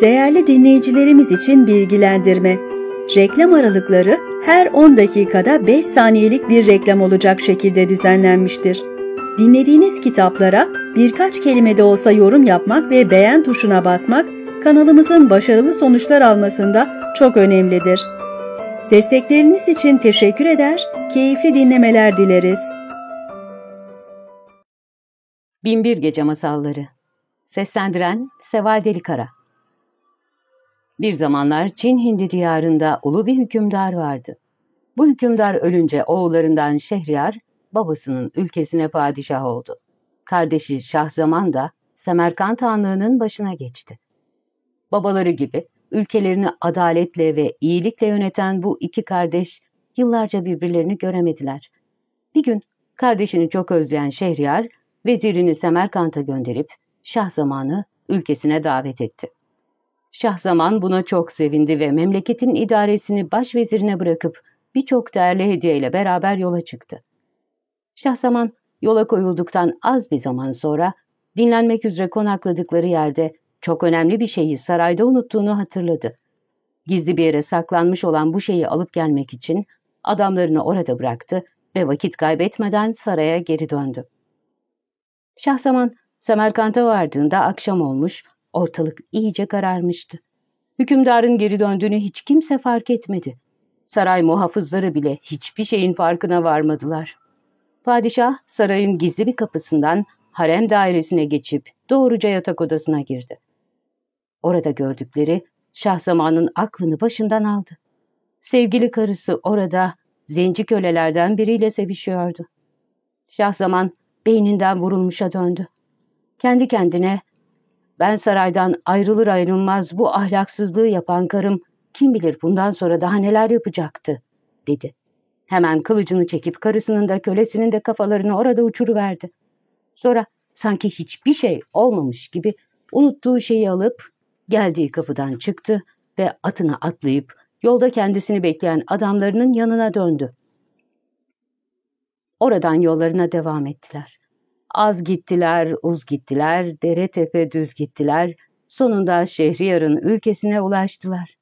Değerli dinleyicilerimiz için bilgilendirme. Reklam aralıkları her 10 dakikada 5 saniyelik bir reklam olacak şekilde düzenlenmiştir. Dinlediğiniz kitaplara birkaç kelime de olsa yorum yapmak ve beğen tuşuna basmak kanalımızın başarılı sonuçlar almasında çok önemlidir. Destekleriniz için teşekkür eder, keyifli dinlemeler dileriz. Binbir Gece Masalları Seslendiren Seval Delikara Bir zamanlar Çin Hindi diyarında ulu bir hükümdar vardı. Bu hükümdar ölünce oğullarından Şehriyar, babasının ülkesine padişah oldu. Kardeşi Şahzaman da Semerkant Hanlığı'nın başına geçti. Babaları gibi ülkelerini adaletle ve iyilikle yöneten bu iki kardeş yıllarca birbirlerini göremediler. Bir gün kardeşini çok özleyen Şehriyar, vezirini Semerkant'a gönderip Şahzaman'ı ülkesine davet etti. Şahzaman buna çok sevindi ve memleketin idaresini başvezirine bırakıp birçok değerli hediyeyle beraber yola çıktı. Şahzaman yola koyulduktan az bir zaman sonra dinlenmek üzere konakladıkları yerde çok önemli bir şeyi sarayda unuttuğunu hatırladı. Gizli bir yere saklanmış olan bu şeyi alıp gelmek için adamlarını orada bıraktı ve vakit kaybetmeden saraya geri döndü. Şahzaman Semerkant'a vardığında akşam olmuş, ortalık iyice kararmıştı. Hükümdarın geri döndüğünü hiç kimse fark etmedi. Saray muhafızları bile hiçbir şeyin farkına varmadılar. Padişah sarayın gizli bir kapısından harem dairesine geçip doğruca yatak odasına girdi. Orada gördükleri Şahzaman'ın aklını başından aldı. Sevgili karısı orada zenci kölelerden biriyle sevişiyordu. Şahzaman beyninden vurulmuşa döndü. Kendi kendine ben saraydan ayrılır ayrılmaz bu ahlaksızlığı yapan karım kim bilir bundan sonra daha neler yapacaktı dedi. Hemen kılıcını çekip karısının da kölesinin de kafalarını orada uçuruverdi. Sonra sanki hiçbir şey olmamış gibi unuttuğu şeyi alıp geldiği kapıdan çıktı ve atına atlayıp yolda kendisini bekleyen adamlarının yanına döndü. Oradan yollarına devam ettiler. Az gittiler, uz gittiler, dere tepe düz gittiler, sonunda Şehriyar'ın ülkesine ulaştılar.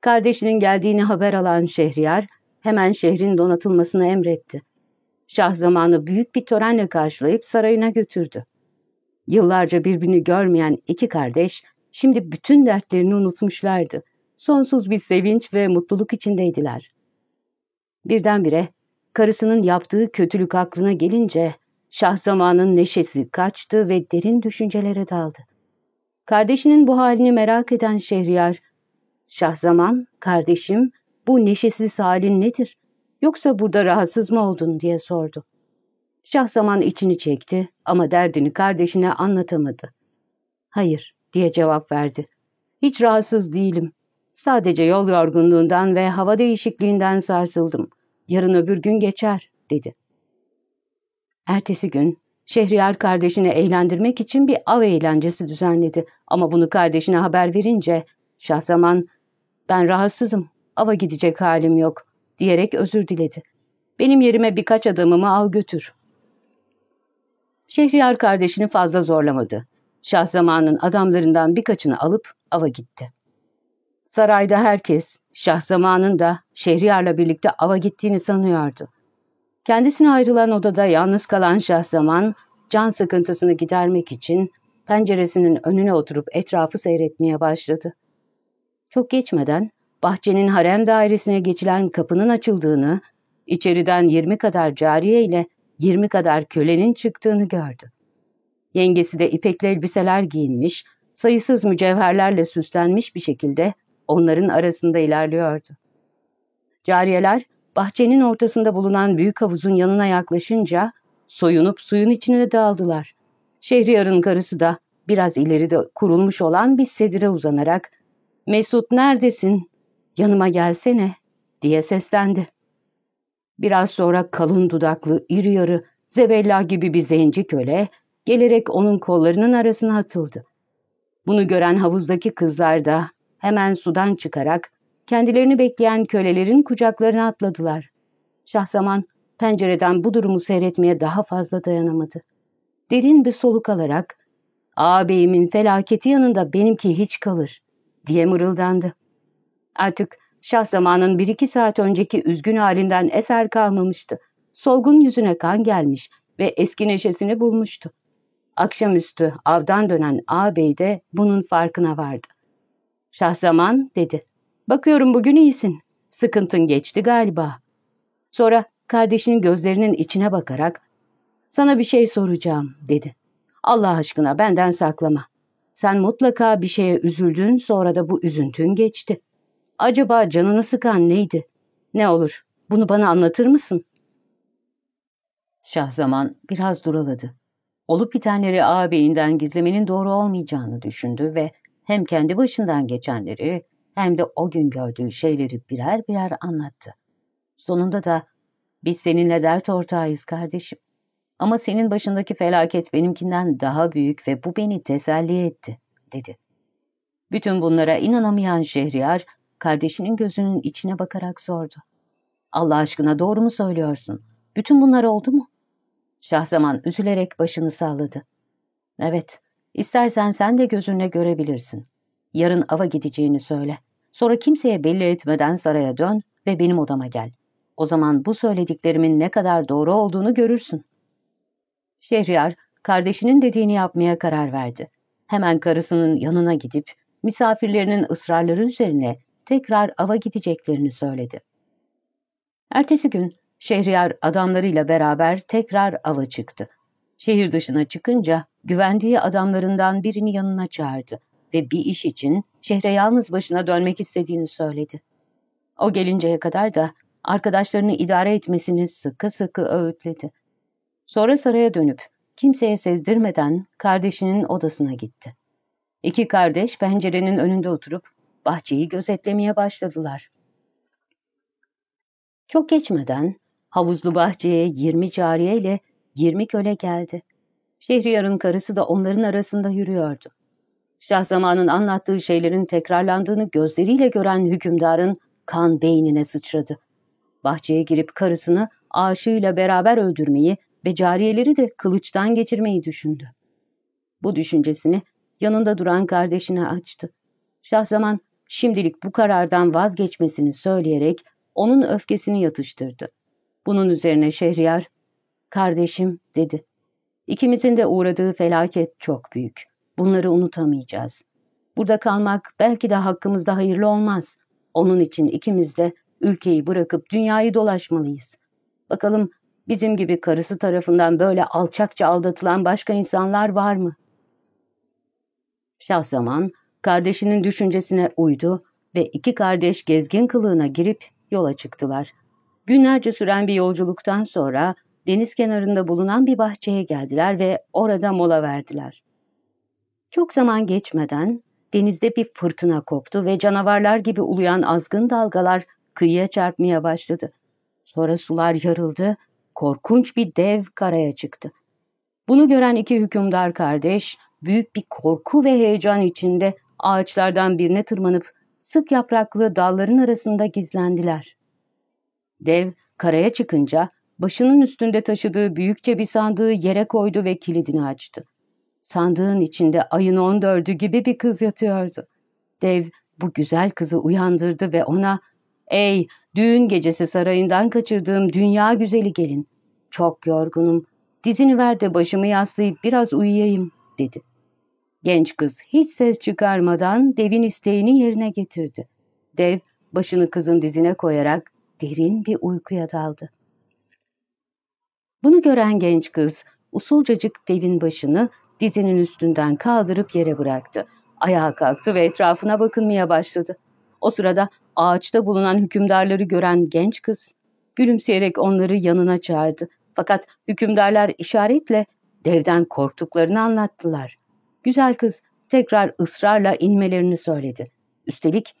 Kardeşinin geldiğini haber alan Şehriyar, hemen şehrin donatılmasını emretti. Şah zamanı büyük bir törenle karşılayıp sarayına götürdü. Yıllarca birbirini görmeyen iki kardeş, şimdi bütün dertlerini unutmuşlardı. Sonsuz bir sevinç ve mutluluk içindeydiler. Birdenbire karısının yaptığı kötülük aklına gelince Şahzaman'ın neşesi kaçtı ve derin düşüncelere daldı. Kardeşinin bu halini merak eden Şehriyar, Şahzaman, kardeşim, bu neşesiz halin nedir? Yoksa burada rahatsız mı oldun diye sordu. Şahzaman içini çekti ama derdini kardeşine anlatamadı. Hayır diye cevap verdi. Hiç rahatsız değilim. Sadece yol yorgunluğundan ve hava değişikliğinden sarsıldım. Yarın öbür gün geçer dedi. Ertesi gün Şehriyar kardeşini eğlendirmek için bir av eğlencesi düzenledi ama bunu kardeşine haber verince Şahzaman ben rahatsızım ava gidecek halim yok diyerek özür diledi. Benim yerime birkaç adamımı al götür. Şehriyar kardeşini fazla zorlamadı. Şahzaman'ın adamlarından birkaçını alıp ava gitti. Sarayda herkes Şahzaman'ın da Şehriyar'la birlikte ava gittiğini sanıyordu. Kendisine ayrılan odada yalnız kalan Şahzaman, can sıkıntısını gidermek için penceresinin önüne oturup etrafı seyretmeye başladı. Çok geçmeden bahçenin harem dairesine geçilen kapının açıldığını, içeriden yirmi kadar cariye ile yirmi kadar kölenin çıktığını gördü. Yengesi de ipekli elbiseler giyinmiş, sayısız mücevherlerle süslenmiş bir şekilde onların arasında ilerliyordu. Cariyeler bahçenin ortasında bulunan büyük havuzun yanına yaklaşınca soyunup suyun içine daldılar. Şehriyar'ın karısı da biraz ileride kurulmuş olan bir sedire uzanarak ''Mesut neredesin? Yanıma gelsene.'' diye seslendi. Biraz sonra kalın dudaklı, iri yarı, zebella gibi bir zenci köle gelerek onun kollarının arasına atıldı. Bunu gören havuzdaki kızlar da hemen sudan çıkarak kendilerini bekleyen kölelerin kucaklarına atladılar. Şahzaman pencereden bu durumu seyretmeye daha fazla dayanamadı. Derin bir soluk alarak ağabeyimin felaketi yanında benimki hiç kalır, diye mırıldandı. Artık Şahzaman'ın bir iki saat önceki üzgün halinden eser kalmamıştı. Solgun yüzüne kan gelmiş ve eski neşesini bulmuştu. Akşamüstü avdan dönen ağabey de bunun farkına vardı. Şahzaman dedi. Bakıyorum bugün iyisin. Sıkıntın geçti galiba. Sonra kardeşinin gözlerinin içine bakarak sana bir şey soracağım dedi. Allah aşkına benden saklama. Sen mutlaka bir şeye üzüldün sonra da bu üzüntün geçti. Acaba canını sıkan neydi? Ne olur bunu bana anlatır mısın? Şahzaman biraz duraladı. Olup bitenleri ağabeyinden gizlemenin doğru olmayacağını düşündü ve hem kendi başından geçenleri hem de o gün gördüğü şeyleri birer birer anlattı. Sonunda da biz seninle dert ortağıyız kardeşim. Ama senin başındaki felaket benimkinden daha büyük ve bu beni teselli etti, dedi. Bütün bunlara inanamayan Şehriyar, kardeşinin gözünün içine bakarak sordu. Allah aşkına doğru mu söylüyorsun? Bütün bunlar oldu mu? Şahzaman üzülerek başını salladı. Evet, istersen sen de gözünle görebilirsin. Yarın ava gideceğini söyle. Sonra kimseye belli etmeden saraya dön ve benim odama gel. O zaman bu söylediklerimin ne kadar doğru olduğunu görürsün. Şehriyar, kardeşinin dediğini yapmaya karar verdi. Hemen karısının yanına gidip misafirlerinin ısrarları üzerine tekrar ava gideceklerini söyledi. Ertesi gün Şehriyar adamlarıyla beraber tekrar ava çıktı. Şehir dışına çıkınca güvendiği adamlarından birini yanına çağırdı ve bir iş için şehre yalnız başına dönmek istediğini söyledi. O gelinceye kadar da arkadaşlarını idare etmesini sıkı sıkı öğütledi. Sonra saraya dönüp kimseye sezdirmeden kardeşinin odasına gitti. İki kardeş pencerenin önünde oturup bahçeyi gözetlemeye başladılar. Çok geçmeden havuzlu bahçeye yirmi cariye ile yirmi köle geldi. Şehriyar'ın karısı da onların arasında yürüyordu. Şahzaman'ın anlattığı şeylerin tekrarlandığını gözleriyle gören hükümdarın kan beynine sıçradı. Bahçeye girip karısını aşığıyla beraber öldürmeyi ve cariyeleri de kılıçtan geçirmeyi düşündü. Bu düşüncesini yanında duran kardeşine açtı. Şahzaman şimdilik bu karardan vazgeçmesini söyleyerek onun öfkesini yatıştırdı. Bunun üzerine Şehriyar, ''Kardeşim'' dedi. ''İkimizin de uğradığı felaket çok büyük. Bunları unutamayacağız. Burada kalmak belki de hakkımızda hayırlı olmaz. Onun için ikimiz de ülkeyi bırakıp dünyayı dolaşmalıyız. Bakalım bizim gibi karısı tarafından böyle alçakça aldatılan başka insanlar var mı?'' Şahzaman kardeşinin düşüncesine uydu ve iki kardeş gezgin kılığına girip yola çıktılar. Günlerce süren bir yolculuktan sonra deniz kenarında bulunan bir bahçeye geldiler ve orada mola verdiler. Çok zaman geçmeden denizde bir fırtına koptu ve canavarlar gibi uluyan azgın dalgalar kıyıya çarpmaya başladı. Sonra sular yarıldı, korkunç bir dev karaya çıktı. Bunu gören iki hükümdar kardeş büyük bir korku ve heyecan içinde ağaçlardan birine tırmanıp sık yapraklı dalların arasında gizlendiler. Dev karaya çıkınca başının üstünde taşıdığı büyükçe bir sandığı yere koydu ve kilidini açtı. Sandığın içinde ayın on dördü gibi bir kız yatıyordu. Dev bu güzel kızı uyandırdı ve ona ''Ey düğün gecesi sarayından kaçırdığım dünya güzeli gelin. Çok yorgunum. Dizini ver de başımı yaslayıp biraz uyuyayım.'' dedi. Genç kız hiç ses çıkarmadan devin isteğini yerine getirdi. Dev başını kızın dizine koyarak derin bir uykuya daldı. Bunu gören genç kız usulcacık devin başını dizinin üstünden kaldırıp yere bıraktı. Ayağa kalktı ve etrafına bakınmaya başladı. O sırada ağaçta bulunan hükümdarları gören genç kız gülümseyerek onları yanına çağırdı. Fakat hükümdarlar işaretle devden korktuklarını anlattılar. Güzel kız tekrar ısrarla inmelerini söyledi. Üstelik,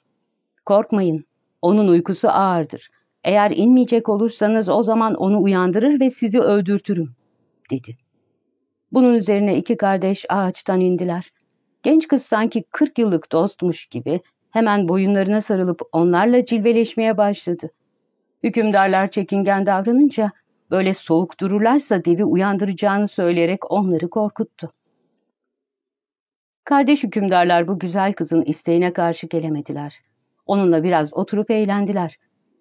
korkmayın, onun uykusu ağırdır. Eğer inmeyecek olursanız o zaman onu uyandırır ve sizi öldürtürüm, dedi. Bunun üzerine iki kardeş ağaçtan indiler. Genç kız sanki kırk yıllık dostmuş gibi hemen boyunlarına sarılıp onlarla cilveleşmeye başladı. Hükümdarlar çekingen davranınca böyle soğuk dururlarsa devi uyandıracağını söyleyerek onları korkuttu. Kardeş hükümdarlar bu güzel kızın isteğine karşı gelemediler. Onunla biraz oturup eğlendiler.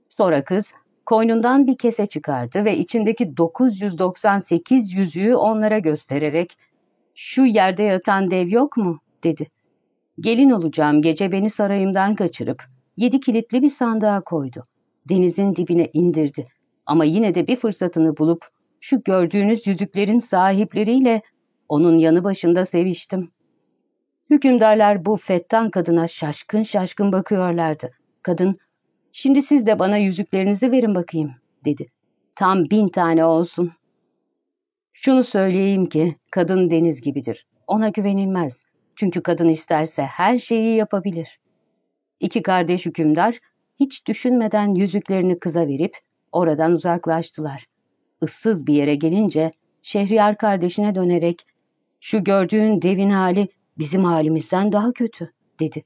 Sonra kız koynundan bir kese çıkardı ve içindeki 998 yüzüğü onlara göstererek ''Şu yerde yatan dev yok mu?'' dedi. ''Gelin olacağım gece beni sarayımdan kaçırıp yedi kilitli bir sandığa koydu. Denizin dibine indirdi ama yine de bir fırsatını bulup şu gördüğünüz yüzüklerin sahipleriyle onun yanı başında seviştim. Hükümdarlar bu fettan kadına şaşkın şaşkın bakıyorlardı. Kadın, şimdi siz de bana yüzüklerinizi verin bakayım, dedi. Tam bin tane olsun. Şunu söyleyeyim ki, kadın deniz gibidir. Ona güvenilmez. Çünkü kadın isterse her şeyi yapabilir. İki kardeş hükümdar, hiç düşünmeden yüzüklerini kıza verip oradan uzaklaştılar. Issız bir yere gelince, Şehriyar kardeşine dönerek, şu gördüğün devin hali bizim halimizden daha kötü, dedi.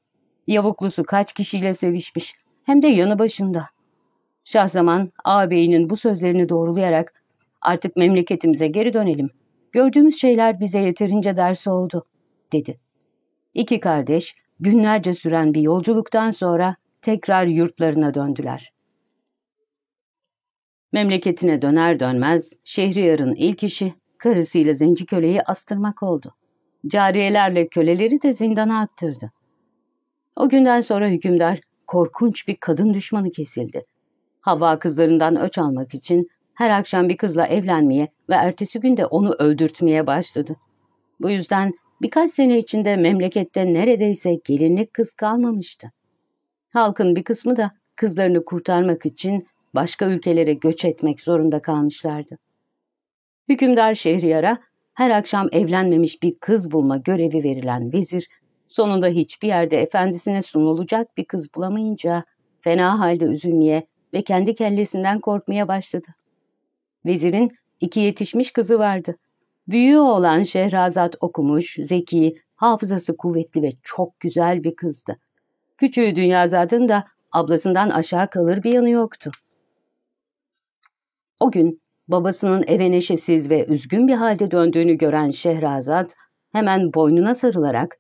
Yavuklusu kaç kişiyle sevişmiş, hem de yanı başında. Şahzaman, ağabeyinin bu sözlerini doğrulayarak, artık memleketimize geri dönelim. Gördüğümüz şeyler bize yeterince ders oldu, dedi. İki kardeş, günlerce süren bir yolculuktan sonra tekrar yurtlarına döndüler. Memleketine döner dönmez Şehriyar'ın ilk işi karısıyla zenci köleyi astırmak oldu. Cariyelerle köleleri de zindana attırdı. O günden sonra hükümdar korkunç bir kadın düşmanı kesildi. Hava kızlarından öç almak için her akşam bir kızla evlenmeye ve ertesi günde onu öldürtmeye başladı. Bu yüzden birkaç sene içinde memlekette neredeyse gelinlik kız kalmamıştı. Halkın bir kısmı da kızlarını kurtarmak için başka ülkelere göç etmek zorunda kalmışlardı. Hükümdar Şehriyar'a her akşam evlenmemiş bir kız bulma görevi verilen vezir, sonunda hiçbir yerde efendisine sunulacak bir kız bulamayınca fena halde üzülmeye ve kendi kellesinden korkmaya başladı. Vezirin iki yetişmiş kızı vardı. Büyüğü olan Şehrazat okumuş, zeki, hafızası kuvvetli ve çok güzel bir kızdı. Küçüğü Dünyazad'ın da ablasından aşağı kalır bir yanı yoktu. O gün babasının eve neşesiz ve üzgün bir halde döndüğünü gören Şehrazat hemen boynuna sarılarak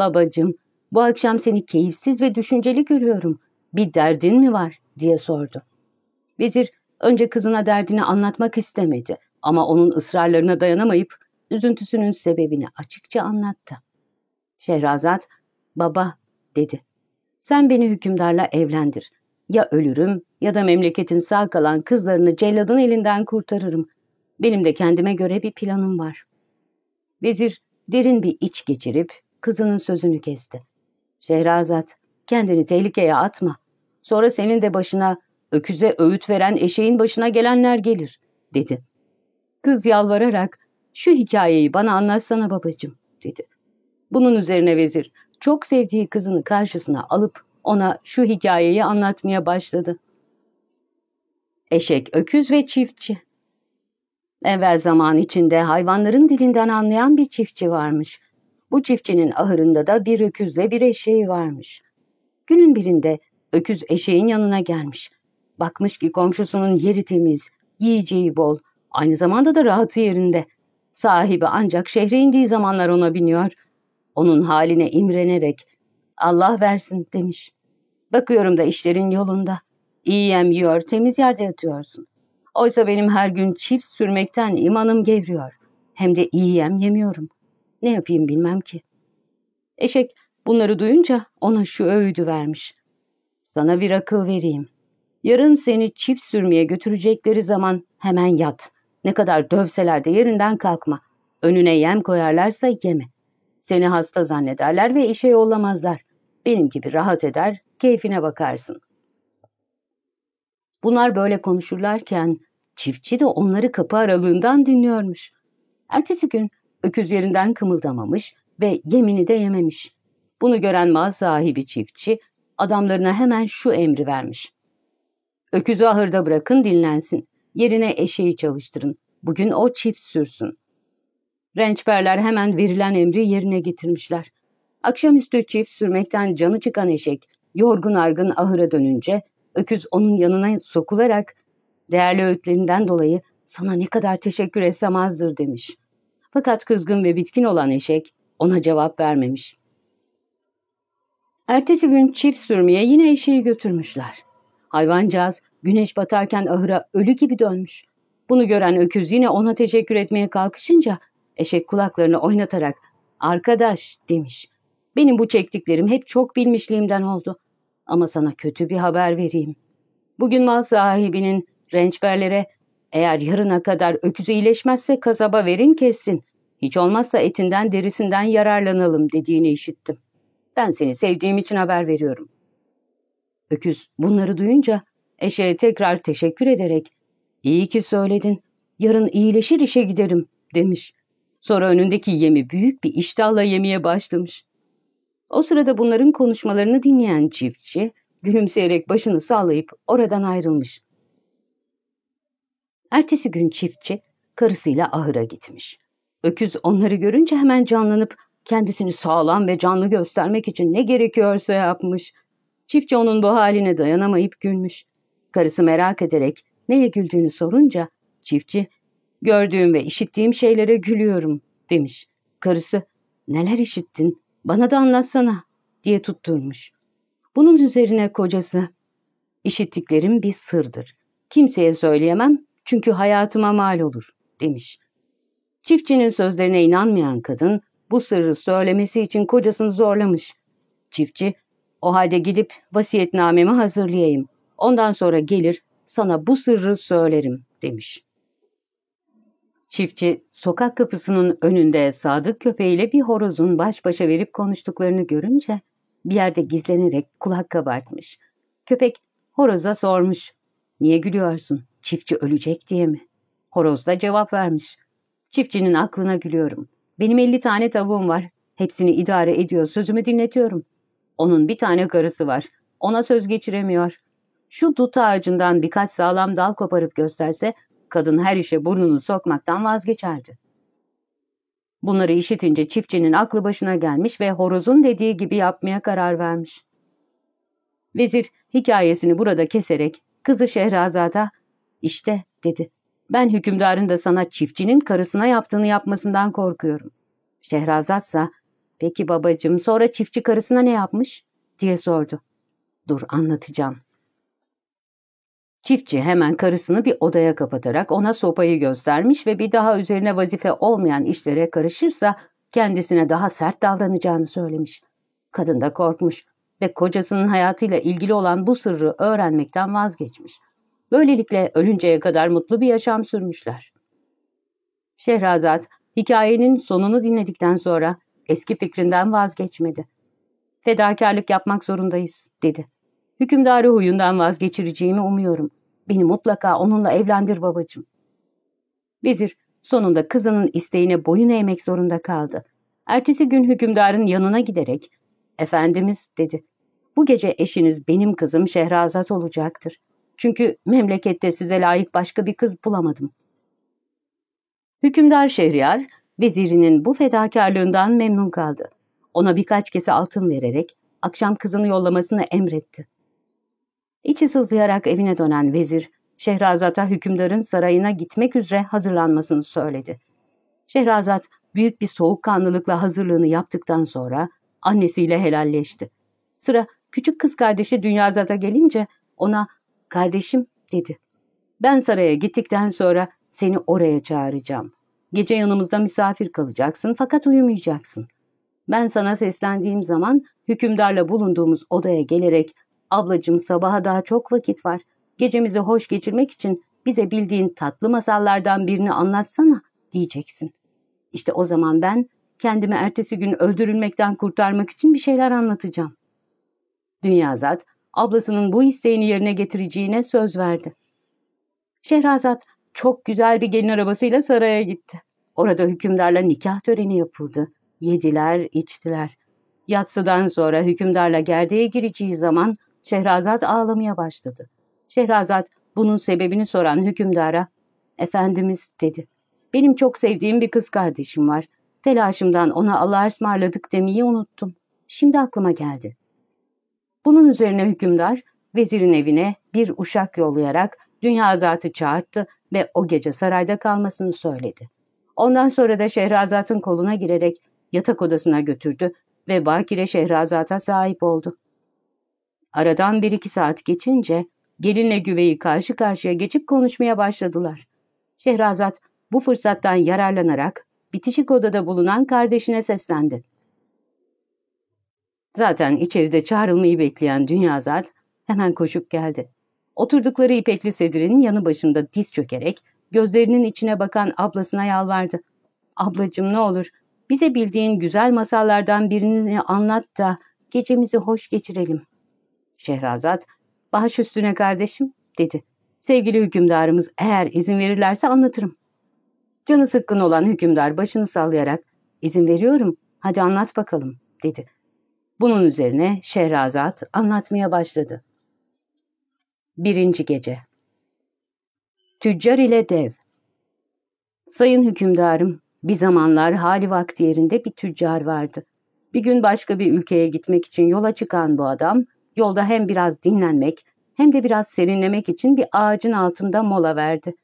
''Babacım, bu akşam seni keyifsiz ve düşünceli görüyorum. Bir derdin mi var?'' diye sordu. Vezir önce kızına derdini anlatmak istemedi ama onun ısrarlarına dayanamayıp üzüntüsünün sebebini açıkça anlattı. Şehrazat, ''Baba'' dedi. ''Sen beni hükümdarla evlendir. Ya ölürüm ya da memleketin sağ kalan kızlarını celladın elinden kurtarırım. Benim de kendime göre bir planım var. Vezir derin bir iç geçirip kızının sözünü kesti. Şehrazat, kendini tehlikeye atma. Sonra senin de başına, öküze öğüt veren eşeğin başına gelenler gelir, dedi. Kız yalvararak, şu hikayeyi bana anlatsana babacığım, dedi. Bunun üzerine vezir, çok sevdiği kızını karşısına alıp ona şu hikayeyi anlatmaya başladı. Eşek, öküz ve çiftçi. Evvel zaman içinde hayvanların dilinden anlayan bir çiftçi varmış. Bu çiftçinin ahırında da bir öküzle bir eşeği varmış. Günün birinde öküz eşeğin yanına gelmiş. Bakmış ki komşusunun yeri temiz, yiyeceği bol, aynı zamanda da rahatı yerinde. Sahibi ancak şehre indiği zamanlar ona biniyor. Onun haline imrenerek Allah versin demiş. Bakıyorum da işlerin yolunda. İyi yem yiyor, temiz yerde yatıyorsun. Oysa benim her gün çift sürmekten imanım gevriyor. Hem de iyi yem yemiyorum. Ne yapayım bilmem ki. Eşek bunları duyunca ona şu öğüdü vermiş. Sana bir akıl vereyim. Yarın seni çift sürmeye götürecekleri zaman hemen yat. Ne kadar dövseler de yerinden kalkma. Önüne yem koyarlarsa yeme. Seni hasta zannederler ve işe yollamazlar. Benim gibi rahat eder, keyfine bakarsın. Bunlar böyle konuşurlarken çiftçi de onları kapı aralığından dinliyormuş. Ertesi gün öküz yerinden kımıldamamış ve yemini de yememiş. Bunu gören mal sahibi çiftçi adamlarına hemen şu emri vermiş. Öküzü ahırda bırakın dinlensin. Yerine eşeği çalıştırın. Bugün o çift sürsün. Rençberler hemen verilen emri yerine getirmişler. Akşamüstü çift sürmekten canı çıkan eşek yorgun argın ahıra dönünce öküz onun yanına sokularak değerli öğütlerinden dolayı sana ne kadar teşekkür etsem azdır demiş. Fakat kızgın ve bitkin olan eşek ona cevap vermemiş. Ertesi gün çift sürmeye yine eşeği götürmüşler. Hayvancağız güneş batarken ahıra ölü gibi dönmüş. Bunu gören öküz yine ona teşekkür etmeye kalkışınca eşek kulaklarını oynatarak ''Arkadaş'' demiş. ''Benim bu çektiklerim hep çok bilmişliğimden oldu. Ama sana kötü bir haber vereyim. Bugün mal sahibinin rençberlere eğer yarına kadar öküzü iyileşmezse kasaba verin kessin. Hiç olmazsa etinden derisinden yararlanalım dediğini işittim. Ben seni sevdiğim için haber veriyorum. Öküz bunları duyunca eşeğe tekrar teşekkür ederek iyi ki söyledin, yarın iyileşir işe giderim demiş. Sonra önündeki yemi büyük bir iştahla yemeye başlamış. O sırada bunların konuşmalarını dinleyen çiftçi gülümseyerek başını sallayıp oradan ayrılmış. Ertesi gün çiftçi karısıyla ahıra gitmiş. Öküz onları görünce hemen canlanıp kendisini sağlam ve canlı göstermek için ne gerekiyorsa yapmış. Çiftçi onun bu haline dayanamayıp gülmüş. Karısı merak ederek neye güldüğünü sorunca çiftçi gördüğüm ve işittiğim şeylere gülüyorum demiş. Karısı neler işittin bana da anlatsana diye tutturmuş. Bunun üzerine kocası işittiklerim bir sırdır. Kimseye söyleyemem çünkü hayatıma mal olur demiş. Çiftçinin sözlerine inanmayan kadın bu sırrı söylemesi için kocasını zorlamış. Çiftçi, o halde gidip vasiyetnamemi hazırlayayım. Ondan sonra gelir sana bu sırrı söylerim demiş. Çiftçi sokak kapısının önünde sadık köpeğiyle bir horozun baş başa verip konuştuklarını görünce bir yerde gizlenerek kulak kabartmış. Köpek horoza sormuş. Niye gülüyorsun? Çiftçi ölecek diye mi? Horoz da cevap vermiş. Çiftçinin aklına gülüyorum. Benim elli tane tavuğum var. Hepsini idare ediyor, sözümü dinletiyorum. Onun bir tane karısı var. Ona söz geçiremiyor. Şu dut ağacından birkaç sağlam dal koparıp gösterse, kadın her işe burnunu sokmaktan vazgeçerdi. Bunları işitince çiftçinin aklı başına gelmiş ve horozun dediği gibi yapmaya karar vermiş. Vezir hikayesini burada keserek kızı Şehrazat'a işte dedi ben hükümdarın da sana çiftçinin karısına yaptığını yapmasından korkuyorum. Şehrazatsa, peki babacığım sonra çiftçi karısına ne yapmış? diye sordu. Dur anlatacağım. Çiftçi hemen karısını bir odaya kapatarak ona sopayı göstermiş ve bir daha üzerine vazife olmayan işlere karışırsa kendisine daha sert davranacağını söylemiş. Kadın da korkmuş ve kocasının hayatıyla ilgili olan bu sırrı öğrenmekten vazgeçmiş. Böylelikle ölünceye kadar mutlu bir yaşam sürmüşler. Şehrazat, hikayenin sonunu dinledikten sonra eski fikrinden vazgeçmedi. Fedakarlık yapmak zorundayız, dedi. Hükümdarı huyundan vazgeçireceğimi umuyorum. Beni mutlaka onunla evlendir babacığım. Vezir sonunda kızının isteğine boyun eğmek zorunda kaldı. Ertesi gün hükümdarın yanına giderek, Efendimiz dedi, bu gece eşiniz benim kızım Şehrazat olacaktır. Çünkü memlekette size layık başka bir kız bulamadım. Hükümdar Şehriyar, vezirinin bu fedakarlığından memnun kaldı. Ona birkaç kese altın vererek akşam kızını yollamasını emretti. İçi sızlayarak evine dönen vezir, Şehrazat'a hükümdarın sarayına gitmek üzere hazırlanmasını söyledi. Şehrazat büyük bir soğukkanlılıkla hazırlığını yaptıktan sonra annesiyle helalleşti. Sıra küçük kız kardeşi Dünyazat'a gelince ona Kardeşim dedi. Ben saraya gittikten sonra seni oraya çağıracağım. Gece yanımızda misafir kalacaksın fakat uyumayacaksın. Ben sana seslendiğim zaman hükümdarla bulunduğumuz odaya gelerek ablacım sabaha daha çok vakit var. Gecemizi hoş geçirmek için bize bildiğin tatlı masallardan birini anlatsana diyeceksin. İşte o zaman ben kendimi ertesi gün öldürülmekten kurtarmak için bir şeyler anlatacağım. Dünyazat ablasının bu isteğini yerine getireceğine söz verdi. Şehrazat çok güzel bir gelin arabasıyla saraya gitti. Orada hükümdarla nikah töreni yapıldı. Yediler, içtiler. Yatsıdan sonra hükümdarla gerdeğe gireceği zaman Şehrazat ağlamaya başladı. Şehrazat bunun sebebini soran hükümdara, Efendimiz dedi, benim çok sevdiğim bir kız kardeşim var. Telaşımdan ona Allah'a ısmarladık demeyi unuttum. Şimdi aklıma geldi. Bunun üzerine hükümdar vezirin evine bir uşak yollayarak Dünyazat'ı çağırttı ve o gece sarayda kalmasını söyledi. Ondan sonra da Şehrazat'ın koluna girerek yatak odasına götürdü ve Bakire Şehrazat'a sahip oldu. Aradan bir iki saat geçince gelinle güveyi karşı karşıya geçip konuşmaya başladılar. Şehrazat bu fırsattan yararlanarak bitişik odada bulunan kardeşine seslendi. Zaten içeride çağrılmayı bekleyen Dünyazat hemen koşup geldi. Oturdukları ipekli sedirin yanı başında diz çökerek gözlerinin içine bakan ablasına yalvardı. Ablacım ne olur bize bildiğin güzel masallardan birini anlat da gecemizi hoş geçirelim. Şehrazat, baş üstüne kardeşim dedi. Sevgili hükümdarımız eğer izin verirlerse anlatırım. Canı sıkkın olan hükümdar başını sallayarak izin veriyorum hadi anlat bakalım dedi. Bunun üzerine Şehrazat anlatmaya başladı. Birinci Gece Tüccar ile Dev Sayın hükümdarım, bir zamanlar hali vakti yerinde bir tüccar vardı. Bir gün başka bir ülkeye gitmek için yola çıkan bu adam, yolda hem biraz dinlenmek hem de biraz serinlemek için bir ağacın altında mola verdi.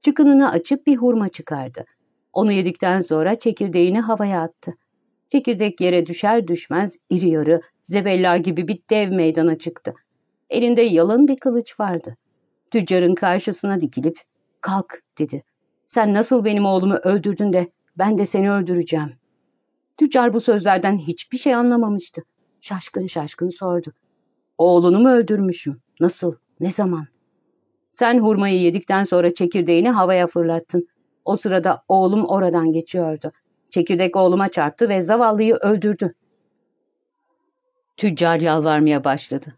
Çıkınını açıp bir hurma çıkardı. Onu yedikten sonra çekirdeğini havaya attı. Çekirdek yere düşer düşmez iri yarı, zebella gibi bir dev meydana çıktı. Elinde yalın bir kılıç vardı. Tüccarın karşısına dikilip, kalk dedi. Sen nasıl benim oğlumu öldürdün de ben de seni öldüreceğim. Tüccar bu sözlerden hiçbir şey anlamamıştı. Şaşkın şaşkın sordu. Oğlunu mu öldürmüşüm? Nasıl? Ne zaman? Sen hurmayı yedikten sonra çekirdeğini havaya fırlattın. O sırada oğlum oradan geçiyordu. Çekirdek oğluma çarptı ve zavallıyı öldürdü. Tüccar yalvarmaya başladı.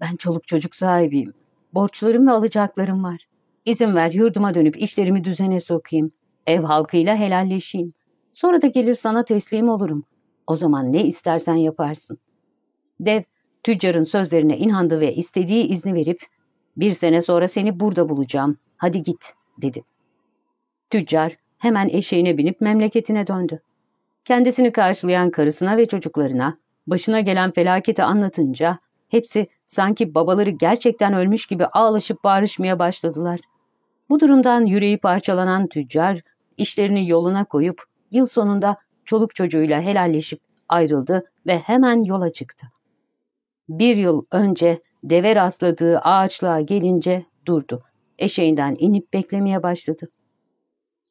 Ben çoluk çocuk sahibiyim. Borçlarım ve alacaklarım var. İzin ver yurduma dönüp işlerimi düzene sokayım. Ev halkıyla helalleşeyim. Sonra da gelir sana teslim olurum. O zaman ne istersen yaparsın. Dev, tüccarın sözlerine inandı ve istediği izni verip, bir sene sonra seni burada bulacağım, hadi git, dedi. Tüccar hemen eşeğine binip memleketine döndü. Kendisini karşılayan karısına ve çocuklarına başına gelen felaketi anlatınca hepsi sanki babaları gerçekten ölmüş gibi ağlaşıp bağırışmaya başladılar. Bu durumdan yüreği parçalanan tüccar işlerini yoluna koyup yıl sonunda çoluk çocuğuyla helalleşip ayrıldı ve hemen yola çıktı. Bir yıl önce deve rastladığı ağaçlığa gelince durdu. Eşeğinden inip beklemeye başladı.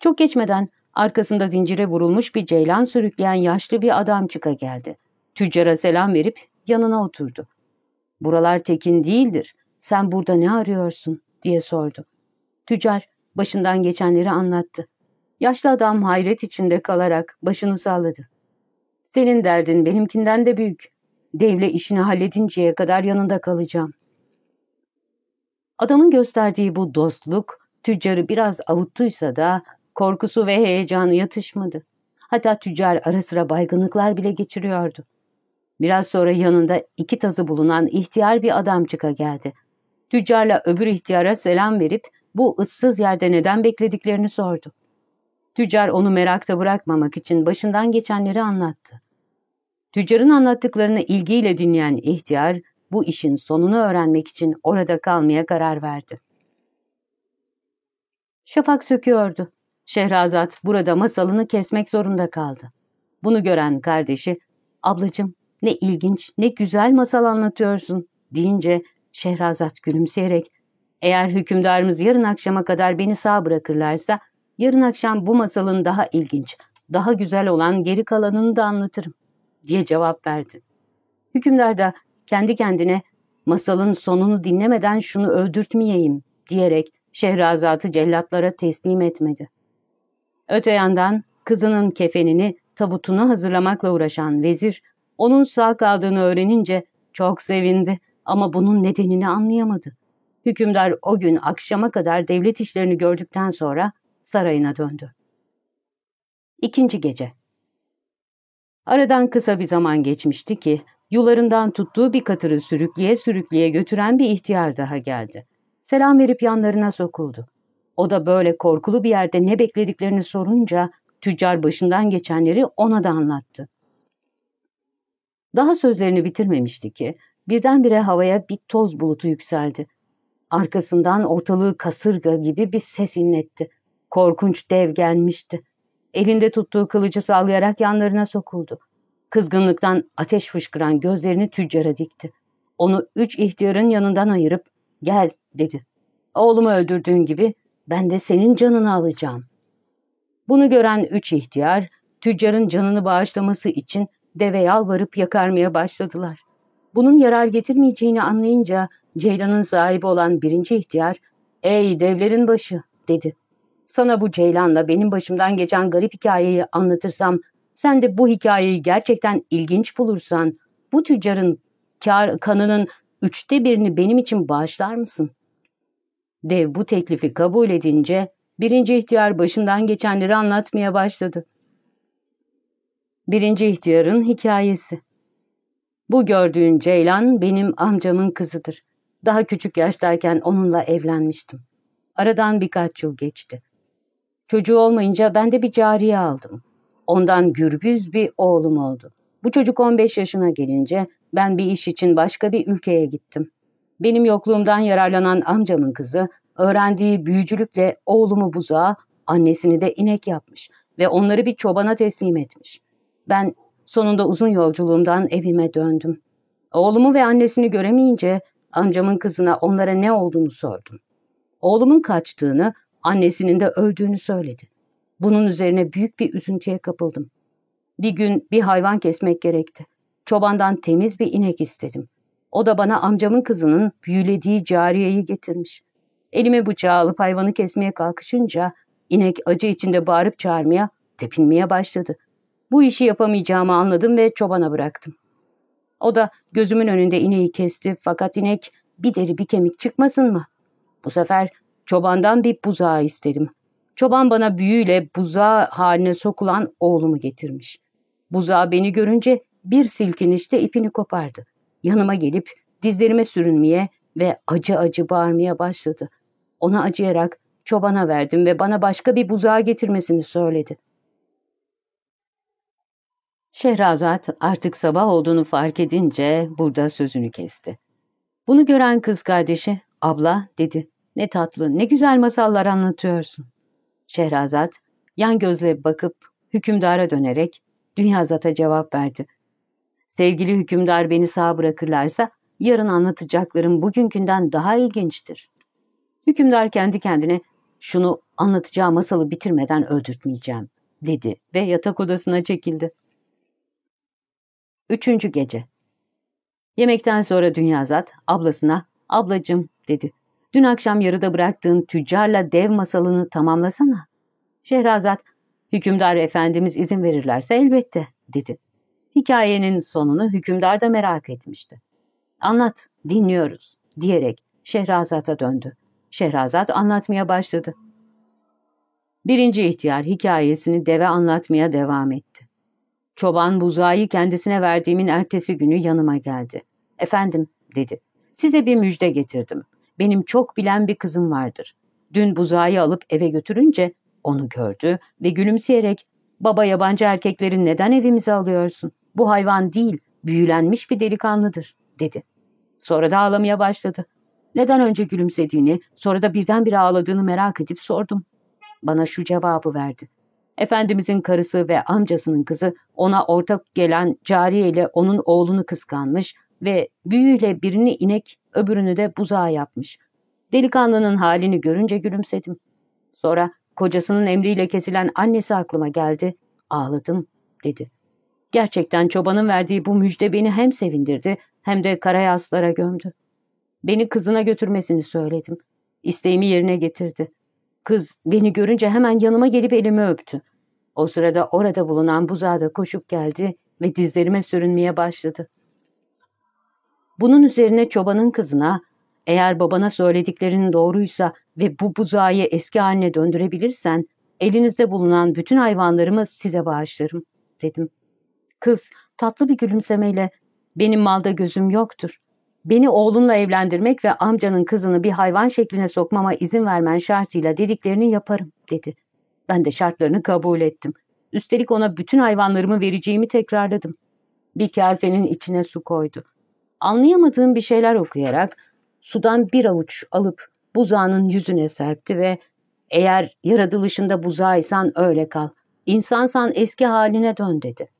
Çok geçmeden arkasında zincire vurulmuş bir ceylan sürükleyen yaşlı bir adam çıka geldi. Tüccara selam verip yanına oturdu. Buralar tekin değildir. Sen burada ne arıyorsun? diye sordu. Tüccar başından geçenleri anlattı. Yaşlı adam hayret içinde kalarak başını salladı. Senin derdin benimkinden de büyük. Devle işini halledinceye kadar yanında kalacağım. Adamın gösterdiği bu dostluk tüccarı biraz avuttuysa da korkusu ve heyecanı yatışmadı. Hatta tüccar ara sıra baygınlıklar bile geçiriyordu. Biraz sonra yanında iki tazı bulunan ihtiyar bir adam çıka geldi. Tüccarla öbür ihtiyara selam verip bu ıssız yerde neden beklediklerini sordu. Tüccar onu merakta bırakmamak için başından geçenleri anlattı. Tüccarın anlattıklarını ilgiyle dinleyen ihtiyar, bu işin sonunu öğrenmek için orada kalmaya karar verdi. Şafak söküyordu. Şehrazat burada masalını kesmek zorunda kaldı. Bunu gören kardeşi, ablacım ne ilginç, ne güzel masal anlatıyorsun deyince Şehrazat gülümseyerek eğer hükümdarımız yarın akşama kadar beni sağ bırakırlarsa yarın akşam bu masalın daha ilginç, daha güzel olan geri kalanını da anlatırım diye cevap verdi. Hükümdar da kendi kendine masalın sonunu dinlemeden şunu öldürtmeyeyim diyerek Şehrazat'ı cellatlara teslim etmedi. Öte yandan kızının kefenini tabutuna hazırlamakla uğraşan vezir onun sağ kaldığını öğrenince çok sevindi ama bunun nedenini anlayamadı. Hükümdar o gün akşama kadar devlet işlerini gördükten sonra sarayına döndü. İkinci gece Aradan kısa bir zaman geçmişti ki yularından tuttuğu bir katırı sürükleye sürükleye götüren bir ihtiyar daha geldi. Selam verip yanlarına sokuldu. O da böyle korkulu bir yerde ne beklediklerini sorunca tüccar başından geçenleri ona da anlattı. Daha sözlerini bitirmemişti ki birdenbire havaya bir toz bulutu yükseldi. Arkasından ortalığı kasırga gibi bir ses inletti. Korkunç dev gelmişti. Elinde tuttuğu kılıcı sallayarak yanlarına sokuldu. Kızgınlıktan ateş fışkıran gözlerini tüccara dikti. Onu üç ihtiyarın yanından ayırıp gel dedi. Oğlumu öldürdüğün gibi ben de senin canını alacağım. Bunu gören üç ihtiyar tüccarın canını bağışlaması için deve yalvarıp yakarmaya başladılar. Bunun yarar getirmeyeceğini anlayınca Ceylan'ın sahibi olan birinci ihtiyar ''Ey devlerin başı'' dedi. ''Sana bu Ceylan'la benim başımdan geçen garip hikayeyi anlatırsam sen de bu hikayeyi gerçekten ilginç bulursan bu tüccarın kar, kanının üçte birini benim için bağışlar mısın? Dev bu teklifi kabul edince birinci ihtiyar başından geçenleri anlatmaya başladı. Birinci ihtiyarın hikayesi. Bu gördüğün Ceylan benim amcamın kızıdır. Daha küçük yaştayken onunla evlenmiştim. Aradan birkaç yıl geçti. Çocuğu olmayınca ben de bir cariye aldım. Ondan gürbüz bir oğlum oldu. Bu çocuk 15 yaşına gelince ben bir iş için başka bir ülkeye gittim. Benim yokluğumdan yararlanan amcamın kızı öğrendiği büyücülükle oğlumu buzağa, annesini de inek yapmış ve onları bir çobana teslim etmiş. Ben sonunda uzun yolculuğumdan evime döndüm. Oğlumu ve annesini göremeyince amcamın kızına onlara ne olduğunu sordum. Oğlumun kaçtığını, annesinin de öldüğünü söyledi. Bunun üzerine büyük bir üzüntüye kapıldım. Bir gün bir hayvan kesmek gerekti. Çobandan temiz bir inek istedim. O da bana amcamın kızının büyülediği cariyeyi getirmiş. Elime bıçağı alıp hayvanı kesmeye kalkışınca inek acı içinde bağırıp çağırmaya, tepinmeye başladı. Bu işi yapamayacağımı anladım ve çobana bıraktım. O da gözümün önünde ineği kesti fakat inek bir deri bir kemik çıkmasın mı? Bu sefer çobandan bir buzağı istedim. Çoban bana büyüyle buzağı haline sokulan oğlumu getirmiş. Buzağı beni görünce bir silkinişte ipini kopardı. Yanıma gelip dizlerime sürünmeye ve acı acı bağırmaya başladı. Ona acıyarak çobana verdim ve bana başka bir buzağı getirmesini söyledi. Şehrazat artık sabah olduğunu fark edince burada sözünü kesti. Bunu gören kız kardeşi, abla dedi, ne tatlı, ne güzel masallar anlatıyorsun. Şehrazat, yan gözle bakıp hükümdara dönerek Dünyazat'a cevap verdi. Sevgili hükümdar beni sağ bırakırlarsa yarın anlatacaklarım bugünkünden daha ilginçtir. Hükümdar kendi kendine şunu anlatacağı masalı bitirmeden öldürtmeyeceğim dedi ve yatak odasına çekildi. Üçüncü gece Yemekten sonra Dünyazat ablasına ablacım dedi. Dün akşam yarıda bıraktığın tüccarla dev masalını tamamlasana. Şehrazat hükümdar efendimiz izin verirlerse elbette dedi. Hikayenin sonunu hükümdar da merak etmişti. Anlat, dinliyoruz diyerek Şehrazat'a döndü. Şehrazat anlatmaya başladı. Birinci ihtiyar hikayesini deve anlatmaya devam etti. Çoban buzağı kendisine verdiğimin ertesi günü yanıma geldi. Efendim, dedi. Size bir müjde getirdim. Benim çok bilen bir kızım vardır. Dün buzağı alıp eve götürünce onu gördü ve gülümseyerek ''Baba yabancı erkekleri neden evimize alıyorsun? Bu hayvan değil, büyülenmiş bir delikanlıdır.'' dedi. Sonra da ağlamaya başladı. Neden önce gülümsediğini, sonra da birdenbire ağladığını merak edip sordum. Bana şu cevabı verdi. Efendimizin karısı ve amcasının kızı ona ortak gelen cariye onun oğlunu kıskanmış ve büyüyle birini inek öbürünü de buzağa yapmış. Delikanlının halini görünce gülümsedim. Sonra kocasının emriyle kesilen annesi aklıma geldi. Ağladım dedi. Gerçekten çobanın verdiği bu müjde beni hem sevindirdi hem de karayaslara gömdü. Beni kızına götürmesini söyledim. İsteğimi yerine getirdi. Kız beni görünce hemen yanıma gelip elimi öptü. O sırada orada bulunan buzağı da koşup geldi ve dizlerime sürünmeye başladı. Bunun üzerine çobanın kızına, eğer babana söylediklerinin doğruysa ve bu buzağı eski haline döndürebilirsen, elinizde bulunan bütün hayvanlarımı size bağışlarım, dedim. Kız tatlı bir gülümsemeyle, benim malda gözüm yoktur. Beni oğlunla evlendirmek ve amcanın kızını bir hayvan şekline sokmama izin vermen şartıyla dediklerini yaparım, dedi. Ben de şartlarını kabul ettim. Üstelik ona bütün hayvanlarımı vereceğimi tekrarladım. Bir kasenin içine su koydu. Anlayamadığım bir şeyler okuyarak sudan bir avuç alıp buzağının yüzüne serpti ve eğer yaratılışında buzağıysan öyle kal. İnsansan eski haline dön dedi.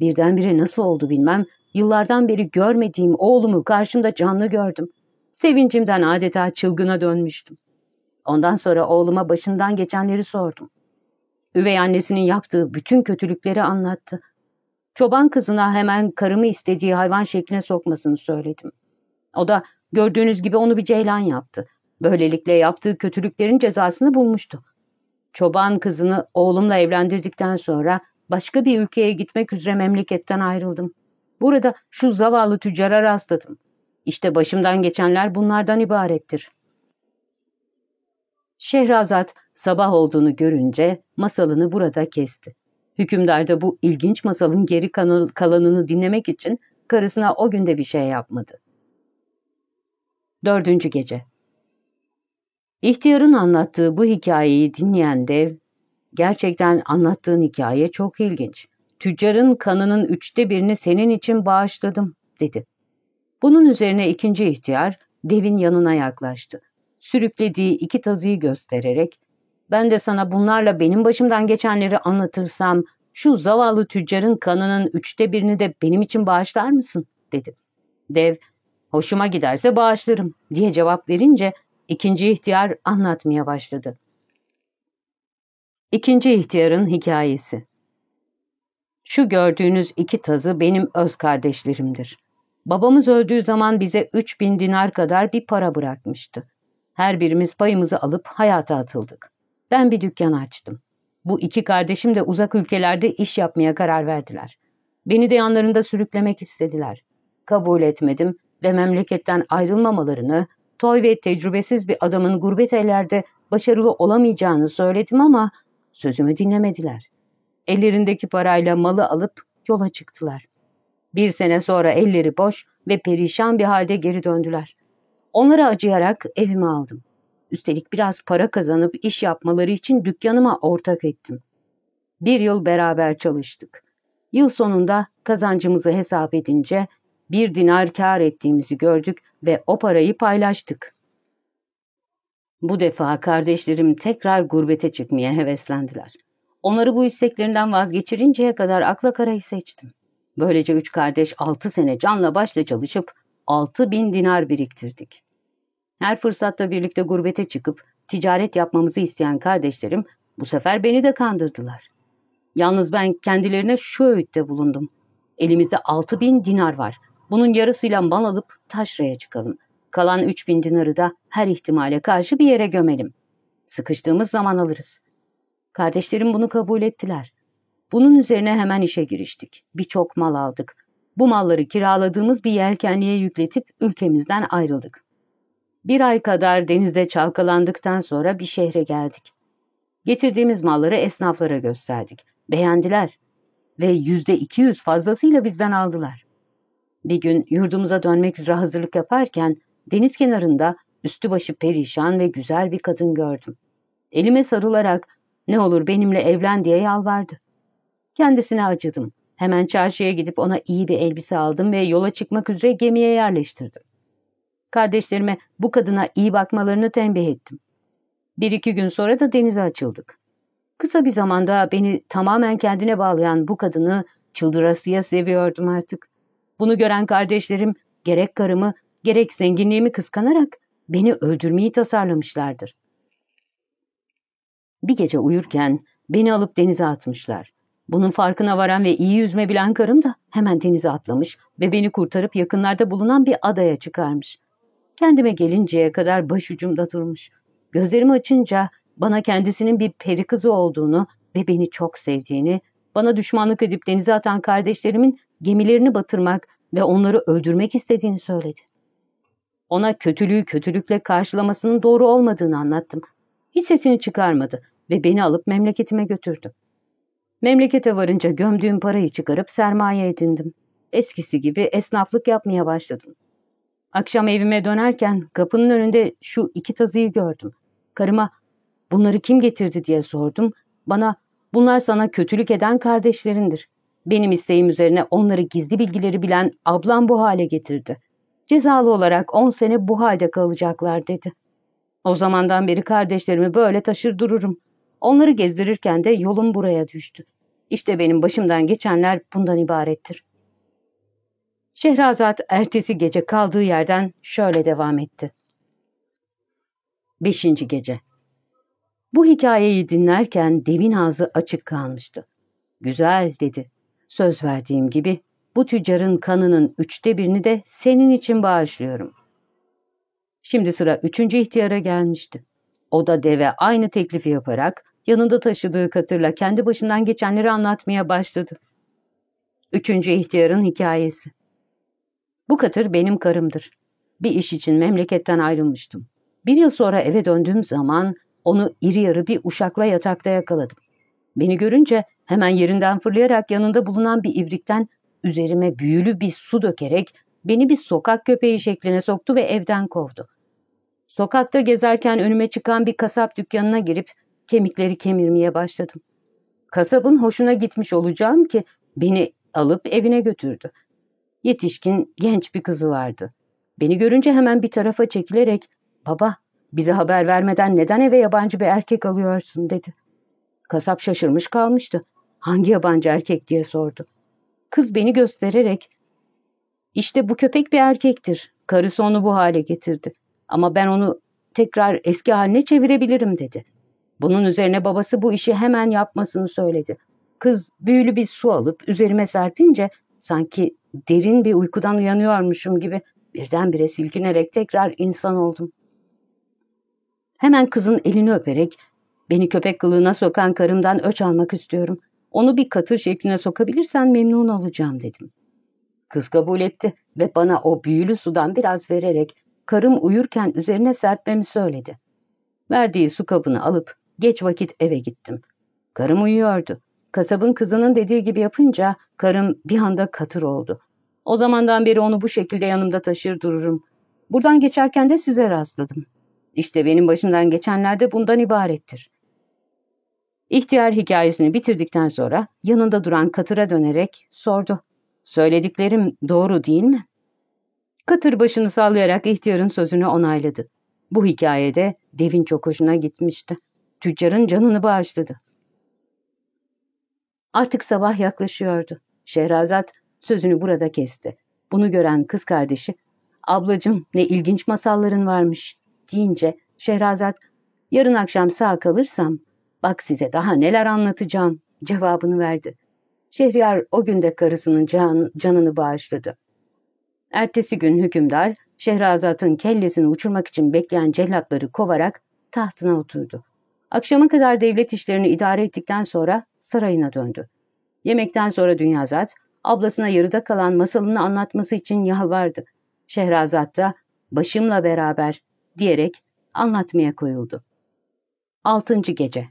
Birdenbire nasıl oldu bilmem, yıllardan beri görmediğim oğlumu karşımda canlı gördüm. Sevincimden adeta çılgına dönmüştüm. Ondan sonra oğluma başından geçenleri sordum. Üvey annesinin yaptığı bütün kötülükleri anlattı. Çoban kızına hemen karımı istediği hayvan şekline sokmasını söyledim. O da gördüğünüz gibi onu bir ceylan yaptı. Böylelikle yaptığı kötülüklerin cezasını bulmuştu. Çoban kızını oğlumla evlendirdikten sonra başka bir ülkeye gitmek üzere memleketten ayrıldım. Burada şu zavallı tüccara rastladım. İşte başımdan geçenler bunlardan ibarettir. Şehrazat sabah olduğunu görünce masalını burada kesti. Hükümdar da bu ilginç masalın geri kalanını dinlemek için karısına o günde bir şey yapmadı. Dördüncü gece İhtiyarın anlattığı bu hikayeyi dinleyen dev, gerçekten anlattığın hikaye çok ilginç. Tüccarın kanının üçte birini senin için bağışladım, dedi. Bunun üzerine ikinci ihtiyar devin yanına yaklaştı. Sürüklediği iki tazıyı göstererek, ben de sana bunlarla benim başımdan geçenleri anlatırsam, şu zavallı tüccarın kanının üçte birini de benim için bağışlar mısın? dedi. Dev, hoşuma giderse bağışlarım diye cevap verince ikinci ihtiyar anlatmaya başladı. İkinci ihtiyarın hikayesi Şu gördüğünüz iki tazı benim öz kardeşlerimdir. Babamız öldüğü zaman bize üç bin dinar kadar bir para bırakmıştı. Her birimiz payımızı alıp hayata atıldık. Ben bir dükkan açtım. Bu iki kardeşim de uzak ülkelerde iş yapmaya karar verdiler. Beni de yanlarında sürüklemek istediler. Kabul etmedim ve memleketten ayrılmamalarını, toy ve tecrübesiz bir adamın gurbet ellerde başarılı olamayacağını söyledim ama sözümü dinlemediler. Ellerindeki parayla malı alıp yola çıktılar. Bir sene sonra elleri boş ve perişan bir halde geri döndüler. Onlara acıyarak evime aldım. Üstelik biraz para kazanıp iş yapmaları için dükkanıma ortak ettim. Bir yıl beraber çalıştık. Yıl sonunda kazancımızı hesap edince bir dinar kar ettiğimizi gördük ve o parayı paylaştık. Bu defa kardeşlerim tekrar gurbete çıkmaya heveslendiler. Onları bu isteklerinden vazgeçirinceye kadar akla karayı seçtim. Böylece üç kardeş altı sene canla başla çalışıp altı bin dinar biriktirdik. Her fırsatta birlikte gurbete çıkıp ticaret yapmamızı isteyen kardeşlerim bu sefer beni de kandırdılar. Yalnız ben kendilerine şu öğütte bulundum. Elimizde altı bin dinar var. Bunun yarısıyla mal alıp taşraya çıkalım. Kalan üç bin dinarı da her ihtimale karşı bir yere gömelim. Sıkıştığımız zaman alırız. Kardeşlerim bunu kabul ettiler. Bunun üzerine hemen işe giriştik. Birçok mal aldık. Bu malları kiraladığımız bir yelkenliğe yükletip ülkemizden ayrıldık. Bir ay kadar denizde çalkalandıktan sonra bir şehre geldik. Getirdiğimiz malları esnaflara gösterdik. Beğendiler ve yüzde iki yüz fazlasıyla bizden aldılar. Bir gün yurdumuza dönmek üzere hazırlık yaparken deniz kenarında üstü başı perişan ve güzel bir kadın gördüm. Elime sarılarak ne olur benimle evlen diye yalvardı. Kendisine acıdım. Hemen çarşıya gidip ona iyi bir elbise aldım ve yola çıkmak üzere gemiye yerleştirdim. Kardeşlerime bu kadına iyi bakmalarını tembih ettim. Bir iki gün sonra da denize açıldık. Kısa bir zamanda beni tamamen kendine bağlayan bu kadını çıldırasıya seviyordum artık. Bunu gören kardeşlerim gerek karımı gerek zenginliğimi kıskanarak beni öldürmeyi tasarlamışlardır. Bir gece uyurken beni alıp denize atmışlar. Bunun farkına varan ve iyi yüzme bilen karım da hemen denize atlamış ve beni kurtarıp yakınlarda bulunan bir adaya çıkarmış. Kendime gelinceye kadar başucumda durmuş. Gözlerimi açınca bana kendisinin bir peri kızı olduğunu ve beni çok sevdiğini, bana düşmanlık edip denize atan kardeşlerimin gemilerini batırmak ve onları öldürmek istediğini söyledi. Ona kötülüğü kötülükle karşılamasının doğru olmadığını anlattım. Hiç sesini çıkarmadı ve beni alıp memleketime götürdü. Memlekete varınca gömdüğüm parayı çıkarıp sermaye edindim. Eskisi gibi esnaflık yapmaya başladım. Akşam evime dönerken kapının önünde şu iki tazıyı gördüm. Karıma bunları kim getirdi diye sordum. Bana bunlar sana kötülük eden kardeşlerindir. Benim isteğim üzerine onları gizli bilgileri bilen ablam bu hale getirdi. Cezalı olarak on sene bu halde kalacaklar dedi. O zamandan beri kardeşlerimi böyle taşır dururum. Onları gezdirirken de yolum buraya düştü. İşte benim başımdan geçenler bundan ibarettir. Şehrazat ertesi gece kaldığı yerden şöyle devam etti. Beşinci gece Bu hikayeyi dinlerken devin ağzı açık kalmıştı. Güzel dedi. Söz verdiğim gibi bu tüccarın kanının üçte birini de senin için bağışlıyorum. Şimdi sıra üçüncü ihtiyara gelmişti. O da deve aynı teklifi yaparak yanında taşıdığı katırla kendi başından geçenleri anlatmaya başladı. Üçüncü ihtiyarın hikayesi. Bu katır benim karımdır. Bir iş için memleketten ayrılmıştım. Bir yıl sonra eve döndüğüm zaman onu iri yarı bir uşakla yatakta yakaladım. Beni görünce hemen yerinden fırlayarak yanında bulunan bir ibrikten üzerime büyülü bir su dökerek beni bir sokak köpeği şekline soktu ve evden kovdu. Sokakta gezerken önüme çıkan bir kasap dükkanına girip kemikleri kemirmeye başladım. Kasabın hoşuna gitmiş olacağım ki beni alıp evine götürdü. Yetişkin genç bir kızı vardı. Beni görünce hemen bir tarafa çekilerek ''Baba, bize haber vermeden neden eve yabancı bir erkek alıyorsun?'' dedi. Kasap şaşırmış kalmıştı. ''Hangi yabancı erkek?'' diye sordu. Kız beni göstererek ''İşte bu köpek bir erkektir. Karısı onu bu hale getirdi. Ama ben onu tekrar eski haline çevirebilirim.'' dedi. Bunun üzerine babası bu işi hemen yapmasını söyledi. Kız büyülü bir su alıp üzerime serpince sanki derin bir uykudan uyanıyormuşum gibi birdenbire silkinerek tekrar insan oldum. Hemen kızın elini öperek beni köpek kılığına sokan karımdan öç almak istiyorum. Onu bir katır şekline sokabilirsen memnun olacağım dedim. Kız kabul etti ve bana o büyülü sudan biraz vererek karım uyurken üzerine serpmemi söyledi. Verdiği su kabını alıp geç vakit eve gittim. Karım uyuyordu. Kasabın kızının dediği gibi yapınca karım bir anda katır oldu. O zamandan beri onu bu şekilde yanımda taşır dururum. Buradan geçerken de size rastladım. İşte benim başımdan geçenler de bundan ibarettir. İhtiyar hikayesini bitirdikten sonra yanında duran Katır'a dönerek sordu. Söylediklerim doğru değil mi? Katır başını sallayarak ihtiyarın sözünü onayladı. Bu hikayede devin çok hoşuna gitmişti. Tüccarın canını bağışladı. Artık sabah yaklaşıyordu. Şehrazat sözünü burada kesti. Bunu gören kız kardeşi, ablacım ne ilginç masalların varmış deyince Şehrazat, yarın akşam sağ kalırsam bak size daha neler anlatacağım cevabını verdi. Şehriyar o günde karısının can, canını bağışladı. Ertesi gün hükümdar Şehrazat'ın kellesini uçurmak için bekleyen cellatları kovarak tahtına oturdu. Akşama kadar devlet işlerini idare ettikten sonra sarayına döndü. Yemekten sonra Dünyazat, ablasına yarıda kalan masalını anlatması için yalvardı. Şehrazat da başımla beraber diyerek anlatmaya koyuldu. Altıncı Gece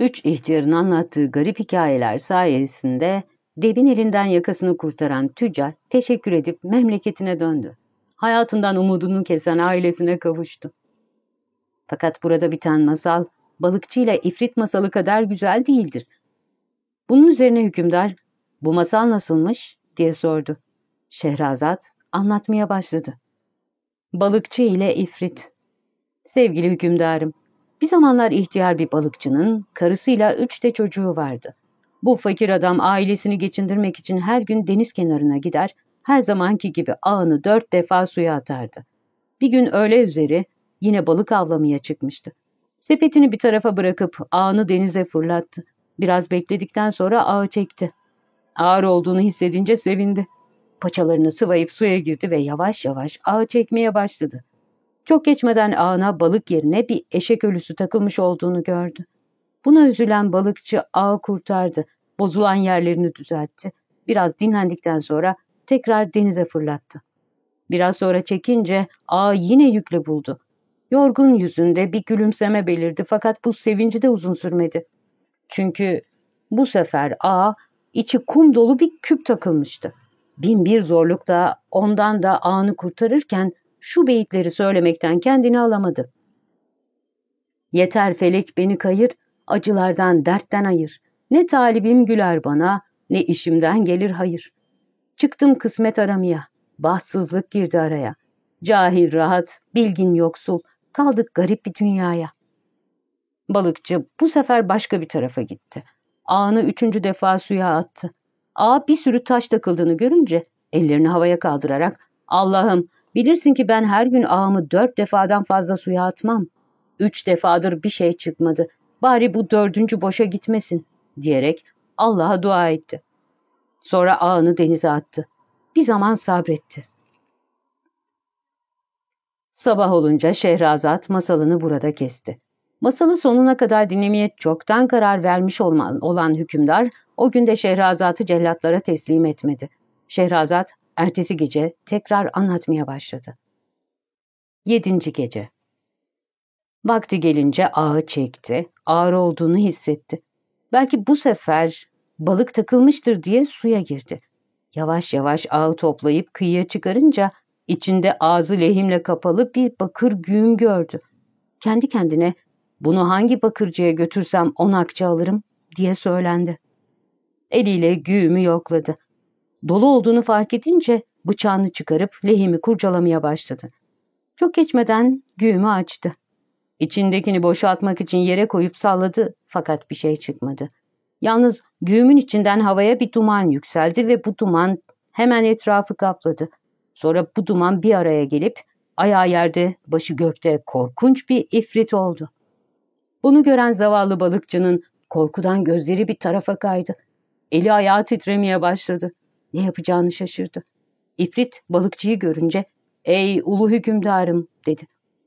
Üç ihtiyarın anlattığı garip hikayeler sayesinde devin elinden yakasını kurtaran tüccar teşekkür edip memleketine döndü. Hayatından umudunu kesen ailesine kavuştu. Fakat burada biten masal balıkçıyla ifrit masalı kadar güzel değildir. Bunun üzerine hükümdar bu masal nasılmış diye sordu. Şehrazat anlatmaya başladı. Balıkçı ile ifrit. Sevgili hükümdarım, bir zamanlar ihtiyar bir balıkçının karısıyla üç de çocuğu vardı. Bu fakir adam ailesini geçindirmek için her gün deniz kenarına gider, her zamanki gibi ağını dört defa suya atardı. Bir gün öğle üzeri yine balık avlamaya çıkmıştı. Sepetini bir tarafa bırakıp ağını denize fırlattı. Biraz bekledikten sonra ağı çekti. Ağır olduğunu hissedince sevindi. Paçalarını sıvayıp suya girdi ve yavaş yavaş ağı çekmeye başladı. Çok geçmeden ağına balık yerine bir eşek ölüsü takılmış olduğunu gördü. Buna üzülen balıkçı ağı kurtardı. Bozulan yerlerini düzeltti. Biraz dinlendikten sonra tekrar denize fırlattı. Biraz sonra çekince ağı yine yükle buldu. Yorgun yüzünde bir gülümseme belirdi fakat bu sevinci de uzun sürmedi. Çünkü bu sefer ağa içi kum dolu bir küp takılmıştı. Bin bir zorlukta ondan da ağını kurtarırken şu beyitleri söylemekten kendini alamadı. Yeter felek beni kayır, acılardan dertten ayır. Ne talibim güler bana, ne işimden gelir hayır. Çıktım kısmet aramaya, bahtsızlık girdi araya. Cahil rahat, bilgin yoksul, kaldık garip bir dünyaya. Balıkçı bu sefer başka bir tarafa gitti. Ağını üçüncü defa suya attı. Ağa bir sürü taş takıldığını görünce ellerini havaya kaldırarak ''Allah'ım bilirsin ki ben her gün ağımı dört defadan fazla suya atmam. Üç defadır bir şey çıkmadı. Bari bu dördüncü boşa gitmesin.'' diyerek Allah'a dua etti. Sonra ağını denize attı. Bir zaman sabretti. Sabah olunca Şehrazat masalını burada kesti. Masalı sonuna kadar dinlemeye çoktan karar vermiş olan hükümdar o günde Şehrazat'ı cellatlara teslim etmedi. Şehrazat ertesi gece tekrar anlatmaya başladı. Yedinci gece Vakti gelince ağı çekti, ağır olduğunu hissetti. Belki bu sefer balık takılmıştır diye suya girdi. Yavaş yavaş ağı toplayıp kıyıya çıkarınca içinde ağzı lehimle kapalı bir bakır güğüm gördü. Kendi kendine bunu hangi bakırcıya götürsem on akçe alırım diye söylendi. Eliyle güğümü yokladı. Dolu olduğunu fark edince bıçağını çıkarıp lehimi kurcalamaya başladı. Çok geçmeden güğümü açtı. İçindekini boşaltmak için yere koyup salladı fakat bir şey çıkmadı. Yalnız güğümün içinden havaya bir duman yükseldi ve bu duman hemen etrafı kapladı. Sonra bu duman bir araya gelip ayağı yerde, başı gökte korkunç bir ifrit oldu. Bunu gören zavallı balıkçının korkudan gözleri bir tarafa kaydı. Eli ayağı titremeye başladı. Ne yapacağını şaşırdı. İfrit balıkçıyı görünce ''Ey ulu hükümdarım'' dedi.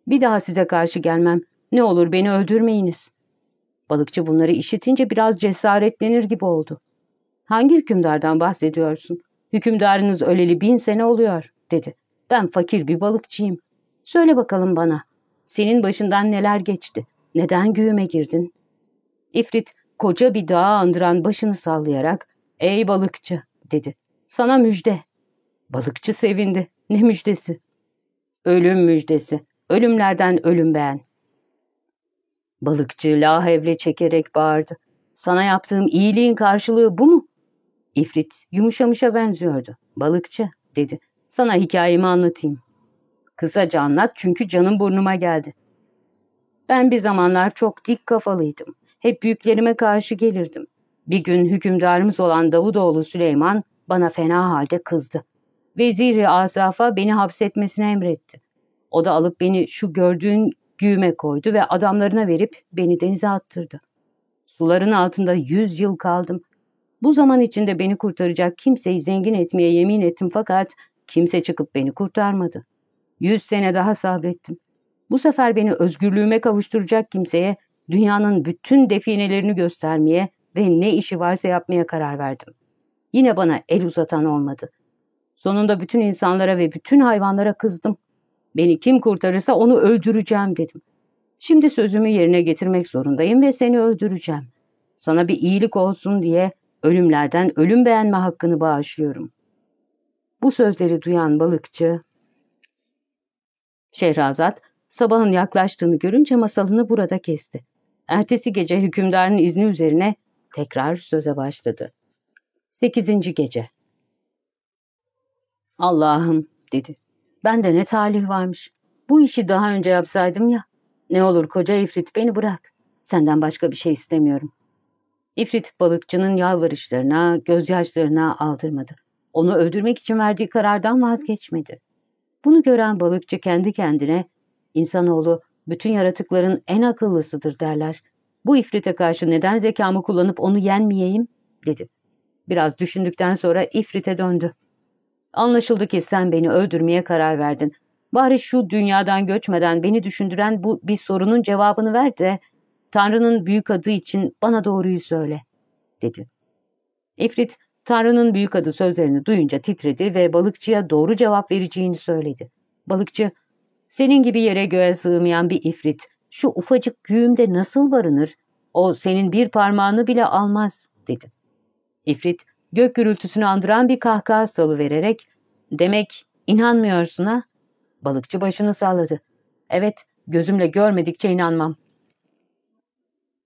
''Bir daha size karşı gelmem. Ne olur beni öldürmeyiniz.'' Balıkçı bunları işitince biraz cesaretlenir gibi oldu. ''Hangi hükümdardan bahsediyorsun? Hükümdarınız öleli bin sene oluyor.'' dedi. ''Ben fakir bir balıkçıyım. Söyle bakalım bana. Senin başından neler geçti? Neden güğüme girdin? İfrit koca bir dağı andıran başını sallayarak ''Ey balıkçı'' dedi. ''Sana müjde.'' Balıkçı sevindi. Ne müjdesi? Ölüm müjdesi. Ölümlerden ölüm beğen. Balıkçı lahevle çekerek bağırdı. Sana yaptığım iyiliğin karşılığı bu mu? İfrit yumuşamışa benziyordu. Balıkçı dedi. Sana hikayemi anlatayım. Kısaca anlat çünkü canım burnuma geldi. Ben bir zamanlar çok dik kafalıydım. Hep büyüklerime karşı gelirdim. Bir gün hükümdarımız olan Davudoğlu Süleyman bana fena halde kızdı. Veziri Asaf'a beni hapsetmesini emretti. O da alıp beni şu gördüğün güğüme koydu ve adamlarına verip beni denize attırdı. Suların altında yüz yıl kaldım. Bu zaman içinde beni kurtaracak kimseyi zengin etmeye yemin ettim fakat kimse çıkıp beni kurtarmadı. Yüz sene daha sabrettim. Bu sefer beni özgürlüğüme kavuşturacak kimseye dünyanın bütün definelerini göstermeye ve ne işi varsa yapmaya karar verdim. Yine bana el uzatan olmadı. Sonunda bütün insanlara ve bütün hayvanlara kızdım. Beni kim kurtarırsa onu öldüreceğim dedim. Şimdi sözümü yerine getirmek zorundayım ve seni öldüreceğim. Sana bir iyilik olsun diye ölümlerden ölüm beğenme hakkını bağışlıyorum. Bu sözleri duyan balıkçı, Şehrazat Sabahın yaklaştığını görünce masalını burada kesti. Ertesi gece hükümdarın izni üzerine tekrar söze başladı. Sekizinci gece Allah'ım dedi. Ben de ne talih varmış. Bu işi daha önce yapsaydım ya. Ne olur koca ifrit beni bırak. Senden başka bir şey istemiyorum. İfrit balıkçının yalvarışlarına, gözyaşlarına aldırmadı. Onu öldürmek için verdiği karardan vazgeçmedi. Bunu gören balıkçı kendi kendine İnsanoğlu bütün yaratıkların en akıllısıdır derler. Bu ifrite karşı neden zekamı kullanıp onu yenmeyeyim? dedi. Biraz düşündükten sonra ifrite döndü. Anlaşıldı ki sen beni öldürmeye karar verdin. Bari şu dünyadan göçmeden beni düşündüren bu bir sorunun cevabını ver de Tanrı'nın büyük adı için bana doğruyu söyle, dedi. İfrit, Tanrı'nın büyük adı sözlerini duyunca titredi ve balıkçıya doğru cevap vereceğini söyledi. Balıkçı, senin gibi yere göğe sığmayan bir ifrit şu ufacık güğümde nasıl barınır? O senin bir parmağını bile almaz, dedi. İfrit gök gürültüsünü andıran bir kahkaha salıvererek, demek inanmıyorsun ha? Balıkçı başını salladı. Evet, gözümle görmedikçe inanmam.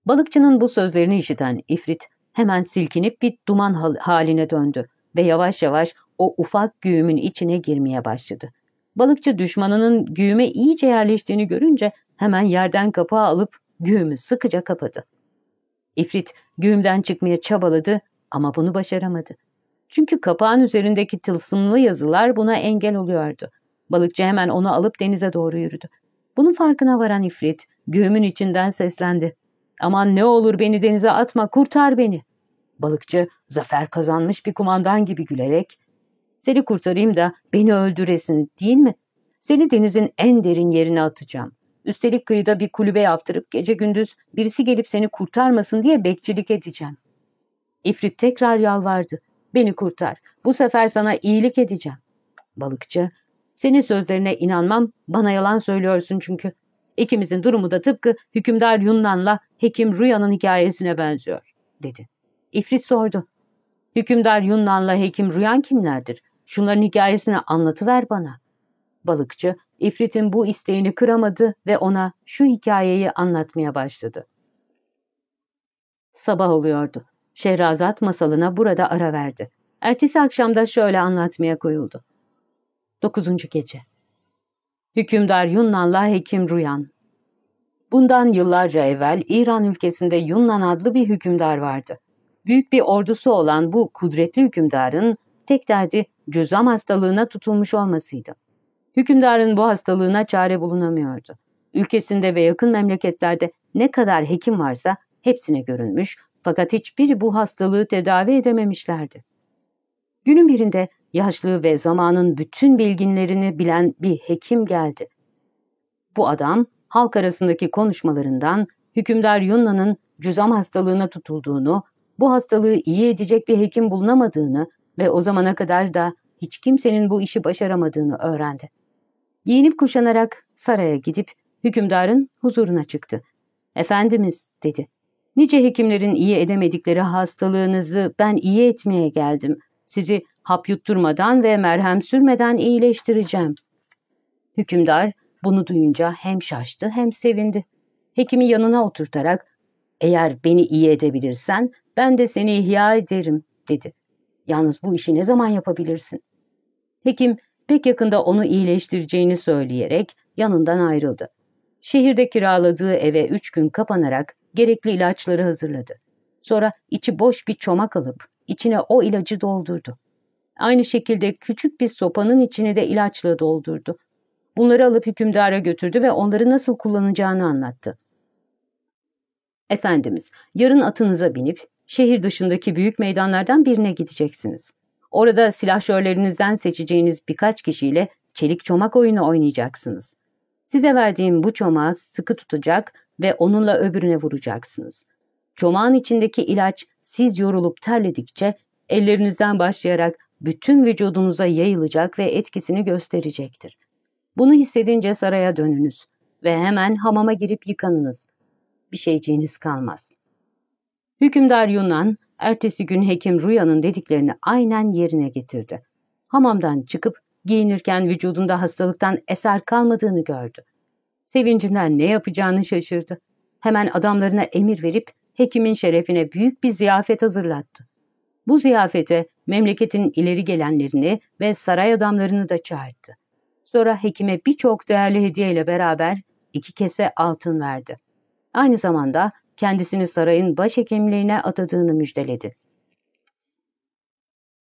Balıkçının bu sözlerini işiten ifrit hemen silkinip bir duman haline döndü ve yavaş yavaş o ufak güğümün içine girmeye başladı. Balıkçı düşmanının güğüme iyice yerleştiğini görünce hemen yerden kapağı alıp güğümü sıkıca kapadı. İfrit güğümden çıkmaya çabaladı ama bunu başaramadı. Çünkü kapağın üzerindeki tılsımlı yazılar buna engel oluyordu. Balıkçı hemen onu alıp denize doğru yürüdü. Bunun farkına varan ifrit güğümün içinden seslendi. Aman ne olur beni denize atma kurtar beni. Balıkçı zafer kazanmış bir kumandan gibi gülerek seni kurtarayım da beni öldüresin değil mi? Seni denizin en derin yerine atacağım. Üstelik kıyıda bir kulübe yaptırıp gece gündüz birisi gelip seni kurtarmasın diye bekçilik edeceğim. İfrit tekrar yalvardı. Beni kurtar. Bu sefer sana iyilik edeceğim. Balıkçı, senin sözlerine inanmam, bana yalan söylüyorsun çünkü. İkimizin durumu da tıpkı hükümdar Yunnan'la hekim Rüya'nın hikayesine benziyor, dedi. İfrit sordu. Hükümdar Yunnan'la hekim Rüyan kimlerdir? Şunların hikayesini anlatıver bana. Balıkçı, İfrit'in bu isteğini kıramadı ve ona şu hikayeyi anlatmaya başladı. Sabah oluyordu. Şehrazat masalına burada ara verdi. Ertesi akşamda şöyle anlatmaya koyuldu. 9. Gece Hükümdar Yunnan'la Hekim Ruyan Bundan yıllarca evvel İran ülkesinde Yunnan adlı bir hükümdar vardı. Büyük bir ordusu olan bu kudretli hükümdarın tek derdi cüzam hastalığına tutulmuş olmasıydı. Hükümdarın bu hastalığına çare bulunamıyordu. Ülkesinde ve yakın memleketlerde ne kadar hekim varsa hepsine görünmüş fakat hiçbiri bu hastalığı tedavi edememişlerdi. Günün birinde yaşlı ve zamanın bütün bilginlerini bilen bir hekim geldi. Bu adam halk arasındaki konuşmalarından hükümdar Yunna'nın cüzam hastalığına tutulduğunu, bu hastalığı iyi edecek bir hekim bulunamadığını ve o zamana kadar da hiç kimsenin bu işi başaramadığını öğrendi. Giyinip kuşanarak saraya gidip hükümdarın huzuruna çıktı. Efendimiz dedi. Nice hekimlerin iyi edemedikleri hastalığınızı ben iyi etmeye geldim. Sizi hap yutturmadan ve merhem sürmeden iyileştireceğim. Hükümdar bunu duyunca hem şaştı hem sevindi. Hekimi yanına oturtarak eğer beni iyi edebilirsen ben de seni ihya ederim dedi. Yalnız bu işi ne zaman yapabilirsin? Hekim pek yakında onu iyileştireceğini söyleyerek yanından ayrıldı. Şehirde kiraladığı eve üç gün kapanarak gerekli ilaçları hazırladı. Sonra içi boş bir çomak alıp içine o ilacı doldurdu. Aynı şekilde küçük bir sopanın içine de ilaçla doldurdu. Bunları alıp hükümdara götürdü ve onları nasıl kullanacağını anlattı. Efendimiz, yarın atınıza binip şehir dışındaki büyük meydanlardan birine gideceksiniz. Orada silahşörlerinizden seçeceğiniz birkaç kişiyle çelik çomak oyunu oynayacaksınız. Size verdiğim bu çomağı sıkı tutacak ve onunla öbürüne vuracaksınız. Çomağın içindeki ilaç siz yorulup terledikçe ellerinizden başlayarak bütün vücudunuza yayılacak ve etkisini gösterecektir. Bunu hissedince saraya dönünüz ve hemen hamama girip yıkanınız. Bir şeyciğiniz kalmaz. Hükümdar Yunan, ertesi gün hekim Rüya'nın dediklerini aynen yerine getirdi. Hamamdan çıkıp giyinirken vücudunda hastalıktan eser kalmadığını gördü. Sevincinden ne yapacağını şaşırdı. Hemen adamlarına emir verip hekimin şerefine büyük bir ziyafet hazırlattı. Bu ziyafete memleketin ileri gelenlerini ve saray adamlarını da çağırdı. Sonra hekime birçok değerli hediyeyle beraber iki kese altın verdi. Aynı zamanda kendisini sarayın başhekimliğine atadığını müjdeledi.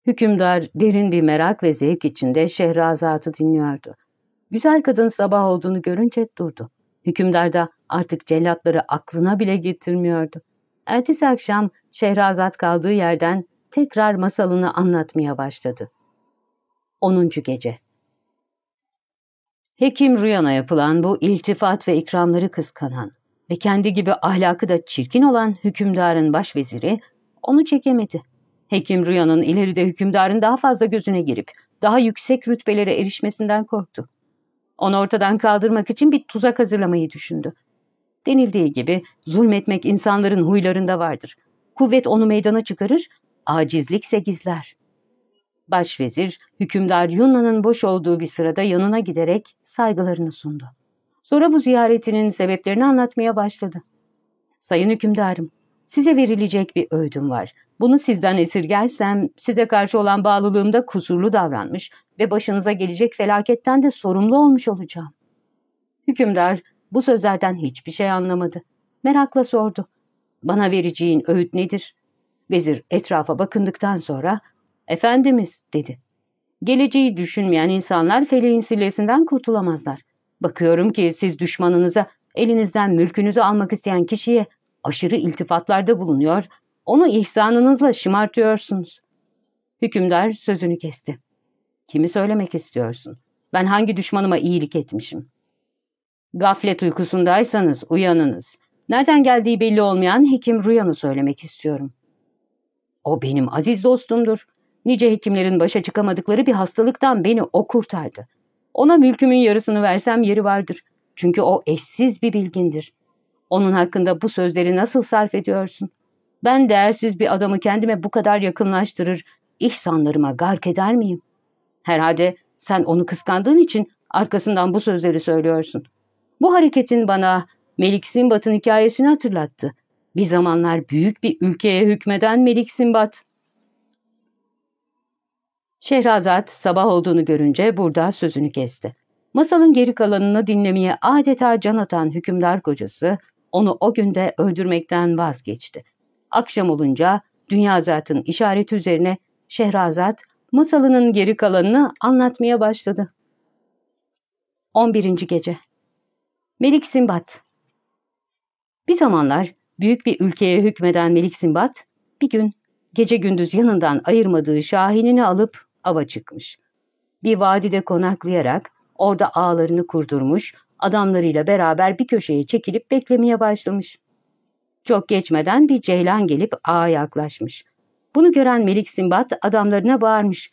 Hükümdar derin bir merak ve zevk içinde Şehrazat'ı dinliyordu. Güzel kadın sabah olduğunu görünce durdu. Hükümdar da artık cellatları aklına bile getirmiyordu. Ertesi akşam Şehrazat kaldığı yerden tekrar masalını anlatmaya başladı. 10. Gece Hekim Rüyan'a yapılan bu iltifat ve ikramları kıskanan ve kendi gibi ahlakı da çirkin olan hükümdarın başveziri onu çekemedi. Hekim Rüyan'ın ileride hükümdarın daha fazla gözüne girip daha yüksek rütbelere erişmesinden korktu. Onu ortadan kaldırmak için bir tuzak hazırlamayı düşündü. Denildiği gibi zulmetmek insanların huylarında vardır. Kuvvet onu meydana çıkarır, acizlikse gizler. Başvezir, hükümdar Yunna'nın boş olduğu bir sırada yanına giderek saygılarını sundu. Sonra bu ziyaretinin sebeplerini anlatmaya başladı. Sayın hükümdarım, size verilecek bir öğüdüm var. Bunu sizden esirgersem size karşı olan bağlılığımda kusurlu davranmış ve başınıza gelecek felaketten de sorumlu olmuş olacağım. Hükümdar bu sözlerden hiçbir şey anlamadı. Merakla sordu. Bana vereceğin öğüt nedir? Vezir etrafa bakındıktan sonra Efendimiz dedi. Geleceği düşünmeyen insanlar feleğin sillesinden kurtulamazlar. Bakıyorum ki siz düşmanınıza elinizden mülkünüzü almak isteyen kişiye aşırı iltifatlarda bulunuyor, onu ihsanınızla şımartıyorsunuz. Hükümdar sözünü kesti. Kimi söylemek istiyorsun? Ben hangi düşmanıma iyilik etmişim? Gaflet uykusundaysanız uyanınız. Nereden geldiği belli olmayan hekim Rüyan'ı söylemek istiyorum. O benim aziz dostumdur. Nice hekimlerin başa çıkamadıkları bir hastalıktan beni o kurtardı. Ona mülkümün yarısını versem yeri vardır. Çünkü o eşsiz bir bilgindir. Onun hakkında bu sözleri nasıl sarf ediyorsun? Ben değersiz bir adamı kendime bu kadar yakınlaştırır, ihsanlarıma gark eder miyim? Herhalde sen onu kıskandığın için arkasından bu sözleri söylüyorsun. Bu hareketin bana Melik Simbat'ın hikayesini hatırlattı. Bir zamanlar büyük bir ülkeye hükmeden Melik Simbat. Şehrazat sabah olduğunu görünce burada sözünü kesti. Masalın geri kalanını dinlemeye adeta can atan hükümdar kocası onu o günde öldürmekten vazgeçti. Akşam olunca dünya zatın işareti üzerine Şehrazat masalının geri kalanını anlatmaya başladı. 11. Gece Melik Simbat Bir zamanlar büyük bir ülkeye hükmeden Melik Simbat, bir gün gece gündüz yanından ayırmadığı şahinini alıp ava çıkmış. Bir vadide konaklayarak orada ağlarını kurdurmuş, adamlarıyla beraber bir köşeye çekilip beklemeye başlamış. Çok geçmeden bir ceylan gelip ağa yaklaşmış. Bunu gören Melik Simbat adamlarına bağırmış.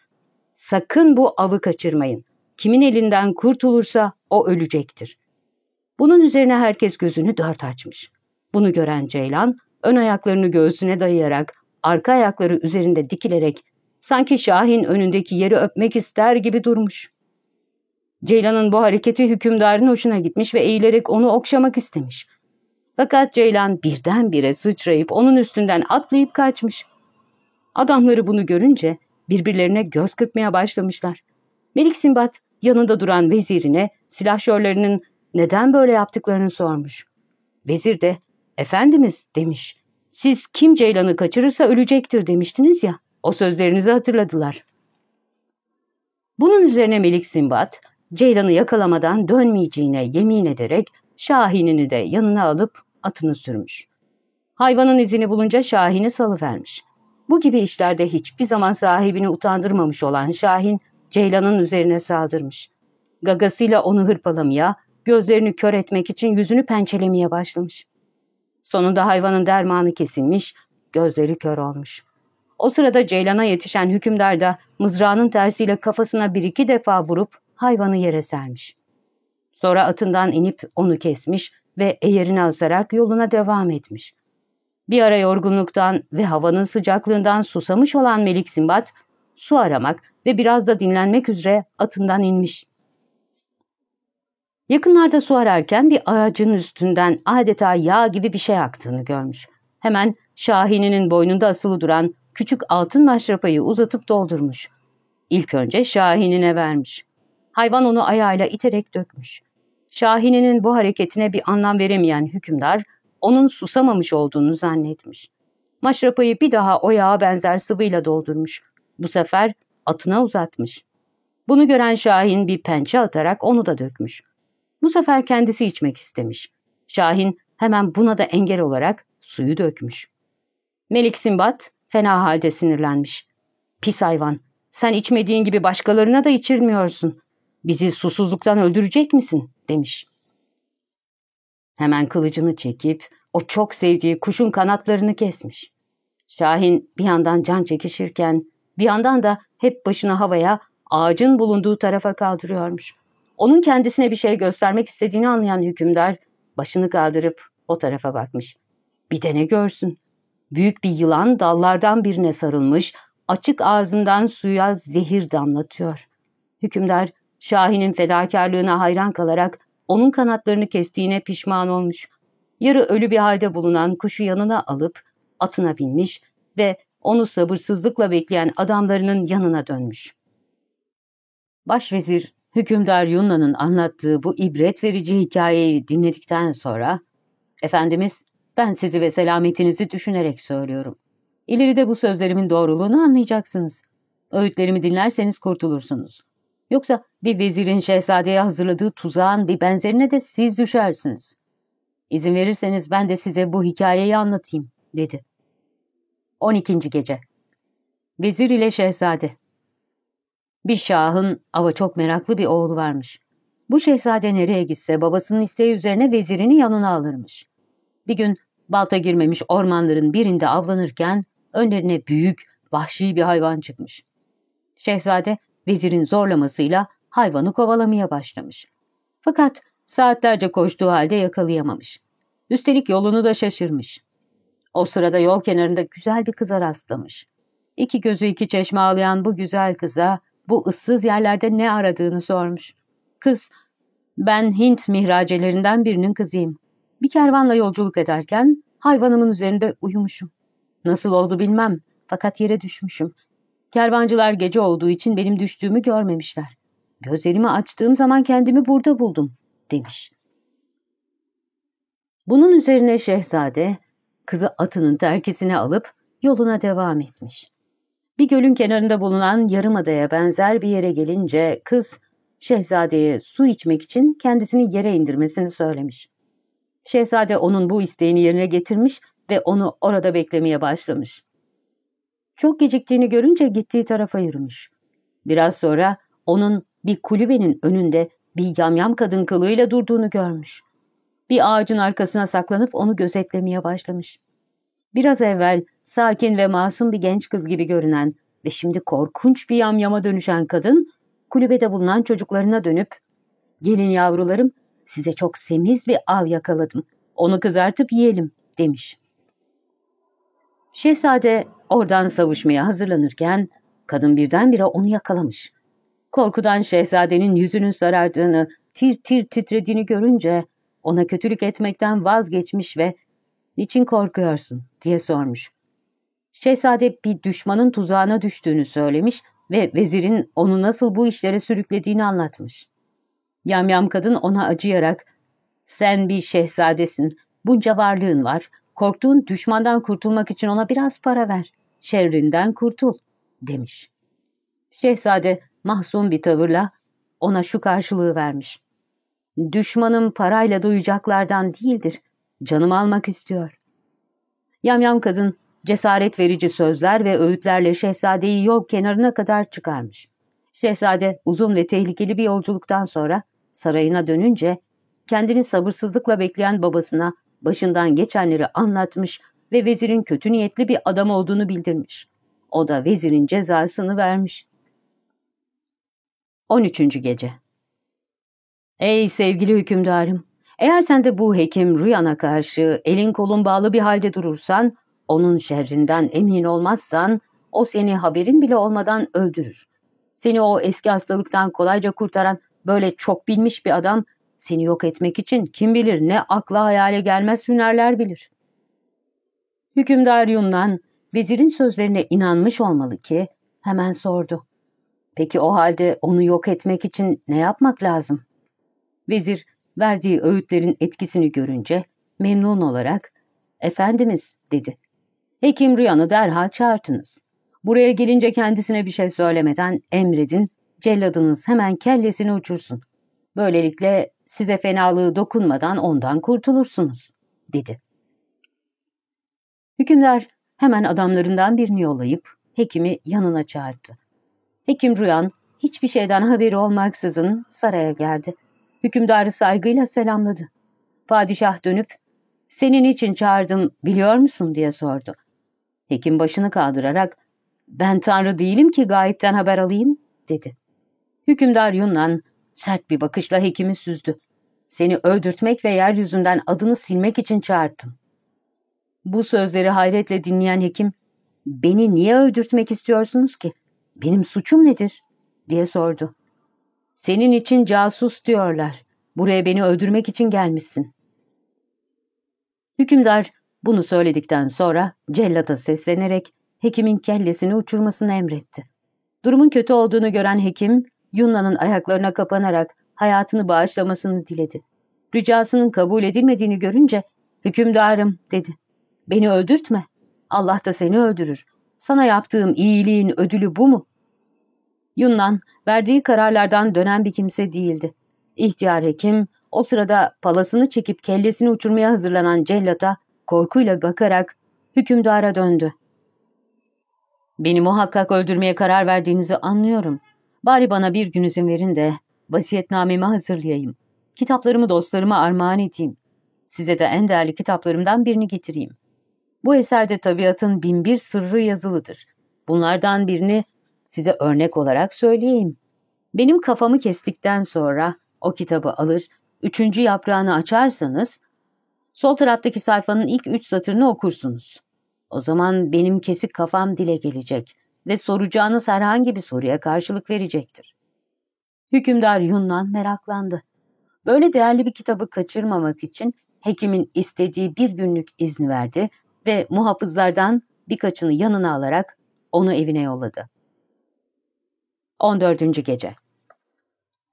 Sakın bu avı kaçırmayın. Kimin elinden kurtulursa o ölecektir. Bunun üzerine herkes gözünü dört açmış. Bunu gören Ceylan ön ayaklarını göğsüne dayayarak arka ayakları üzerinde dikilerek sanki Şahin önündeki yeri öpmek ister gibi durmuş. Ceylan'ın bu hareketi hükümdarın hoşuna gitmiş ve eğilerek onu okşamak istemiş. Fakat Ceylan birdenbire sıçrayıp onun üstünden atlayıp kaçmış. Adamları bunu görünce birbirlerine göz kırpmaya başlamışlar. Melik Simbat yanında duran vezirine silahşörlerinin neden böyle yaptıklarını sormuş. Vezir de Efendimiz demiş. Siz kim Ceylan'ı kaçırırsa ölecektir demiştiniz ya. O sözlerinizi hatırladılar. Bunun üzerine Melik Simbat, Ceylan'ı yakalamadan dönmeyeceğine yemin ederek Şahin'ini de yanına alıp atını sürmüş. Hayvanın izini bulunca Şahin'i salıvermiş. Bu gibi işlerde hiçbir zaman sahibini utandırmamış olan Şahin, Ceylan'ın üzerine saldırmış. Gagasıyla onu hırpalamaya, gözlerini kör etmek için yüzünü pençelemeye başlamış. Sonunda hayvanın dermanı kesilmiş, gözleri kör olmuş. O sırada Ceylan'a yetişen hükümdar da mızrağının tersiyle kafasına bir iki defa vurup hayvanı yere sermiş. Sonra atından inip onu kesmiş ve eğerini asarak yoluna devam etmiş. Bir ara yorgunluktan ve havanın sıcaklığından susamış olan Melik Simbat, su aramak ve biraz da dinlenmek üzere atından inmiş. Yakınlarda su ararken bir ağacın üstünden adeta yağ gibi bir şey aktığını görmüş. Hemen Şahini'nin boynunda asılı duran küçük altın maşrapayı uzatıp doldurmuş. İlk önce Şahini'ne vermiş. Hayvan onu ayağıyla iterek dökmüş. Şahini'nin bu hareketine bir anlam veremeyen hükümdar, onun susamamış olduğunu zannetmiş. Maşrapayı bir daha o yağa benzer sıvıyla doldurmuş. Bu sefer atına uzatmış. Bunu gören Şahin bir pençe atarak onu da dökmüş. Bu sefer kendisi içmek istemiş. Şahin hemen buna da engel olarak suyu dökmüş. Melik Simbat fena halde sinirlenmiş. Pis hayvan, sen içmediğin gibi başkalarına da içirmiyorsun. Bizi susuzluktan öldürecek misin? demiş. Hemen kılıcını çekip o çok sevdiği kuşun kanatlarını kesmiş. Şahin bir yandan can çekişirken bir yandan da hep başını havaya ağacın bulunduğu tarafa kaldırıyormuş. Onun kendisine bir şey göstermek istediğini anlayan hükümdar başını kaldırıp o tarafa bakmış. Bir de ne görsün? Büyük bir yılan dallardan birine sarılmış, açık ağzından suya zehir damlatıyor. Hükümdar Şahin'in fedakarlığına hayran kalarak onun kanatlarını kestiğine pişman olmuş. Yarı ölü bir halde bulunan kuşu yanına alıp atına binmiş ve onu sabırsızlıkla bekleyen adamlarının yanına dönmüş. Başvezir, hükümdar Yunna'nın anlattığı bu ibret verici hikayeyi dinledikten sonra, ''Efendimiz, Ben sizi ve selametinizi düşünerek söylüyorum. İleride bu sözlerimin doğruluğunu anlayacaksınız. Öğütlerimi dinlerseniz kurtulursunuz. Yoksa bir vezirin şehzadeye hazırladığı tuzağın bir benzerine de siz düşersiniz. İzin verirseniz ben de size bu hikayeyi anlatayım, dedi. 12. Gece Vezir ile Şehzade Bir şahın ava çok meraklı bir oğlu varmış. Bu şehzade nereye gitse babasının isteği üzerine vezirini yanına alırmış. Bir gün balta girmemiş ormanların birinde avlanırken önlerine büyük, vahşi bir hayvan çıkmış. Şehzade vezirin zorlamasıyla hayvanı kovalamaya başlamış. Fakat saatlerce koştuğu halde yakalayamamış. Üstelik yolunu da şaşırmış. O sırada yol kenarında güzel bir kıza rastlamış. İki gözü iki çeşme ağlayan bu güzel kıza bu ıssız yerlerde ne aradığını sormuş. Kız, ben Hint mihracelerinden birinin kızıyım. Bir kervanla yolculuk ederken hayvanımın üzerinde uyumuşum. Nasıl oldu bilmem fakat yere düşmüşüm. Kervancılar gece olduğu için benim düştüğümü görmemişler. Gözlerimi açtığım zaman kendimi burada buldum, demiş. Bunun üzerine şehzade, kızı atının terkisine alıp yoluna devam etmiş. Bir gölün kenarında bulunan yarımadaya benzer bir yere gelince kız, şehzadeye su içmek için kendisini yere indirmesini söylemiş. Şehzade onun bu isteğini yerine getirmiş ve onu orada beklemeye başlamış. Çok geciktiğini görünce gittiği tarafa yürümüş. Biraz sonra onun bir kulübenin önünde bir yamyam kadın kılığıyla durduğunu görmüş. Bir ağacın arkasına saklanıp onu gözetlemeye başlamış. Biraz evvel sakin ve masum bir genç kız gibi görünen ve şimdi korkunç bir yamyama dönüşen kadın, kulübede bulunan çocuklarına dönüp, ''Gelin yavrularım, size çok semiz bir av yakaladım. Onu kızartıp yiyelim.'' demiş. Şehzade oradan savuşmaya hazırlanırken kadın birdenbire onu yakalamış. Korkudan şehzadenin yüzünün sarardığını, tir tir titrediğini görünce ona kötülük etmekten vazgeçmiş ve ''Niçin korkuyorsun?'' diye sormuş. Şehzade bir düşmanın tuzağına düştüğünü söylemiş ve vezirin onu nasıl bu işlere sürüklediğini anlatmış. Yamyam kadın ona acıyarak ''Sen bir şehzadesin, bunca varlığın var, korktuğun düşmandan kurtulmak için ona biraz para ver, şerrinden kurtul.'' demiş. Şehzade mahzun bir tavırla ona şu karşılığı vermiş. Düşmanım parayla duyacaklardan değildir, canımı almak istiyor. Yamyam kadın cesaret verici sözler ve öğütlerle şehzadeyi yol kenarına kadar çıkarmış. Şehzade uzun ve tehlikeli bir yolculuktan sonra sarayına dönünce kendini sabırsızlıkla bekleyen babasına başından geçenleri anlatmış ve vezirin kötü niyetli bir adam olduğunu bildirmiş. O da vezirin cezasını vermiş. 13. Gece Ey sevgili hükümdarım! Eğer sen de bu hekim Rüyan'a karşı elin kolun bağlı bir halde durursan, onun şerrinden emin olmazsan, o seni haberin bile olmadan öldürür. Seni o eski hastalıktan kolayca kurtaran böyle çok bilmiş bir adam, seni yok etmek için kim bilir ne akla hayale gelmez hünerler bilir. Hükümdar Yunnan, vezirin sözlerine inanmış olmalı ki, hemen sordu. Peki o halde onu yok etmek için ne yapmak lazım? Vezir, verdiği öğütlerin etkisini görünce memnun olarak, ''Efendimiz'' dedi. ''Hekim Rüyan'ı derhal çağırtınız. Buraya gelince kendisine bir şey söylemeden emredin, celladınız hemen kellesini uçursun. Böylelikle size fenalığı dokunmadan ondan kurtulursunuz.'' dedi. Hükümdar hemen adamlarından birini yollayıp hekimi yanına çağırdı. Hekim Rüyan hiçbir şeyden haberi olmaksızın saraya geldi. Hükümdarı saygıyla selamladı. Padişah dönüp, senin için çağırdım biliyor musun diye sordu. Hekim başını kaldırarak, ben tanrı değilim ki gayipten haber alayım dedi. Hükümdar Yunnan sert bir bakışla hekimi süzdü. Seni öldürtmek ve yeryüzünden adını silmek için çağırdım. Bu sözleri hayretle dinleyen hekim, beni niye öldürtmek istiyorsunuz ki? Benim suçum nedir? diye sordu. Senin için casus diyorlar. Buraya beni öldürmek için gelmişsin. Hükümdar bunu söyledikten sonra cellata seslenerek hekimin kellesini uçurmasını emretti. Durumun kötü olduğunu gören hekim, Yunna'nın ayaklarına kapanarak hayatını bağışlamasını diledi. Ricasının kabul edilmediğini görünce Hükümdarım dedi. Beni öldürtme. Allah da seni öldürür. Sana yaptığım iyiliğin ödülü bu mu? Yunnan verdiği kararlardan dönen bir kimse değildi. İhtiyar hekim o sırada palasını çekip kellesini uçurmaya hazırlanan cellata korkuyla bakarak hükümdara döndü. Beni muhakkak öldürmeye karar verdiğinizi anlıyorum. Bari bana bir gün izin verin de vasiyetnamemi hazırlayayım. Kitaplarımı dostlarıma armağan edeyim. Size de en değerli kitaplarımdan birini getireyim. Bu eserde tabiatın binbir sırrı yazılıdır. Bunlardan birini size örnek olarak söyleyeyim. Benim kafamı kestikten sonra o kitabı alır, üçüncü yaprağını açarsanız, sol taraftaki sayfanın ilk üç satırını okursunuz. O zaman benim kesik kafam dile gelecek ve soracağınız herhangi bir soruya karşılık verecektir. Hükümdar Yunnan meraklandı. Böyle değerli bir kitabı kaçırmamak için hekimin istediği bir günlük izni verdi ve muhafızlardan birkaçını yanına alarak onu evine yolladı. 14. Gece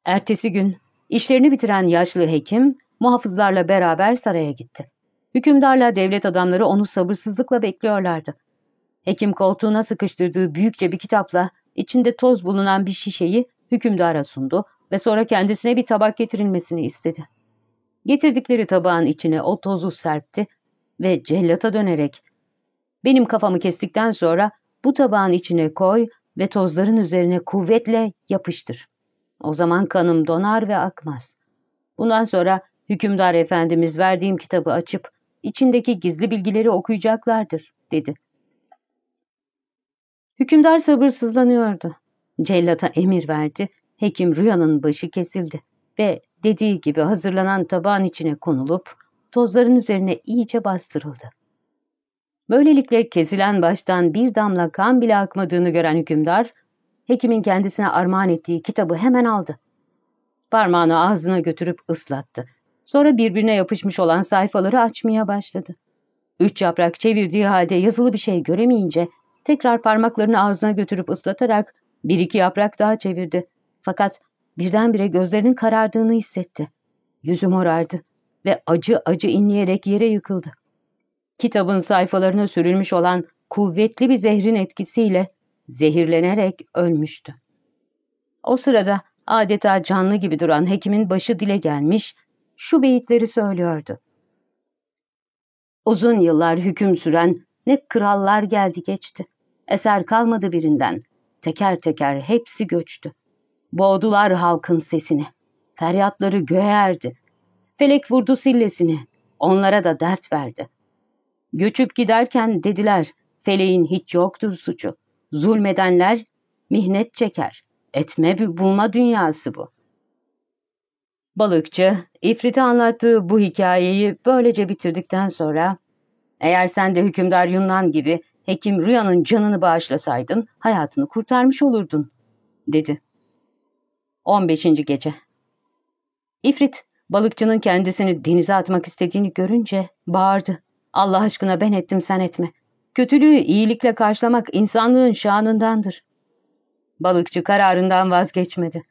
Ertesi gün işlerini bitiren yaşlı hekim muhafızlarla beraber saraya gitti. Hükümdarla devlet adamları onu sabırsızlıkla bekliyorlardı. Hekim koltuğuna sıkıştırdığı büyükçe bir kitapla içinde toz bulunan bir şişeyi hükümdara sundu ve sonra kendisine bir tabak getirilmesini istedi. Getirdikleri tabağın içine o tozu serpti ve cellata dönerek ''Benim kafamı kestikten sonra bu tabağın içine koy ve tozların üzerine kuvvetle yapıştır. O zaman kanım donar ve akmaz. Bundan sonra hükümdar efendimiz verdiğim kitabı açıp içindeki gizli bilgileri okuyacaklardır, dedi. Hükümdar sabırsızlanıyordu. Cellata emir verdi, hekim rüyanın başı kesildi ve dediği gibi hazırlanan tabağın içine konulup tozların üzerine iyice bastırıldı. Böylelikle kesilen baştan bir damla kan bile akmadığını gören hükümdar, hekimin kendisine armağan ettiği kitabı hemen aldı. Parmağını ağzına götürüp ıslattı. Sonra birbirine yapışmış olan sayfaları açmaya başladı. Üç yaprak çevirdiği halde yazılı bir şey göremeyince tekrar parmaklarını ağzına götürüp ıslatarak bir iki yaprak daha çevirdi. Fakat birdenbire gözlerinin karardığını hissetti. Yüzü morardı ve acı acı inleyerek yere yıkıldı. Kitabın sayfalarına sürülmüş olan kuvvetli bir zehrin etkisiyle zehirlenerek ölmüştü. O sırada adeta canlı gibi duran hekimin başı dile gelmiş, şu beyitleri söylüyordu. Uzun yıllar hüküm süren ne krallar geldi geçti. Eser kalmadı birinden. Teker teker hepsi göçtü. Boğdular halkın sesini. Feryatları göğe. Felek vurdu sillesini. Onlara da dert verdi. Göçüp giderken dediler, feleğin hiç yoktur suçu. Zulmedenler mihnet çeker. Etme bulma dünyası bu. Balıkçı, İfrit'e anlattığı bu hikayeyi böylece bitirdikten sonra, eğer sen de hükümdar Yunan gibi hekim Rüya'nın canını bağışlasaydın, hayatını kurtarmış olurdun, dedi. 15. Gece İfrit, balıkçının kendisini denize atmak istediğini görünce bağırdı. Allah aşkına ben ettim sen etme. Kötülüğü iyilikle karşılamak insanlığın şanındandır. Balıkçı kararından vazgeçmedi.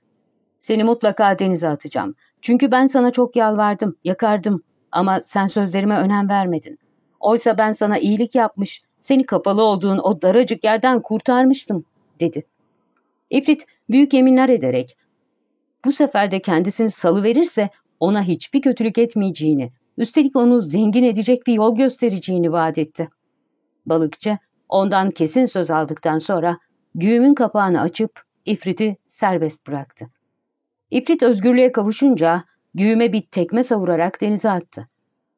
Seni mutlaka denize atacağım. Çünkü ben sana çok yalvardım, yakardım ama sen sözlerime önem vermedin. Oysa ben sana iyilik yapmış, seni kapalı olduğun o daracık yerden kurtarmıştım, dedi. İfrit büyük yeminler ederek, bu sefer de kendisini salı verirse ona hiçbir kötülük etmeyeceğini, üstelik onu zengin edecek bir yol göstereceğini vaat etti. Balıkçı ondan kesin söz aldıktan sonra güğümün kapağını açıp İfrit'i serbest bıraktı. İfrit özgürlüğe kavuşunca güğüme bir tekme savurarak denize attı.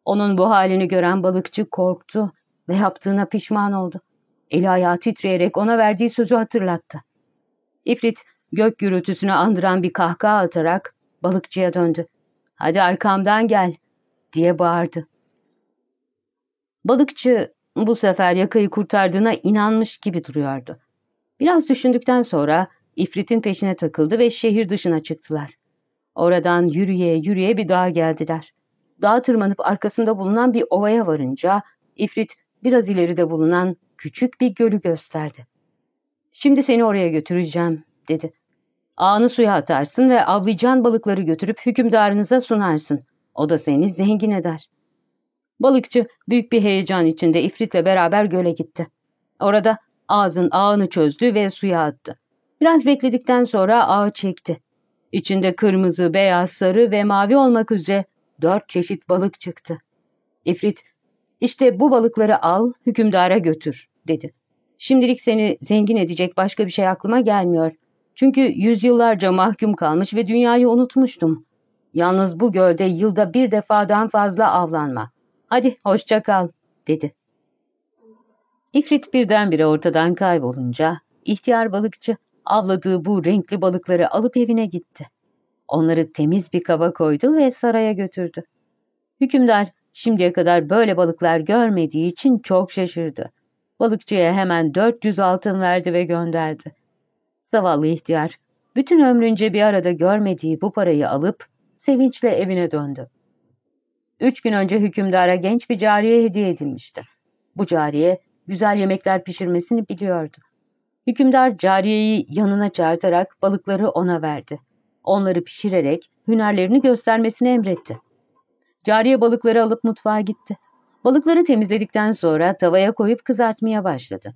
Onun bu halini gören balıkçı korktu ve yaptığına pişman oldu. Eli ayağı titreyerek ona verdiği sözü hatırlattı. İfrit gök gürültüsünü andıran bir kahkaha atarak balıkçıya döndü. ''Hadi arkamdan gel.'' diye bağırdı. Balıkçı bu sefer yakayı kurtardığına inanmış gibi duruyordu. Biraz düşündükten sonra İfrit'in peşine takıldı ve şehir dışına çıktılar. Oradan yürüye yürüye bir dağa geldiler. Dağa tırmanıp arkasında bulunan bir ovaya varınca İfrit biraz ileride bulunan küçük bir gölü gösterdi. Şimdi seni oraya götüreceğim dedi. Ağını suya atarsın ve avlayacağın balıkları götürüp hükümdarınıza sunarsın. O da seni zengin eder. Balıkçı büyük bir heyecan içinde ifritle beraber göle gitti. Orada ağzın ağını çözdü ve suya attı. Biraz bekledikten sonra ağı çekti. İçinde kırmızı, beyaz, sarı ve mavi olmak üzere dört çeşit balık çıktı. İfrit, işte bu balıkları al, hükümdara götür, dedi. Şimdilik seni zengin edecek başka bir şey aklıma gelmiyor. Çünkü yüzyıllarca mahkum kalmış ve dünyayı unutmuştum. Yalnız bu gölde yılda bir defadan fazla avlanma. Hadi hoşça kal, dedi. İfrit birdenbire ortadan kaybolunca ihtiyar balıkçı avladığı bu renkli balıkları alıp evine gitti. Onları temiz bir kaba koydu ve saraya götürdü. Hükümdar şimdiye kadar böyle balıklar görmediği için çok şaşırdı. Balıkçıya hemen 400 altın verdi ve gönderdi. Zavallı ihtiyar, bütün ömrünce bir arada görmediği bu parayı alıp sevinçle evine döndü. Üç gün önce hükümdara genç bir cariye hediye edilmişti. Bu cariye güzel yemekler pişirmesini biliyordu. Hükümdar cariyeyi yanına çağırtarak balıkları ona verdi. Onları pişirerek hünerlerini göstermesini emretti. Cariye balıkları alıp mutfağa gitti. Balıkları temizledikten sonra tavaya koyup kızartmaya başladı.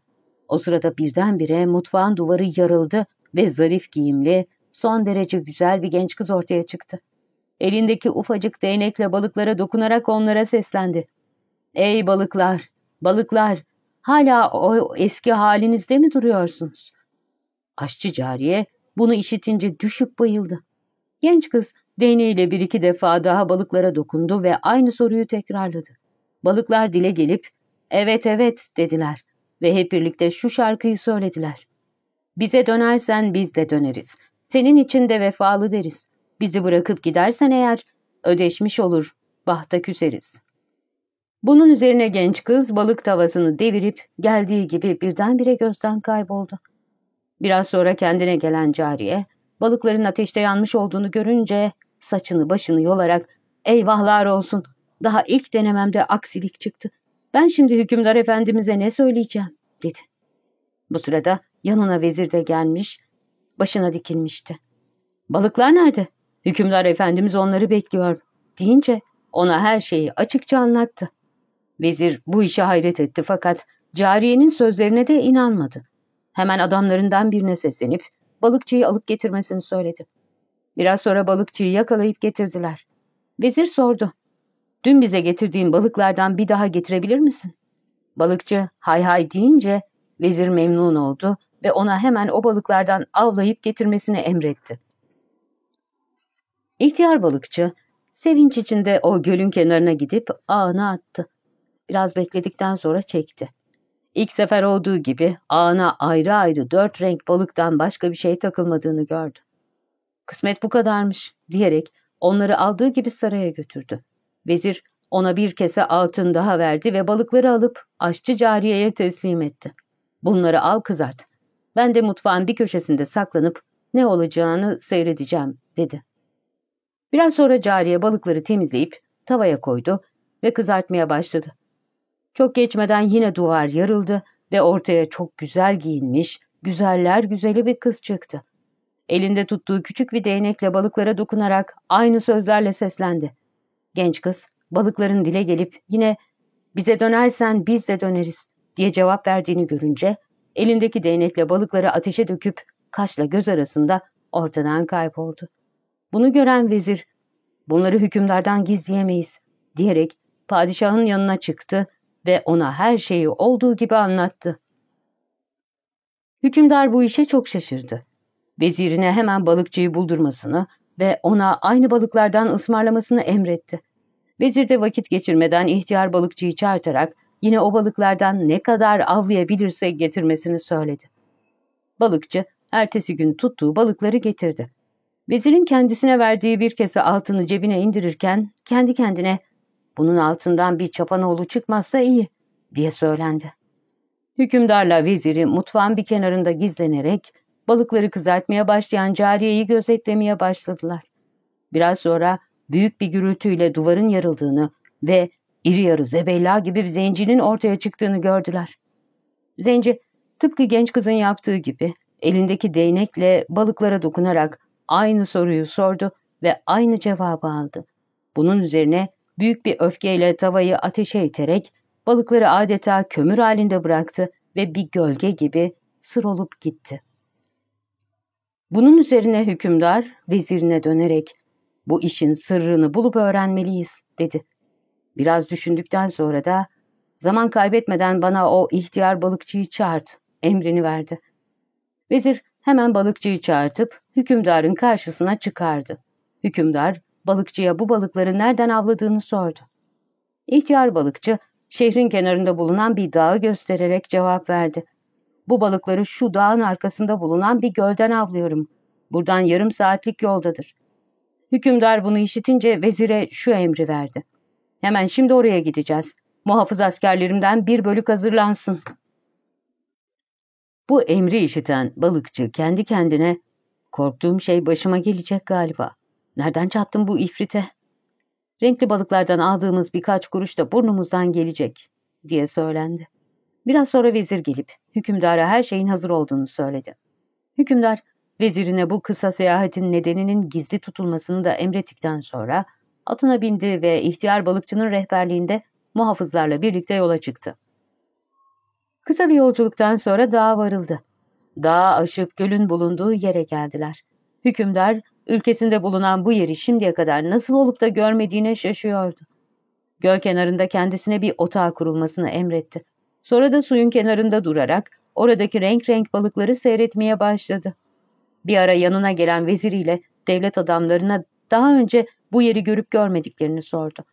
O sırada birdenbire mutfağın duvarı yarıldı ve zarif giyimli, son derece güzel bir genç kız ortaya çıktı. Elindeki ufacık değnekle balıklara dokunarak onlara seslendi. ''Ey balıklar, balıklar, hala o eski halinizde mi duruyorsunuz?'' Aşçı cariye bunu işitince düşüp bayıldı. Genç kız değneğiyle bir iki defa daha balıklara dokundu ve aynı soruyu tekrarladı. Balıklar dile gelip evet evet dediler ve hep birlikte şu şarkıyı söylediler. Bize dönersen biz de döneriz. Senin için de vefalı deriz. Bizi bırakıp gidersen eğer ödeşmiş olur, bahta küseriz. Bunun üzerine genç kız balık tavasını devirip geldiği gibi birdenbire gözden kayboldu. Biraz sonra kendine gelen cariye, balıkların ateşte yanmış olduğunu görünce saçını başını yolarak ''Eyvahlar olsun, daha ilk denememde aksilik çıktı. Ben şimdi hükümdar efendimize ne söyleyeceğim?'' dedi. Bu sırada yanına vezir de gelmiş, başına dikilmişti. ''Balıklar nerede? Hükümdar efendimiz onları bekliyor.'' deyince ona her şeyi açıkça anlattı. Vezir bu işe hayret etti fakat cariyenin sözlerine de inanmadı. Hemen adamlarından birine seslenip balıkçıyı alıp getirmesini söyledi. Biraz sonra balıkçıyı yakalayıp getirdiler. Vezir sordu. Dün bize getirdiğin balıklardan bir daha getirebilir misin? Balıkçı hay hay deyince vezir memnun oldu ve ona hemen o balıklardan avlayıp getirmesini emretti. İhtiyar balıkçı sevinç içinde o gölün kenarına gidip ağını attı. Biraz bekledikten sonra çekti. İlk sefer olduğu gibi ağına ayrı ayrı dört renk balıktan başka bir şey takılmadığını gördü. Kısmet bu kadarmış diyerek onları aldığı gibi saraya götürdü. Vezir ona bir kese altın daha verdi ve balıkları alıp aşçı cariyeye teslim etti. Bunları al kızart. Ben de mutfağın bir köşesinde saklanıp ne olacağını seyredeceğim dedi. Biraz sonra cariye balıkları temizleyip tavaya koydu ve kızartmaya başladı. Çok geçmeden yine duvar yarıldı ve ortaya çok güzel giyinmiş, güzeller güzeli bir kız çıktı. Elinde tuttuğu küçük bir değnekle balıklara dokunarak aynı sözlerle seslendi. Genç kız balıkların dile gelip yine bize dönersen biz de döneriz diye cevap verdiğini görünce elindeki değnekle balıkları ateşe döküp kaşla göz arasında ortadan kayboldu. Bunu gören vezir bunları hükümdardan gizleyemeyiz diyerek padişahın yanına çıktı ve ona her şeyi olduğu gibi anlattı. Hükümdar bu işe çok şaşırdı. Vezirine hemen balıkçıyı buldurmasını ve ona aynı balıklardan ısmarlamasını emretti. Vezir de vakit geçirmeden ihtiyar balıkçıyı çağırtarak yine o balıklardan ne kadar avlayabilirse getirmesini söyledi. Balıkçı ertesi gün tuttuğu balıkları getirdi. Vezirin kendisine verdiği bir kese altını cebine indirirken kendi kendine bunun altından bir çapanoğlu çıkmazsa iyi diye söylendi. Hükümdarla veziri mutfağın bir kenarında gizlenerek balıkları kızartmaya başlayan cariyeyi gözetlemeye başladılar. Biraz sonra büyük bir gürültüyle duvarın yarıldığını ve iri yarı zebella gibi bir zencinin ortaya çıktığını gördüler. Zenci tıpkı genç kızın yaptığı gibi elindeki değnekle balıklara dokunarak aynı soruyu sordu ve aynı cevabı aldı. Bunun üzerine büyük bir öfkeyle tavayı ateşe iterek balıkları adeta kömür halinde bıraktı ve bir gölge gibi sır olup gitti. Bunun üzerine hükümdar vezirine dönerek bu işin sırrını bulup öğrenmeliyiz dedi. Biraz düşündükten sonra da zaman kaybetmeden bana o ihtiyar balıkçıyı çağırt emrini verdi. Vezir hemen balıkçıyı çağırtıp hükümdarın karşısına çıkardı. Hükümdar balıkçıya bu balıkları nereden avladığını sordu. İhtiyar balıkçı şehrin kenarında bulunan bir dağı göstererek cevap verdi. Bu balıkları şu dağın arkasında bulunan bir gölden avlıyorum. Buradan yarım saatlik yoldadır. Hükümdar bunu işitince vezire şu emri verdi. Hemen şimdi oraya gideceğiz. Muhafız askerlerimden bir bölük hazırlansın. Bu emri işiten balıkçı kendi kendine korktuğum şey başıma gelecek galiba. Nereden çattım bu ifrite? Renkli balıklardan aldığımız birkaç kuruş da burnumuzdan gelecek diye söylendi. Biraz sonra vezir gelip hükümdara her şeyin hazır olduğunu söyledi. Hükümdar vezirine bu kısa seyahatin nedeninin gizli tutulmasını da emrettikten sonra atına bindi ve ihtiyar balıkçının rehberliğinde muhafızlarla birlikte yola çıktı. Kısa bir yolculuktan sonra dağa varıldı. Dağı aşıp gölün bulunduğu yere geldiler. Hükümdar, ülkesinde bulunan bu yeri şimdiye kadar nasıl olup da görmediğine şaşıyordu. Göl kenarında kendisine bir otağı kurulmasını emretti. Sonra da suyun kenarında durarak oradaki renk renk balıkları seyretmeye başladı. Bir ara yanına gelen veziriyle devlet adamlarına daha önce bu yeri görüp görmediklerini sordu.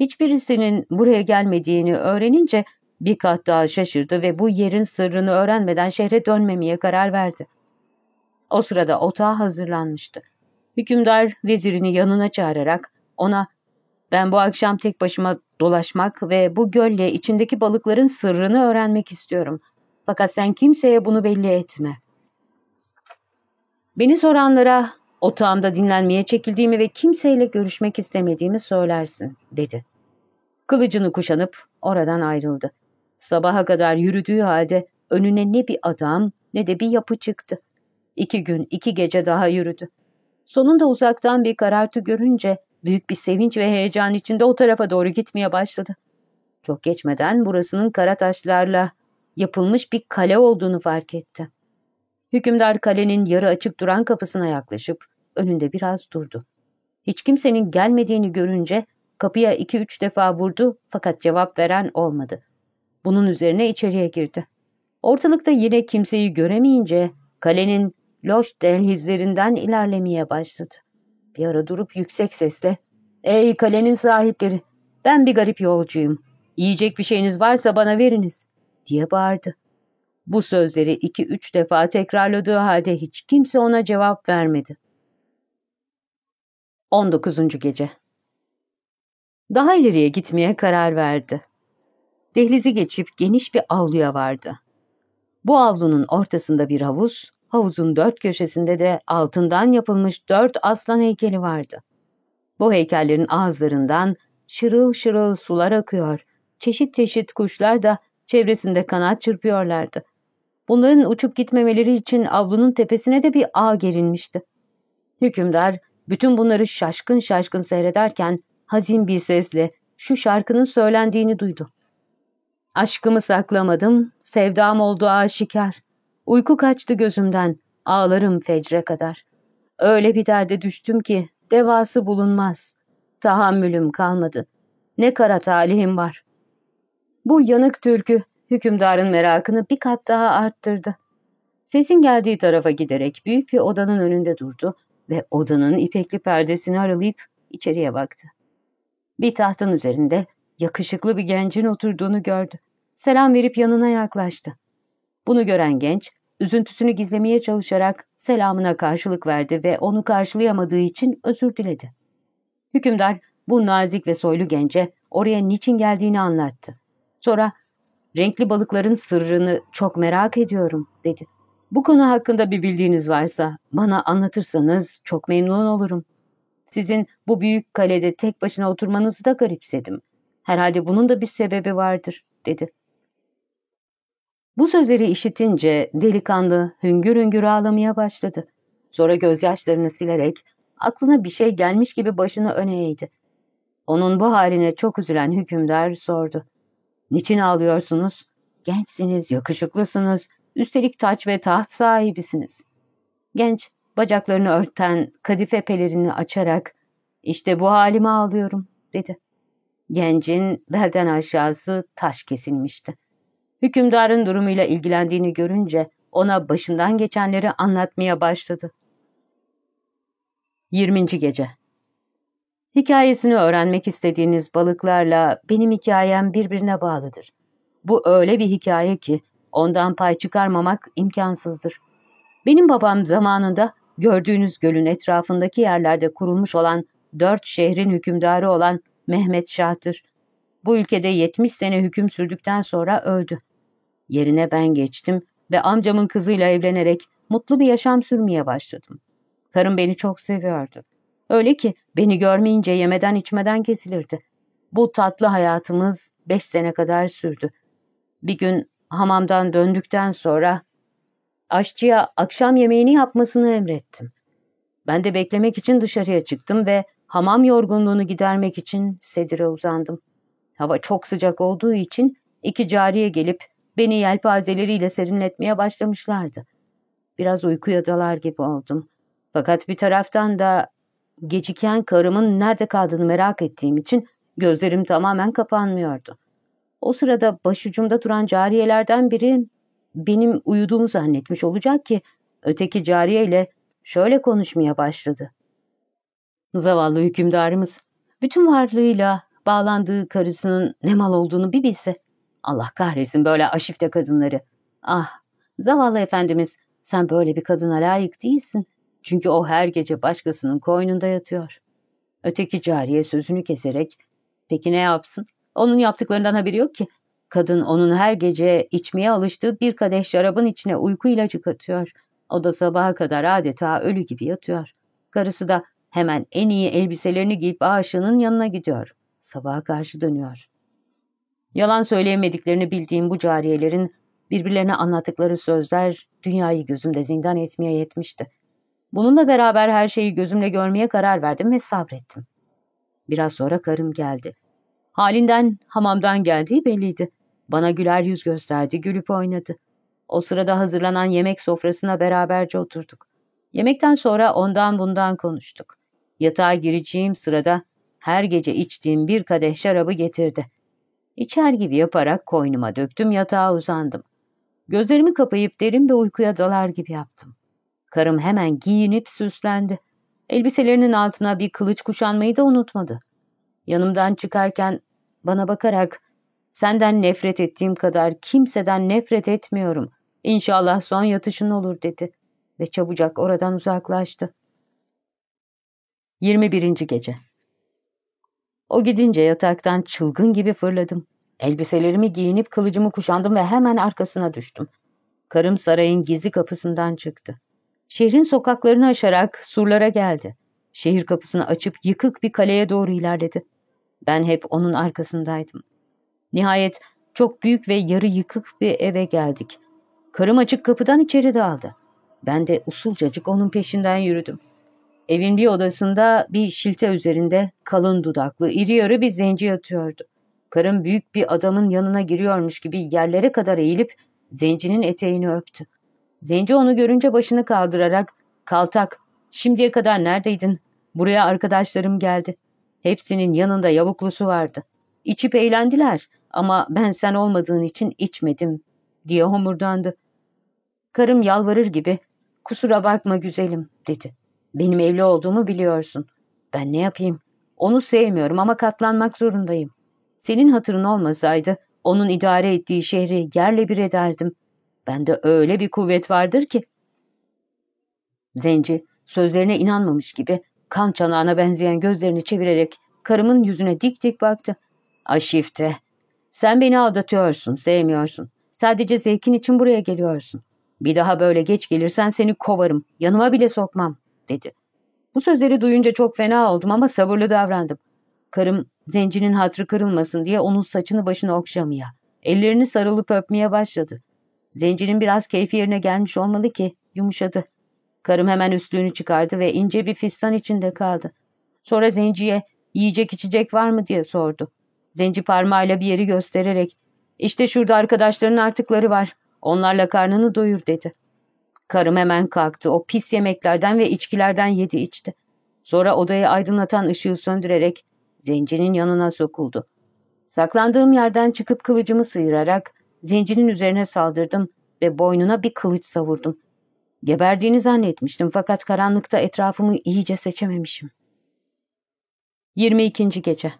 Hiçbirisinin buraya gelmediğini öğrenince bir kat daha şaşırdı ve bu yerin sırrını öğrenmeden şehre dönmemeye karar verdi. O sırada otağı hazırlanmıştı. Hükümdar vezirini yanına çağırarak ona ben bu akşam tek başıma dolaşmak ve bu gölle içindeki balıkların sırrını öğrenmek istiyorum. Fakat sen kimseye bunu belli etme. Beni soranlara otağımda dinlenmeye çekildiğimi ve kimseyle görüşmek istemediğimi söylersin, dedi. Kılıcını kuşanıp oradan ayrıldı. Sabaha kadar yürüdüğü halde önüne ne bir adam ne de bir yapı çıktı. İki gün, iki gece daha yürüdü. Sonunda uzaktan bir karartı görünce büyük bir sevinç ve heyecan içinde o tarafa doğru gitmeye başladı. Çok geçmeden burasının kara taşlarla yapılmış bir kale olduğunu fark etti. Hükümdar kalenin yarı açık duran kapısına yaklaşıp önünde biraz durdu. Hiç kimsenin gelmediğini görünce kapıya iki üç defa vurdu fakat cevap veren olmadı. Bunun üzerine içeriye girdi. Ortalıkta yine kimseyi göremeyince kalenin loş dehlizlerinden ilerlemeye başladı. Bir ara durup yüksek sesle ''Ey kalenin sahipleri, ben bir garip yolcuyum. Yiyecek bir şeyiniz varsa bana veriniz.'' diye bağırdı. Bu sözleri iki üç defa tekrarladığı halde hiç kimse ona cevap vermedi. 19. Gece Daha ileriye gitmeye karar verdi. Dehlizi geçip geniş bir avluya vardı. Bu avlunun ortasında bir havuz, havuzun dört köşesinde de altından yapılmış dört aslan heykeli vardı. Bu heykellerin ağızlarından şırıl şırıl sular akıyor, çeşit çeşit kuşlar da çevresinde kanat çırpıyorlardı. Bunların uçup gitmemeleri için avlunun tepesine de bir ağ gerilmişti. Hükümdar bütün bunları şaşkın şaşkın seyrederken hazin bir sesle şu şarkının söylendiğini duydu. Aşkımı saklamadım, sevdam oldu aşikar. Uyku kaçtı gözümden, ağlarım fecre kadar. Öyle bir derde düştüm ki devası bulunmaz. Tahammülüm kalmadı. Ne kara talihim var. Bu yanık türkü hükümdarın merakını bir kat daha arttırdı. Sesin geldiği tarafa giderek büyük bir odanın önünde durdu ve odanın ipekli perdesini aralayıp içeriye baktı. Bir tahtın üzerinde yakışıklı bir gencin oturduğunu gördü. Selam verip yanına yaklaştı. Bunu gören genç, üzüntüsünü gizlemeye çalışarak selamına karşılık verdi ve onu karşılayamadığı için özür diledi. Hükümdar bu nazik ve soylu gence oraya niçin geldiğini anlattı. Sonra renkli balıkların sırrını çok merak ediyorum dedi. Bu konu hakkında bir bildiğiniz varsa bana anlatırsanız çok memnun olurum. Sizin bu büyük kalede tek başına oturmanızı da garipsedim. Herhalde bunun da bir sebebi vardır, dedi. Bu sözleri işitince delikanlı hüngür hüngür ağlamaya başladı. Sonra gözyaşlarını silerek aklına bir şey gelmiş gibi başını öne eğdi. Onun bu haline çok üzülen hükümdar sordu. Niçin ağlıyorsunuz? Gençsiniz, yakışıklısınız, üstelik taç ve taht sahibisiniz. Genç, bacaklarını örten kadife pelerini açarak, işte bu halime ağlıyorum, dedi. Gencin belden aşağısı taş kesilmişti. Hükümdarın durumuyla ilgilendiğini görünce ona başından geçenleri anlatmaya başladı. 20. Gece Hikayesini öğrenmek istediğiniz balıklarla benim hikayem birbirine bağlıdır. Bu öyle bir hikaye ki ondan pay çıkarmamak imkansızdır. Benim babam zamanında gördüğünüz gölün etrafındaki yerlerde kurulmuş olan dört şehrin hükümdarı olan Mehmet Şah'tır. Bu ülkede 70 sene hüküm sürdükten sonra öldü. Yerine ben geçtim ve amcamın kızıyla evlenerek mutlu bir yaşam sürmeye başladım. Karım beni çok seviyordu. Öyle ki beni görmeyince yemeden içmeden kesilirdi. Bu tatlı hayatımız beş sene kadar sürdü. Bir gün hamamdan döndükten sonra aşçıya akşam yemeğini yapmasını emrettim. Ben de beklemek için dışarıya çıktım ve hamam yorgunluğunu gidermek için sedire uzandım. Hava çok sıcak olduğu için iki cariye gelip beni yelpazeleriyle serinletmeye başlamışlardı. Biraz uykuya dalar gibi oldum. Fakat bir taraftan da geciken karımın nerede kaldığını merak ettiğim için gözlerim tamamen kapanmıyordu. O sırada başucumda duran cariyelerden biri benim uyuduğumu zannetmiş olacak ki öteki cariyeyle şöyle konuşmaya başladı. Zavallı hükümdarımız bütün varlığıyla bağlandığı karısının ne mal olduğunu bir bilse. Allah kahretsin böyle aşifte kadınları. Ah zavallı efendimiz sen böyle bir kadına layık değilsin. Çünkü o her gece başkasının koynunda yatıyor. Öteki cariye sözünü keserek, peki ne yapsın? Onun yaptıklarından haberi yok ki. Kadın onun her gece içmeye alıştığı bir kadeh şarabın içine uyku ilacı katıyor. O da sabaha kadar adeta ölü gibi yatıyor. Karısı da hemen en iyi elbiselerini giyip aşığının yanına gidiyor. Sabaha karşı dönüyor. Yalan söyleyemediklerini bildiğim bu cariyelerin birbirlerine anlattıkları sözler dünyayı gözümde zindan etmeye yetmişti. Bununla beraber her şeyi gözümle görmeye karar verdim ve sabrettim. Biraz sonra karım geldi. Halinden, hamamdan geldiği belliydi. Bana güler yüz gösterdi, gülüp oynadı. O sırada hazırlanan yemek sofrasına beraberce oturduk. Yemekten sonra ondan bundan konuştuk. Yatağa gireceğim sırada her gece içtiğim bir kadeh şarabı getirdi. İçer gibi yaparak koynuma döktüm, yatağa uzandım. Gözlerimi kapayıp derin bir uykuya dalar gibi yaptım. Karım hemen giyinip süslendi. Elbiselerinin altına bir kılıç kuşanmayı da unutmadı. Yanımdan çıkarken bana bakarak senden nefret ettiğim kadar kimseden nefret etmiyorum. İnşallah son yatışın olur dedi ve çabucak oradan uzaklaştı. 21. Gece O gidince yataktan çılgın gibi fırladım. Elbiselerimi giyinip kılıcımı kuşandım ve hemen arkasına düştüm. Karım sarayın gizli kapısından çıktı. Şehrin sokaklarını aşarak surlara geldi. Şehir kapısını açıp yıkık bir kaleye doğru ilerledi. Ben hep onun arkasındaydım. Nihayet çok büyük ve yarı yıkık bir eve geldik. Karım açık kapıdan içeri daldı. Ben de usulcacık onun peşinden yürüdüm. Evin bir odasında bir şilte üzerinde kalın dudaklı, iri yarı bir zenci yatıyordu. Karım büyük bir adamın yanına giriyormuş gibi yerlere kadar eğilip zencinin eteğini öptü. Zenci onu görünce başını kaldırarak ''Kaltak, şimdiye kadar neredeydin? Buraya arkadaşlarım geldi. Hepsinin yanında yavuklusu vardı. İçip eğlendiler ama ben sen olmadığın için içmedim.'' diye homurdandı. Karım yalvarır gibi ''Kusura bakma güzelim'' dedi. ''Benim evli olduğumu biliyorsun. Ben ne yapayım? Onu sevmiyorum ama katlanmak zorundayım. Senin hatırın olmasaydı onun idare ettiği şehri yerle bir ederdim. Bende öyle bir kuvvet vardır ki. Zenci sözlerine inanmamış gibi kan çanağına benzeyen gözlerini çevirerek karımın yüzüne dik dik baktı. Aşifte, sen beni aldatıyorsun, sevmiyorsun. Sadece zevkin için buraya geliyorsun. Bir daha böyle geç gelirsen seni kovarım, yanıma bile sokmam, dedi. Bu sözleri duyunca çok fena oldum ama sabırlı davrandım. Karım zencinin hatrı kırılmasın diye onun saçını başını okşamaya, ellerini sarılıp öpmeye başladı. Zencinin biraz keyfi yerine gelmiş olmalı ki yumuşadı. Karım hemen üstlüğünü çıkardı ve ince bir fistan içinde kaldı. Sonra zenciye Yiyecek içecek var mı diye sordu. Zenci parmağıyla bir yeri göstererek işte şurada arkadaşların artıkları var. Onlarla karnını doyur dedi. Karım hemen kalktı. O pis yemeklerden ve içkilerden yedi içti. Sonra odayı aydınlatan ışığı söndürerek zencinin yanına sokuldu. Saklandığım yerden çıkıp kılıcımı sıyırarak zencinin üzerine saldırdım ve boynuna bir kılıç savurdum. Geberdiğini zannetmiştim fakat karanlıkta etrafımı iyice seçememişim. 22. Gece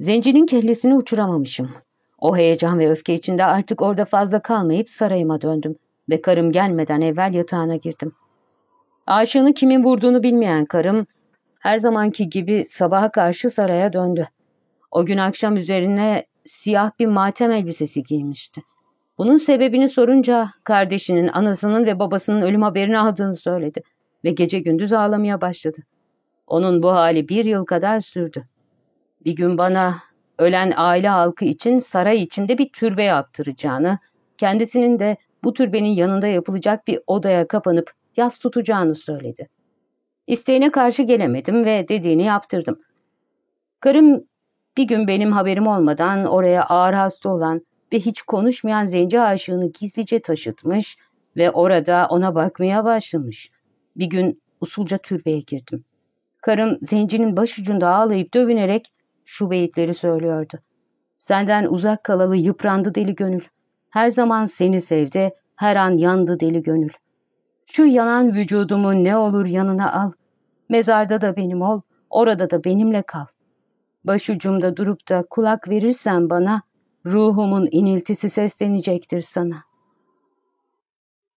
Zencinin kellesini uçuramamışım. O heyecan ve öfke içinde artık orada fazla kalmayıp sarayıma döndüm ve karım gelmeden evvel yatağına girdim. Aşığını kimin vurduğunu bilmeyen karım her zamanki gibi sabaha karşı saraya döndü. O gün akşam üzerine siyah bir matem elbisesi giymişti. Bunun sebebini sorunca kardeşinin, anasının ve babasının ölüm haberini aldığını söyledi ve gece gündüz ağlamaya başladı. Onun bu hali bir yıl kadar sürdü. Bir gün bana ölen aile halkı için saray içinde bir türbe yaptıracağını, kendisinin de bu türbenin yanında yapılacak bir odaya kapanıp yas tutacağını söyledi. İsteğine karşı gelemedim ve dediğini yaptırdım. Karım bir gün benim haberim olmadan oraya ağır hasta olan ve hiç konuşmayan zenci aşığını gizlice taşıtmış ve orada ona bakmaya başlamış. Bir gün usulca türbeye girdim. Karım zencinin başucunda ağlayıp dövünerek şu beyitleri söylüyordu. Senden uzak kalalı yıprandı deli gönül. Her zaman seni sevdi, her an yandı deli gönül. Şu yanan vücudumu ne olur yanına al. Mezarda da benim ol, orada da benimle kal. Başucumda durup da kulak verirsen bana, ruhumun iniltisi seslenecektir sana.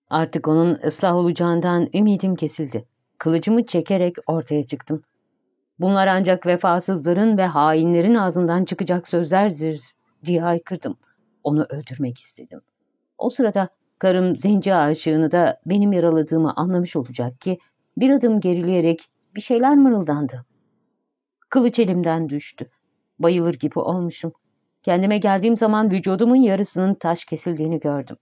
Artık onun ıslah olacağından ümidim kesildi. Kılıcımı çekerek ortaya çıktım. Bunlar ancak vefasızların ve hainlerin ağzından çıkacak sözlerdir diye haykırdım. Onu öldürmek istedim. O sırada karım zenci aşığını da benim yaraladığımı anlamış olacak ki bir adım gerileyerek bir şeyler mırıldandı. Kılıç elimden düştü. Bayılır gibi olmuşum. Kendime geldiğim zaman vücudumun yarısının taş kesildiğini gördüm.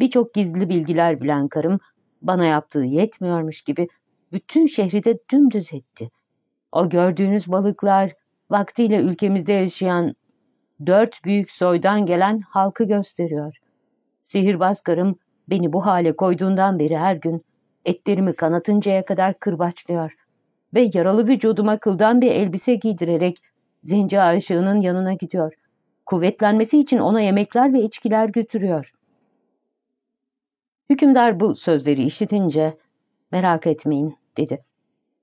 Birçok gizli bilgiler bilen karım bana yaptığı yetmiyormuş gibi bütün şehri de dümdüz etti. O gördüğünüz balıklar vaktiyle ülkemizde yaşayan dört büyük soydan gelen halkı gösteriyor. Sihirbaz karım beni bu hale koyduğundan beri her gün etlerimi kanatıncaya kadar kırbaçlıyor ve yaralı vücuduma kıldan bir elbise giydirerek zenci aşığının yanına gidiyor. Kuvvetlenmesi için ona yemekler ve içkiler götürüyor. Hükümdar bu sözleri işitince merak etmeyin dedi.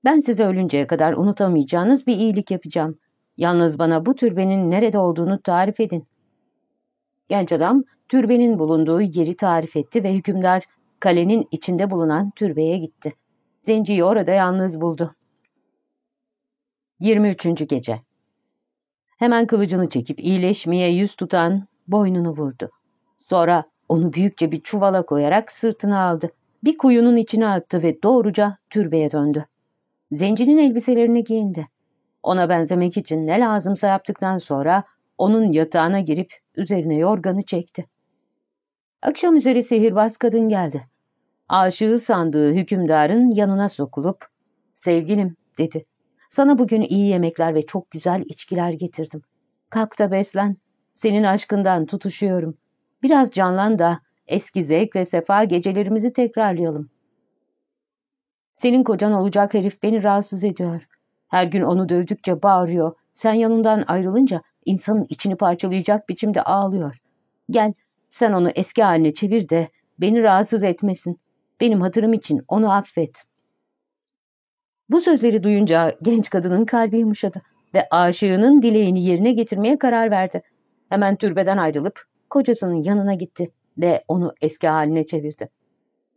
Ben size ölünceye kadar unutamayacağınız bir iyilik yapacağım. Yalnız bana bu türbenin nerede olduğunu tarif edin. Genç adam türbenin bulunduğu yeri tarif etti ve hükümdar kalenin içinde bulunan türbeye gitti. Zenciyi orada yalnız buldu. 23. Gece Hemen kılıcını çekip iyileşmeye yüz tutan boynunu vurdu. Sonra onu büyükçe bir çuvala koyarak sırtına aldı. Bir kuyunun içine attı ve doğruca türbeye döndü. Zencinin elbiselerini giyindi. Ona benzemek için ne lazımsa yaptıktan sonra onun yatağına girip üzerine yorganı çekti. Akşam üzeri sihirbaz kadın geldi. Aşığı sandığı hükümdarın yanına sokulup, ''Sevgilim'' dedi. ''Sana bugün iyi yemekler ve çok güzel içkiler getirdim. Kalk da beslen. Senin aşkından tutuşuyorum. Biraz canlan da eski zevk ve sefa gecelerimizi tekrarlayalım.'' Senin kocan olacak herif beni rahatsız ediyor. Her gün onu dövdükçe bağırıyor. Sen yanından ayrılınca insanın içini parçalayacak biçimde ağlıyor. Gel sen onu eski haline çevir de beni rahatsız etmesin. Benim hatırım için onu affet. Bu sözleri duyunca genç kadının kalbi yumuşadı ve aşığının dileğini yerine getirmeye karar verdi. Hemen türbeden ayrılıp kocasının yanına gitti ve onu eski haline çevirdi.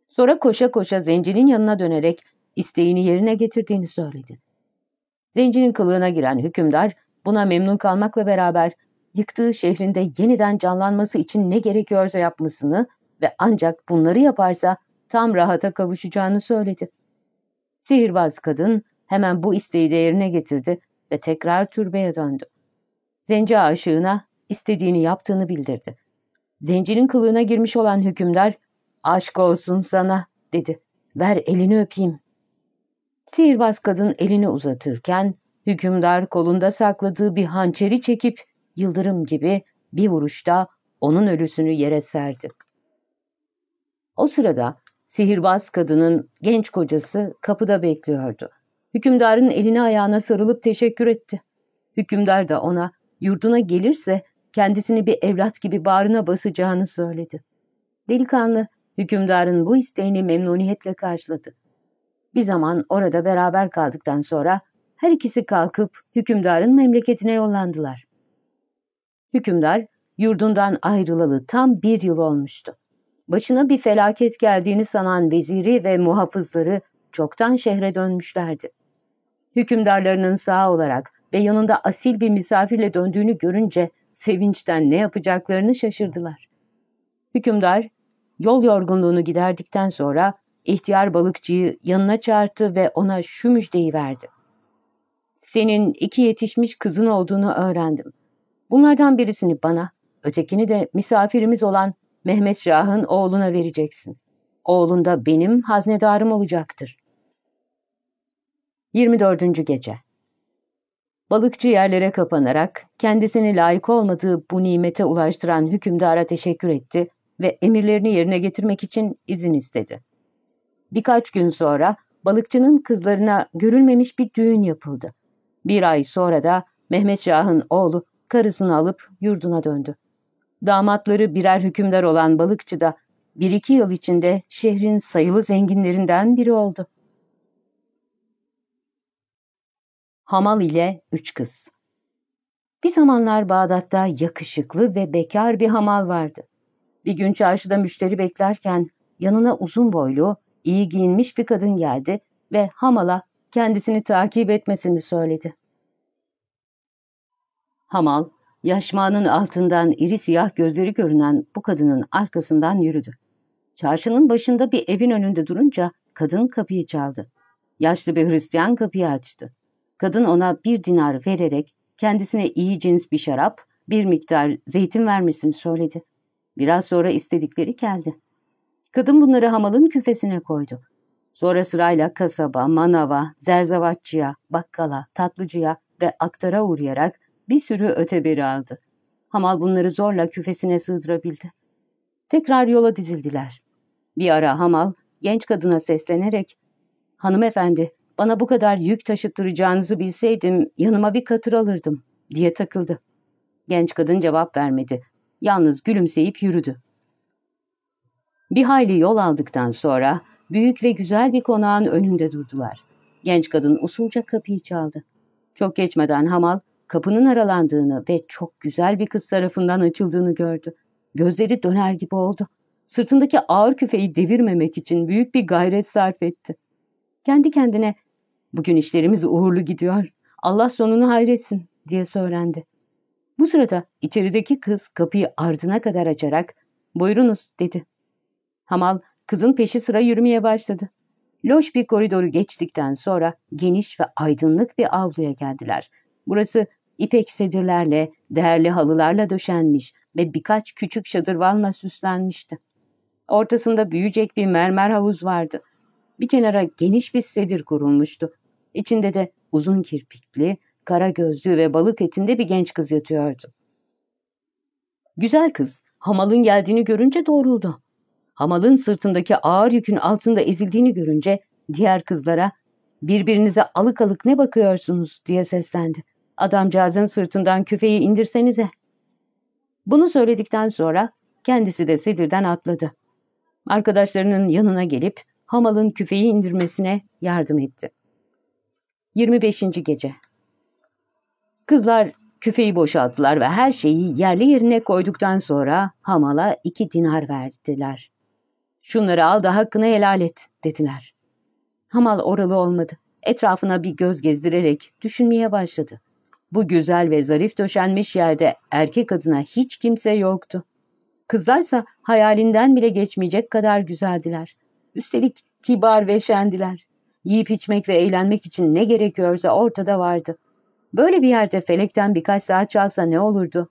Sonra koşa koşa zencinin yanına dönerek isteğini yerine getirdiğini söyledi. Zencinin kılığına giren hükümdar buna memnun kalmakla beraber yıktığı şehrinde yeniden canlanması için ne gerekiyorsa yapmasını ve ancak bunları yaparsa tam rahata kavuşacağını söyledi. Sihirbaz kadın hemen bu isteği de yerine getirdi ve tekrar türbeye döndü. Zenci aşığına istediğini yaptığını bildirdi. Zencinin kılığına girmiş olan hükümdar, aşk olsun sana dedi. Ver elini öpeyim. Sihirbaz kadın elini uzatırken Hükümdar kolunda sakladığı bir hançeri çekip yıldırım gibi bir vuruşta onun ölüsünü yere serdi. O sırada sihirbaz kadının genç kocası kapıda bekliyordu. Hükümdarın eline ayağına sarılıp teşekkür etti. Hükümdar da ona yurduna gelirse kendisini bir evlat gibi bağrına basacağını söyledi. Delikanlı hükümdarın bu isteğini memnuniyetle karşıladı. Bir zaman orada beraber kaldıktan sonra her ikisi kalkıp hükümdarın memleketine yollandılar. Hükümdar yurdundan ayrılalı tam bir yıl olmuştu. Başına bir felaket geldiğini sanan veziri ve muhafızları çoktan şehre dönmüşlerdi. Hükümdarlarının sağ olarak ve yanında asil bir misafirle döndüğünü görünce sevinçten ne yapacaklarını şaşırdılar. Hükümdar yol yorgunluğunu giderdikten sonra ihtiyar balıkçıyı yanına çağırdı ve ona şu müjdeyi verdi. Senin iki yetişmiş kızın olduğunu öğrendim. Bunlardan birisini bana, ötekini de misafirimiz olan Mehmet Şah'ın oğluna vereceksin. Oğlun da benim haznedarım olacaktır. 24. Gece Balıkçı yerlere kapanarak kendisini layık olmadığı bu nimete ulaştıran hükümdara teşekkür etti ve emirlerini yerine getirmek için izin istedi. Birkaç gün sonra balıkçının kızlarına görülmemiş bir düğün yapıldı. Bir ay sonra da Mehmet Şah'ın oğlu karısını alıp yurduna döndü. Damatları birer hükümdar olan balıkçı da bir iki yıl içinde şehrin sayılı zenginlerinden biri oldu. Hamal ile Üç Kız Bir zamanlar Bağdat'ta yakışıklı ve bekar bir hamal vardı. Bir gün çarşıda müşteri beklerken yanına uzun boylu, iyi giyinmiş bir kadın geldi ve Hamal'a kendisini takip etmesini söyledi. Hamal, yaşmağının altından iri siyah gözleri görünen bu kadının arkasından yürüdü. Çarşının başında bir evin önünde durunca kadın kapıyı çaldı. Yaşlı bir Hristiyan kapıyı açtı. Kadın ona bir dinar vererek kendisine iyi cins bir şarap, bir miktar zeytin vermesini söyledi. Biraz sonra istedikleri geldi. Kadın bunları hamalın küfesine koydu. Sonra sırayla kasaba, manava, zerzavatçıya, bakkala, tatlıcıya ve aktara uğrayarak bir sürü öteberi aldı. Hamal bunları zorla küfesine sığdırabildi. Tekrar yola dizildiler. Bir ara Hamal genç kadına seslenerek ''Hanımefendi, bana bu kadar yük taşıttıracağınızı bilseydim yanıma bir katır alırdım.'' diye takıldı. Genç kadın cevap vermedi. Yalnız gülümseyip yürüdü. Bir hayli yol aldıktan sonra büyük ve güzel bir konağın önünde durdular. Genç kadın usulca kapıyı çaldı. Çok geçmeden Hamal kapının aralandığını ve çok güzel bir kız tarafından açıldığını gördü. Gözleri döner gibi oldu. Sırtındaki ağır küfeyi devirmemek için büyük bir gayret sarf etti. Kendi kendine bugün işlerimiz uğurlu gidiyor. Allah sonunu hayretsin diye söylendi. Bu sırada içerideki kız kapıyı ardına kadar açarak buyurunuz dedi. Hamal kızın peşi sıra yürümeye başladı. Loş bir koridoru geçtikten sonra geniş ve aydınlık bir avluya geldiler. Burası ipek sedirlerle, değerli halılarla döşenmiş ve birkaç küçük şadırvanla süslenmişti. Ortasında büyüyecek bir mermer havuz vardı. Bir kenara geniş bir sedir kurulmuştu. İçinde de uzun kirpikli, kara gözlü ve balık etinde bir genç kız yatıyordu. Güzel kız, hamalın geldiğini görünce doğruldu. Hamalın sırtındaki ağır yükün altında ezildiğini görünce diğer kızlara birbirinize alık alık ne bakıyorsunuz diye seslendi. Adamcağızın sırtından küfeyi indirsenize. Bunu söyledikten sonra kendisi de sedirden atladı. Arkadaşlarının yanına gelip hamalın küfeyi indirmesine yardım etti. 25. Gece Kızlar küfeyi boşalttılar ve her şeyi yerli yerine koyduktan sonra hamala iki dinar verdiler. Şunları al da hakkını helal et dediler. Hamal oralı olmadı. Etrafına bir göz gezdirerek düşünmeye başladı. Bu güzel ve zarif döşenmiş yerde erkek adına hiç kimse yoktu. Kızlarsa hayalinden bile geçmeyecek kadar güzeldiler. Üstelik kibar ve şendiler. Yiyip içmek ve eğlenmek için ne gerekiyorsa ortada vardı. Böyle bir yerde felekten birkaç saat çalsa ne olurdu?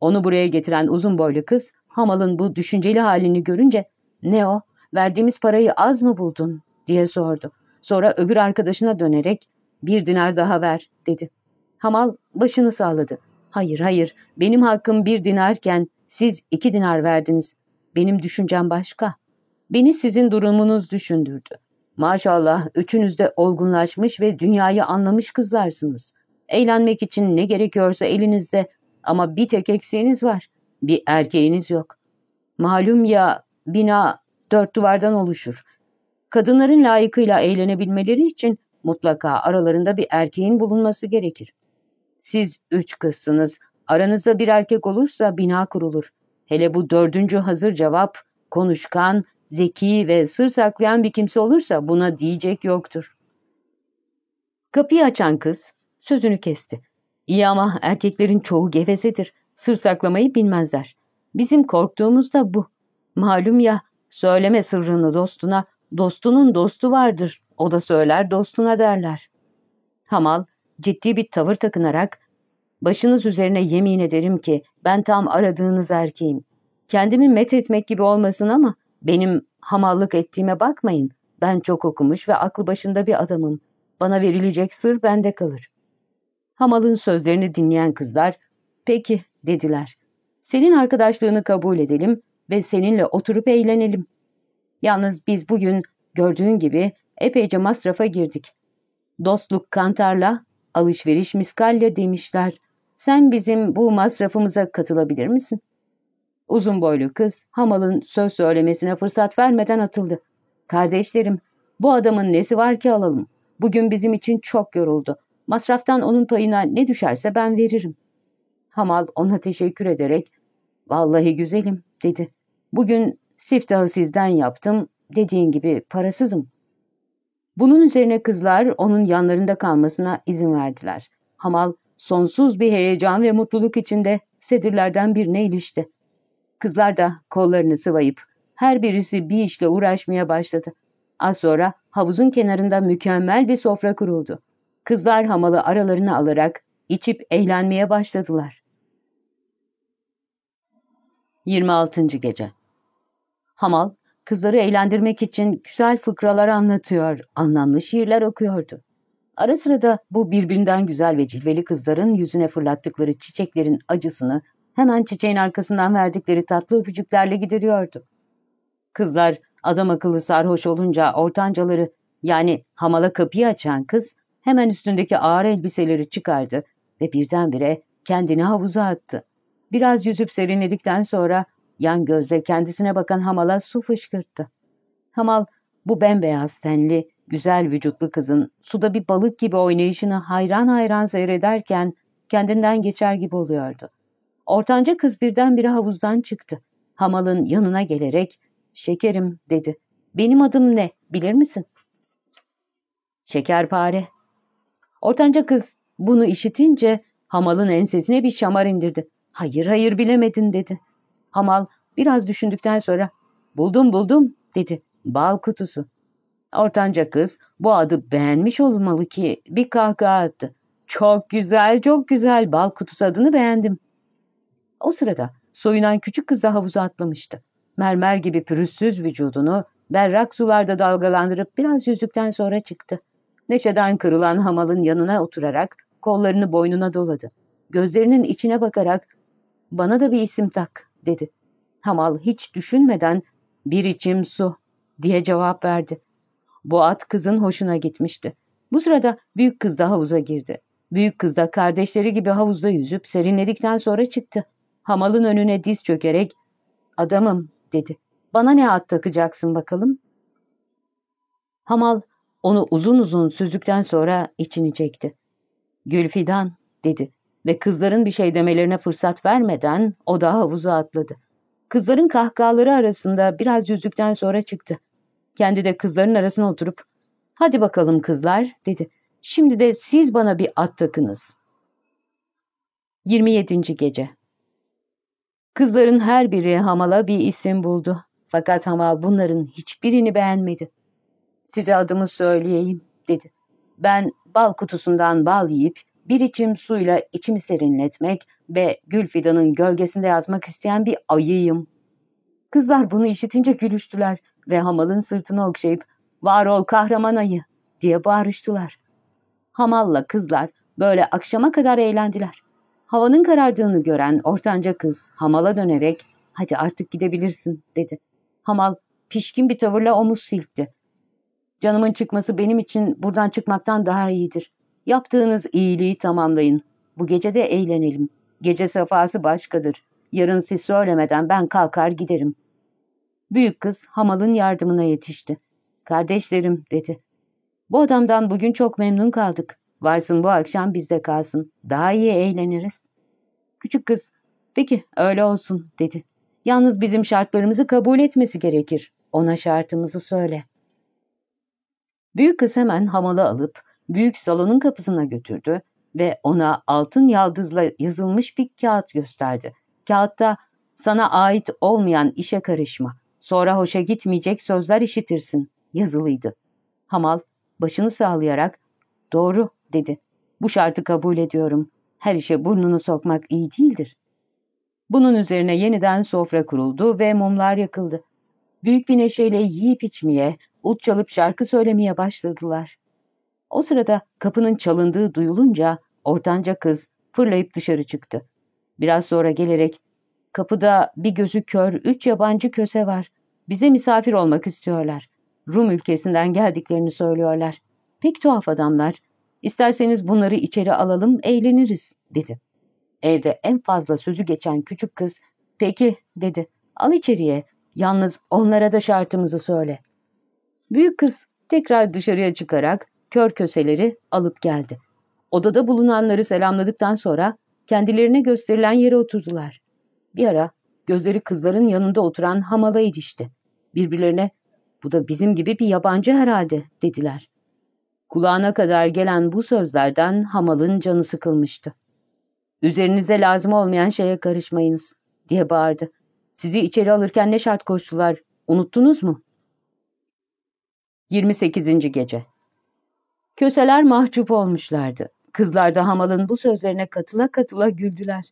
Onu buraya getiren uzun boylu kız, Hamal'ın bu düşünceli halini görünce, ''Ne o, verdiğimiz parayı az mı buldun?'' diye sordu. Sonra öbür arkadaşına dönerek, Bir dinar daha ver dedi. Hamal başını sağladı. Hayır hayır benim hakkım bir dinarken siz iki dinar verdiniz. Benim düşüncem başka. Beni sizin durumunuz düşündürdü. Maşallah üçünüz de olgunlaşmış ve dünyayı anlamış kızlarsınız. Eğlenmek için ne gerekiyorsa elinizde ama bir tek eksiğiniz var. Bir erkeğiniz yok. Malum ya bina dört duvardan oluşur. Kadınların layıkıyla eğlenebilmeleri için mutlaka aralarında bir erkeğin bulunması gerekir. Siz üç kızsınız. Aranızda bir erkek olursa bina kurulur. Hele bu dördüncü hazır cevap, konuşkan, zeki ve sır saklayan bir kimse olursa buna diyecek yoktur. Kapıyı açan kız sözünü kesti. İyi ama erkeklerin çoğu gevezedir. Sır saklamayı bilmezler. Bizim korktuğumuz da bu. Malum ya, söyleme sırrını dostuna, dostunun dostu vardır. O da söyler dostuna derler. Hamal ciddi bir tavır takınarak, başınız üzerine yemin ederim ki ben tam aradığınız erkeğim. Kendimi met etmek gibi olmasın ama benim hamallık ettiğime bakmayın. Ben çok okumuş ve aklı başında bir adamım. Bana verilecek sır bende kalır. Hamal'ın sözlerini dinleyen kızlar, peki dediler. Senin arkadaşlığını kabul edelim ve seninle oturup eğlenelim. Yalnız biz bugün gördüğün gibi epeyce masrafa girdik. Dostluk kantarla, alışveriş miskalle demişler. Sen bizim bu masrafımıza katılabilir misin? Uzun boylu kız Hamal'ın söz söylemesine fırsat vermeden atıldı. Kardeşlerim, bu adamın nesi var ki alalım. Bugün bizim için çok yoruldu. Masraftan onun payına ne düşerse ben veririm. Hamal ona teşekkür ederek, vallahi güzelim dedi. Bugün siftahı sizden yaptım, dediğin gibi parasızım. Bunun üzerine kızlar onun yanlarında kalmasına izin verdiler. Hamal sonsuz bir heyecan ve mutluluk içinde sedirlerden birine ilişti. Kızlar da kollarını sıvayıp her birisi bir işle uğraşmaya başladı. Az sonra havuzun kenarında mükemmel bir sofra kuruldu. Kızlar hamalı aralarına alarak içip eğlenmeye başladılar. 26. Gece Hamal, kızları eğlendirmek için güzel fıkralar anlatıyor, anlamlı şiirler okuyordu. Ara sıra da bu birbirinden güzel ve cilveli kızların yüzüne fırlattıkları çiçeklerin acısını hemen çiçeğin arkasından verdikleri tatlı öpücüklerle gideriyordu. Kızlar adam akıllı sarhoş olunca ortancaları yani hamala kapıyı açan kız hemen üstündeki ağır elbiseleri çıkardı ve birdenbire kendini havuza attı. Biraz yüzüp serinledikten sonra yan gözle kendisine bakan hamala su fışkırttı. Hamal bu bembeyaz tenli, güzel vücutlu kızın suda bir balık gibi oynayışını hayran hayran seyrederken kendinden geçer gibi oluyordu. Ortanca kız birdenbire havuzdan çıktı. Hamal'ın yanına gelerek ''Şekerim'' dedi. ''Benim adım ne bilir misin?'' ''Şekerpare'' Ortanca kız bunu işitince Hamal'ın ensesine bir şamar indirdi. ''Hayır hayır bilemedin'' dedi. Hamal biraz düşündükten sonra ''Buldum buldum'' dedi. ''Bal kutusu'' Ortanca kız bu adı beğenmiş olmalı ki bir kahkaha attı. ''Çok güzel çok güzel bal kutusu adını beğendim.'' O sırada soyunan küçük kız da havuza atlamıştı. Mermer gibi pürüzsüz vücudunu berrak sularda dalgalandırıp biraz yüzdükten sonra çıktı. Neşeden kırılan hamalın yanına oturarak kollarını boynuna doladı. Gözlerinin içine bakarak ''Bana da bir isim tak'' dedi. Hamal hiç düşünmeden ''Bir içim su'' diye cevap verdi. Bu at kızın hoşuna gitmişti. Bu sırada büyük kız da havuza girdi. Büyük kız da kardeşleri gibi havuzda yüzüp serinledikten sonra çıktı. Hamalın önüne diz çökerek ''Adamım'' dedi. ''Bana ne at takacaksın bakalım?'' Hamal onu uzun uzun süzdükten sonra içini çekti. ''Gülfidan'' dedi ve kızların bir şey demelerine fırsat vermeden o da havuza atladı. Kızların kahkahaları arasında biraz yüzdükten sonra çıktı. Kendi de kızların arasına oturup ''Hadi bakalım kızlar'' dedi. ''Şimdi de siz bana bir at takınız.'' 27. Gece Kızların her biri Hamal'a bir isim buldu. Fakat Hamal bunların hiçbirini beğenmedi. Size adımı söyleyeyim, dedi. Ben bal kutusundan bal yiyip bir içim suyla içimi serinletmek ve gül fidanın gölgesinde yatmak isteyen bir ayıyım. Kızlar bunu işitince gülüştüler ve Hamal'ın sırtını okşayıp var ol kahraman ayı diye bağırıştılar. Hamalla kızlar böyle akşama kadar eğlendiler. Havanın karardığını gören ortanca kız hamala dönerek hadi artık gidebilirsin dedi. Hamal pişkin bir tavırla omuz silkti. Canımın çıkması benim için buradan çıkmaktan daha iyidir. Yaptığınız iyiliği tamamlayın. Bu gece de eğlenelim. Gece safhası başkadır. Yarın siz söylemeden ben kalkar giderim. Büyük kız Hamal'ın yardımına yetişti. Kardeşlerim dedi. Bu adamdan bugün çok memnun kaldık. Varsın bu akşam bizde kalsın. Daha iyi eğleniriz. Küçük kız, peki öyle olsun dedi. Yalnız bizim şartlarımızı kabul etmesi gerekir. Ona şartımızı söyle. Büyük kız hemen hamalı alıp büyük salonun kapısına götürdü ve ona altın yaldızla yazılmış bir kağıt gösterdi. Kağıtta sana ait olmayan işe karışma, sonra hoşa gitmeyecek sözler işitirsin yazılıydı. Hamal başını sağlayarak doğru dedi. Bu şartı kabul ediyorum. Her işe burnunu sokmak iyi değildir. Bunun üzerine yeniden sofra kuruldu ve mumlar yakıldı. Büyük bir neşeyle yiyip içmeye, ut çalıp şarkı söylemeye başladılar. O sırada kapının çalındığı duyulunca ortanca kız fırlayıp dışarı çıktı. Biraz sonra gelerek kapıda bir gözü kör üç yabancı köse var. Bize misafir olmak istiyorlar. Rum ülkesinden geldiklerini söylüyorlar. Pek tuhaf adamlar. İsterseniz bunları içeri alalım, eğleniriz, dedi. Evde en fazla sözü geçen küçük kız, peki, dedi. Al içeriye, yalnız onlara da şartımızı söyle. Büyük kız tekrar dışarıya çıkarak kör köseleri alıp geldi. Odada bulunanları selamladıktan sonra kendilerine gösterilen yere oturdular. Bir ara gözleri kızların yanında oturan hamala ilişti. Birbirlerine bu da bizim gibi bir yabancı herhalde dediler. Kulağına kadar gelen bu sözlerden Hamal'ın canı sıkılmıştı. Üzerinize lazım olmayan şeye karışmayınız diye bağırdı. Sizi içeri alırken ne şart koştular unuttunuz mu? 28. Gece Köseler mahcup olmuşlardı. Kızlar da Hamal'ın bu sözlerine katıla katıla güldüler.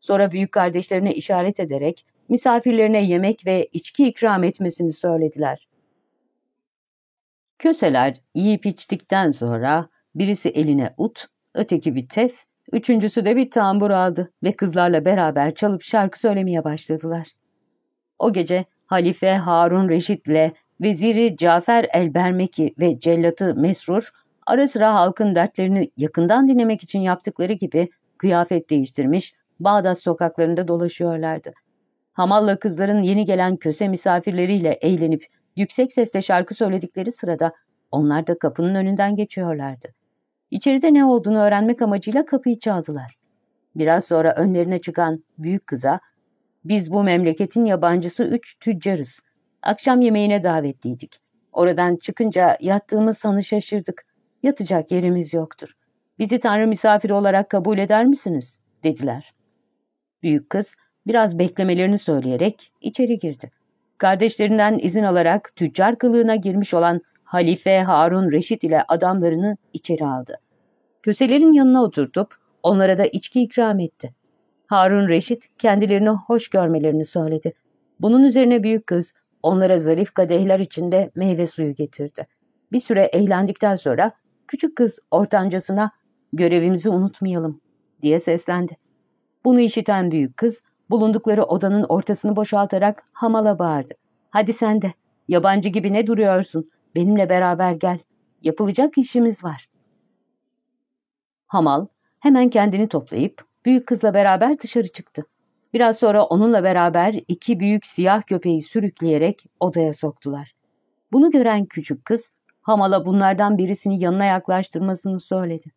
Sonra büyük kardeşlerine işaret ederek misafirlerine yemek ve içki ikram etmesini söylediler. Köseler yiyip içtikten sonra birisi eline ut, öteki bir tef, üçüncüsü de bir tambur aldı ve kızlarla beraber çalıp şarkı söylemeye başladılar. O gece Halife Harun Reşit ile Veziri Cafer el-Bermeki ve Cellatı Mesrur ara sıra halkın dertlerini yakından dinlemek için yaptıkları gibi kıyafet değiştirmiş, Bağdat sokaklarında dolaşıyorlardı. Hamalla kızların yeni gelen köse misafirleriyle eğlenip Yüksek sesle şarkı söyledikleri sırada onlar da kapının önünden geçiyorlardı. İçeride ne olduğunu öğrenmek amacıyla kapıyı çaldılar. Biraz sonra önlerine çıkan büyük kıza, ''Biz bu memleketin yabancısı üç tüccarız. Akşam yemeğine davetliydik. Oradan çıkınca yattığımız sanı şaşırdık. Yatacak yerimiz yoktur. Bizi Tanrı misafiri olarak kabul eder misiniz?'' dediler. Büyük kız biraz beklemelerini söyleyerek içeri girdi kardeşlerinden izin alarak tüccar kılığına girmiş olan Halife Harun Reşit ile adamlarını içeri aldı. Köselerin yanına oturtup onlara da içki ikram etti. Harun Reşit kendilerini hoş görmelerini söyledi. Bunun üzerine büyük kız onlara zarif kadehler içinde meyve suyu getirdi. Bir süre eğlendikten sonra küçük kız ortancasına görevimizi unutmayalım diye seslendi. Bunu işiten büyük kız bulundukları odanın ortasını boşaltarak Hamal'a bağırdı. Hadi sen de, yabancı gibi ne duruyorsun, benimle beraber gel, yapılacak işimiz var. Hamal hemen kendini toplayıp büyük kızla beraber dışarı çıktı. Biraz sonra onunla beraber iki büyük siyah köpeği sürükleyerek odaya soktular. Bunu gören küçük kız Hamal'a bunlardan birisini yanına yaklaştırmasını söyledi.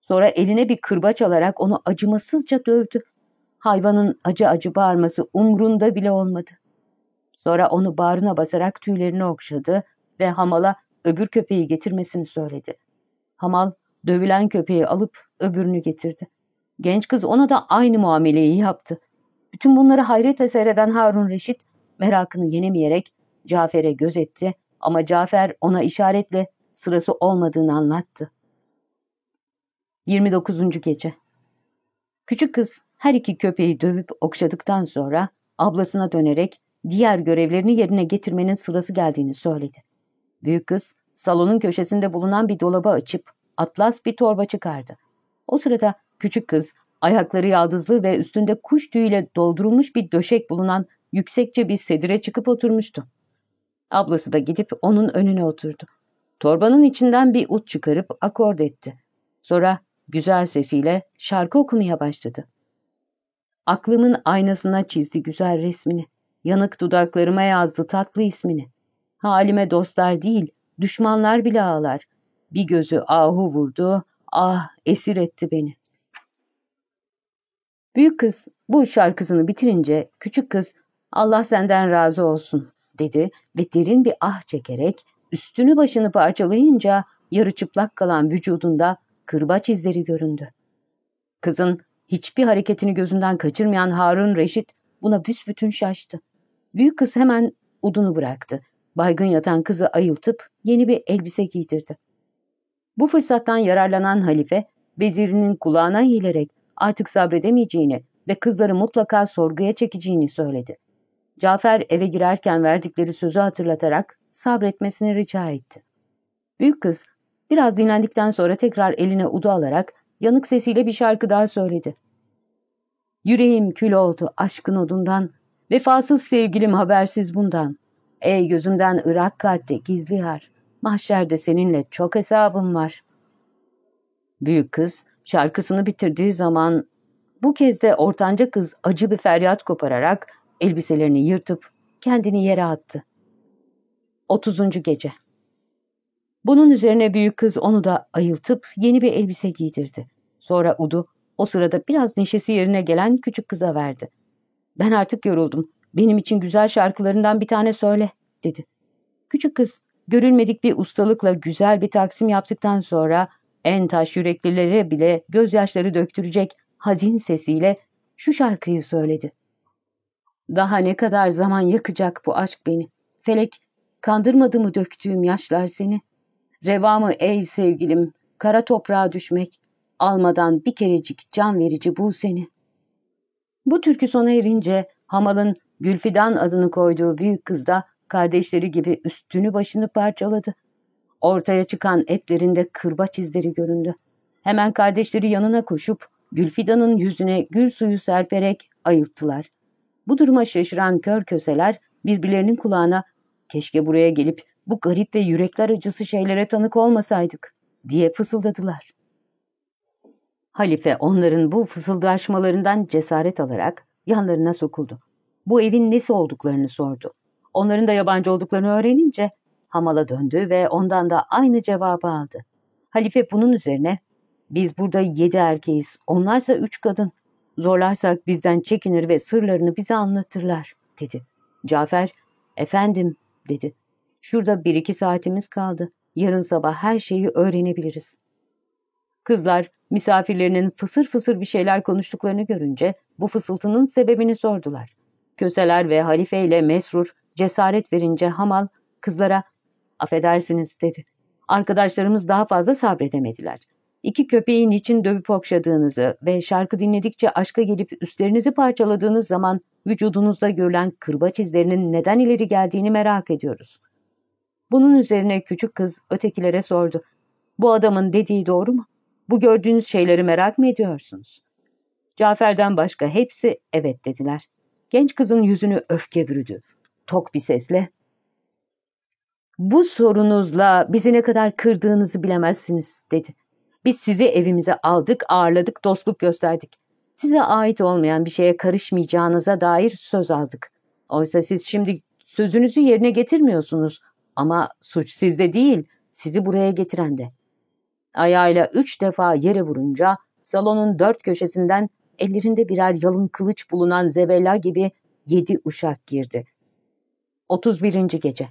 Sonra eline bir kırbaç alarak onu acımasızca dövdü. Hayvanın acı acı bağırması umrunda bile olmadı. Sonra onu bağrına basarak tüylerini okşadı ve Hamal'a öbür köpeği getirmesini söyledi. Hamal dövülen köpeği alıp öbürünü getirdi. Genç kız ona da aynı muameleyi yaptı. Bütün bunları hayretle seyreden Harun Reşit merakını yenemeyerek Cafer'e göz etti ama Cafer ona işaretle sırası olmadığını anlattı. 29. Gece Küçük kız her iki köpeği dövüp okşadıktan sonra ablasına dönerek diğer görevlerini yerine getirmenin sırası geldiğini söyledi. Büyük kız salonun köşesinde bulunan bir dolabı açıp atlas bir torba çıkardı. O sırada küçük kız ayakları yaldızlı ve üstünde kuş tüyüyle doldurulmuş bir döşek bulunan yüksekçe bir sedire çıkıp oturmuştu. Ablası da gidip onun önüne oturdu. Torbanın içinden bir ut çıkarıp akord etti. Sonra güzel sesiyle şarkı okumaya başladı. Aklımın aynasına çizdi güzel resmini. Yanık dudaklarıma yazdı tatlı ismini. Halime dostlar değil, düşmanlar bile ağlar. Bir gözü ahu vurdu, ah esir etti beni. Büyük kız bu şarkısını bitirince küçük kız Allah senden razı olsun dedi ve derin bir ah çekerek üstünü başını parçalayınca yarı çıplak kalan vücudunda kırbaç izleri göründü. Kızın hiçbir hareketini gözünden kaçırmayan Harun Reşit buna büsbütün şaştı. Büyük kız hemen udunu bıraktı. Baygın yatan kızı ayıltıp yeni bir elbise giydirdi. Bu fırsattan yararlanan halife, vezirinin kulağına eğilerek artık sabredemeyeceğini ve kızları mutlaka sorguya çekeceğini söyledi. Cafer eve girerken verdikleri sözü hatırlatarak sabretmesini rica etti. Büyük kız biraz dinlendikten sonra tekrar eline udu alarak yanık sesiyle bir şarkı daha söyledi. Yüreğim kül oldu aşkın odundan, vefasız sevgilim habersiz bundan. Ey gözümden ırak kalpte gizli yar, mahşerde seninle çok hesabım var. Büyük kız şarkısını bitirdiği zaman bu kez de ortanca kız acı bir feryat kopararak elbiselerini yırtıp kendini yere attı. 30. Gece Bunun üzerine büyük kız onu da ayıltıp yeni bir elbise giydirdi. Sonra Udu o sırada biraz neşesi yerine gelen küçük kıza verdi. Ben artık yoruldum. Benim için güzel şarkılarından bir tane söyle, dedi. Küçük kız görülmedik bir ustalıkla güzel bir taksim yaptıktan sonra en taş yüreklilere bile gözyaşları döktürecek hazin sesiyle şu şarkıyı söyledi. Daha ne kadar zaman yakacak bu aşk beni? Felek, kandırmadı mı döktüğüm yaşlar seni? Reva mı ey sevgilim, kara toprağa düşmek, almadan bir kerecik can verici bu seni. Bu türkü sona erince Hamal'ın Gülfidan adını koyduğu büyük kız da kardeşleri gibi üstünü başını parçaladı. Ortaya çıkan etlerinde kırbaç izleri göründü. Hemen kardeşleri yanına koşup Gülfidan'ın yüzüne gül suyu serperek ayılttılar. Bu duruma şaşıran kör köseler birbirlerinin kulağına keşke buraya gelip bu garip ve yürekler acısı şeylere tanık olmasaydık diye fısıldadılar. Halife onların bu fısıldaşmalarından cesaret alarak yanlarına sokuldu. Bu evin nesi olduklarını sordu. Onların da yabancı olduklarını öğrenince Hamal'a döndü ve ondan da aynı cevabı aldı. Halife bunun üzerine biz burada yedi erkeğiz, onlarsa üç kadın. Zorlarsak bizden çekinir ve sırlarını bize anlatırlar, dedi. Cafer, efendim, dedi. Şurada bir iki saatimiz kaldı. Yarın sabah her şeyi öğrenebiliriz. Kızlar, misafirlerinin fısır fısır bir şeyler konuştuklarını görünce bu fısıltının sebebini sordular. Köseler ve halife ile Mesrur cesaret verince Hamal kızlara affedersiniz dedi. Arkadaşlarımız daha fazla sabredemediler. İki köpeğin için dövüp okşadığınızı ve şarkı dinledikçe aşka gelip üstlerinizi parçaladığınız zaman vücudunuzda görülen kırbaç izlerinin neden ileri geldiğini merak ediyoruz. Bunun üzerine küçük kız ötekilere sordu. Bu adamın dediği doğru mu? Bu gördüğünüz şeyleri merak mı ediyorsunuz? Cafer'den başka hepsi evet dediler. Genç kızın yüzünü öfke bürüdü. Tok bir sesle bu sorunuzla bizi ne kadar kırdığınızı bilemezsiniz, dedi. Biz sizi evimize aldık, ağırladık, dostluk gösterdik. Size ait olmayan bir şeye karışmayacağınıza dair söz aldık. Oysa siz şimdi sözünüzü yerine getirmiyorsunuz. Ama suç sizde değil, sizi buraya getiren de. Ayağıyla üç defa yere vurunca salonun dört köşesinden ellerinde birer yalın kılıç bulunan zebella gibi yedi uşak girdi. 31. Gece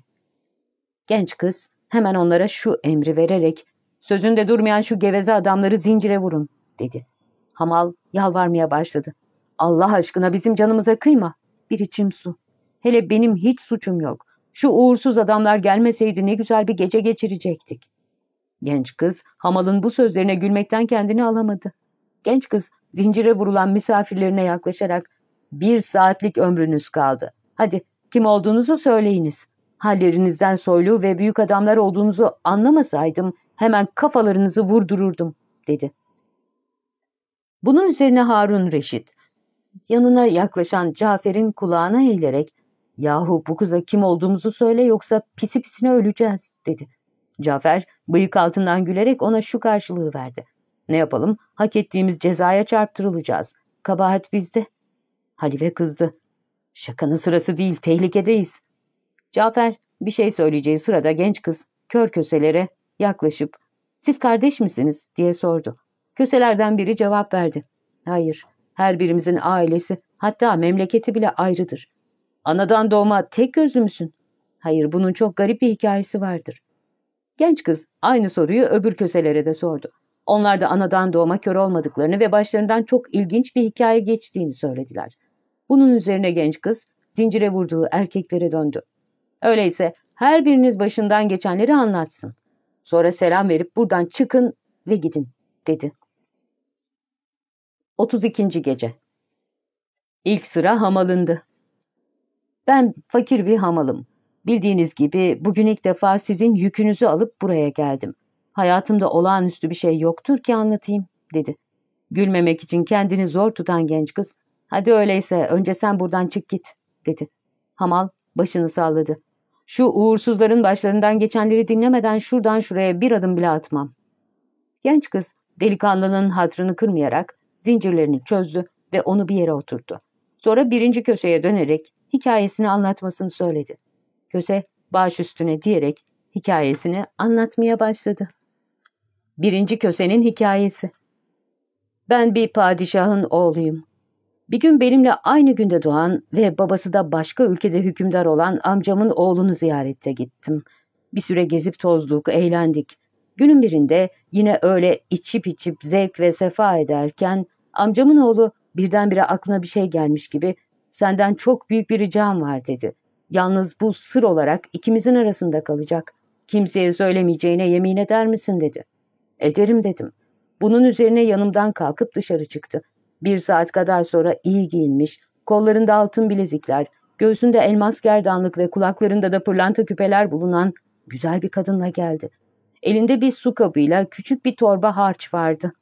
Genç kız hemen onlara şu emri vererek ''Sözünde durmayan şu geveze adamları zincire vurun.'' dedi. Hamal yalvarmaya başladı. ''Allah aşkına bizim canımıza kıyma. Bir içim su. Hele benim hiç suçum yok. Şu uğursuz adamlar gelmeseydi ne güzel bir gece geçirecektik.'' Genç kız Hamal'ın bu sözlerine gülmekten kendini alamadı. Genç kız zincire vurulan misafirlerine yaklaşarak ''Bir saatlik ömrünüz kaldı. Hadi kim olduğunuzu söyleyiniz. Hallerinizden soylu ve büyük adamlar olduğunuzu anlamasaydım hemen kafalarınızı vurdururdum dedi. Bunun üzerine Harun Reşit yanına yaklaşan Cafer'in kulağına eğilerek ''Yahu bu kıza kim olduğumuzu söyle yoksa pisi pisine öleceğiz.'' dedi. Cafer bıyık altından gülerek ona şu karşılığı verdi. ''Ne yapalım? Hak ettiğimiz cezaya çarptırılacağız. Kabahat bizde.'' Halife kızdı. ''Şakanın sırası değil, tehlikedeyiz.'' Cafer bir şey söyleyeceği sırada genç kız kör köselere yaklaşıp ''Siz kardeş misiniz?'' diye sordu. Köselerden biri cevap verdi. ''Hayır, her birimizin ailesi hatta memleketi bile ayrıdır. Anadan doğma tek gözlü müsün? Hayır bunun çok garip bir hikayesi vardır. Genç kız aynı soruyu öbür köselere de sordu. Onlar da anadan doğma kör olmadıklarını ve başlarından çok ilginç bir hikaye geçtiğini söylediler. Bunun üzerine genç kız zincire vurduğu erkeklere döndü. Öyleyse her biriniz başından geçenleri anlatsın. Sonra selam verip buradan çıkın ve gidin dedi. 32. Gece İlk sıra hamalındı. Ben fakir bir hamalım. Bildiğiniz gibi bugün ilk defa sizin yükünüzü alıp buraya geldim. Hayatımda olağanüstü bir şey yoktur ki anlatayım, dedi. Gülmemek için kendini zor tutan genç kız, hadi öyleyse önce sen buradan çık git, dedi. Hamal başını salladı. Şu uğursuzların başlarından geçenleri dinlemeden şuradan şuraya bir adım bile atmam. Genç kız delikanlının hatrını kırmayarak zincirlerini çözdü ve onu bir yere oturttu. Sonra birinci köşeye dönerek hikayesini anlatmasını söyledi. Köse baş üstüne diyerek hikayesini anlatmaya başladı. Birinci kösenin hikayesi. Ben bir padişahın oğluyum. Bir gün benimle aynı günde doğan ve babası da başka ülkede hükümdar olan amcamın oğlunu ziyarette gittim. Bir süre gezip tozduk, eğlendik. Günün birinde yine öyle içip içip zevk ve sefa ederken amcamın oğlu birdenbire aklına bir şey gelmiş gibi senden çok büyük bir ricam var dedi. Yalnız bu sır olarak ikimizin arasında kalacak. Kimseye söylemeyeceğine yemin eder misin dedi. Ederim dedim. Bunun üzerine yanımdan kalkıp dışarı çıktı. Bir saat kadar sonra iyi giyinmiş, kollarında altın bilezikler, göğsünde elmas gerdanlık ve kulaklarında da pırlanta küpeler bulunan güzel bir kadınla geldi. Elinde bir su kabıyla küçük bir torba harç vardı.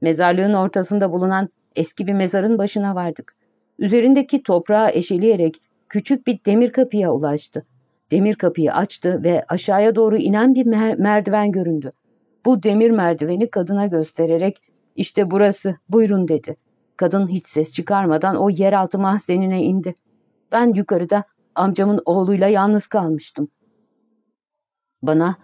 Mezarlığın ortasında bulunan eski bir mezarın başına vardık. Üzerindeki toprağı eşeleyerek küçük bir demir kapıya ulaştı. Demir kapıyı açtı ve aşağıya doğru inen bir mer merdiven göründü. Bu demir merdiveni kadına göstererek işte burası buyurun dedi. Kadın hiç ses çıkarmadan o yeraltı mahzenine indi. Ben yukarıda amcamın oğluyla yalnız kalmıştım. Bana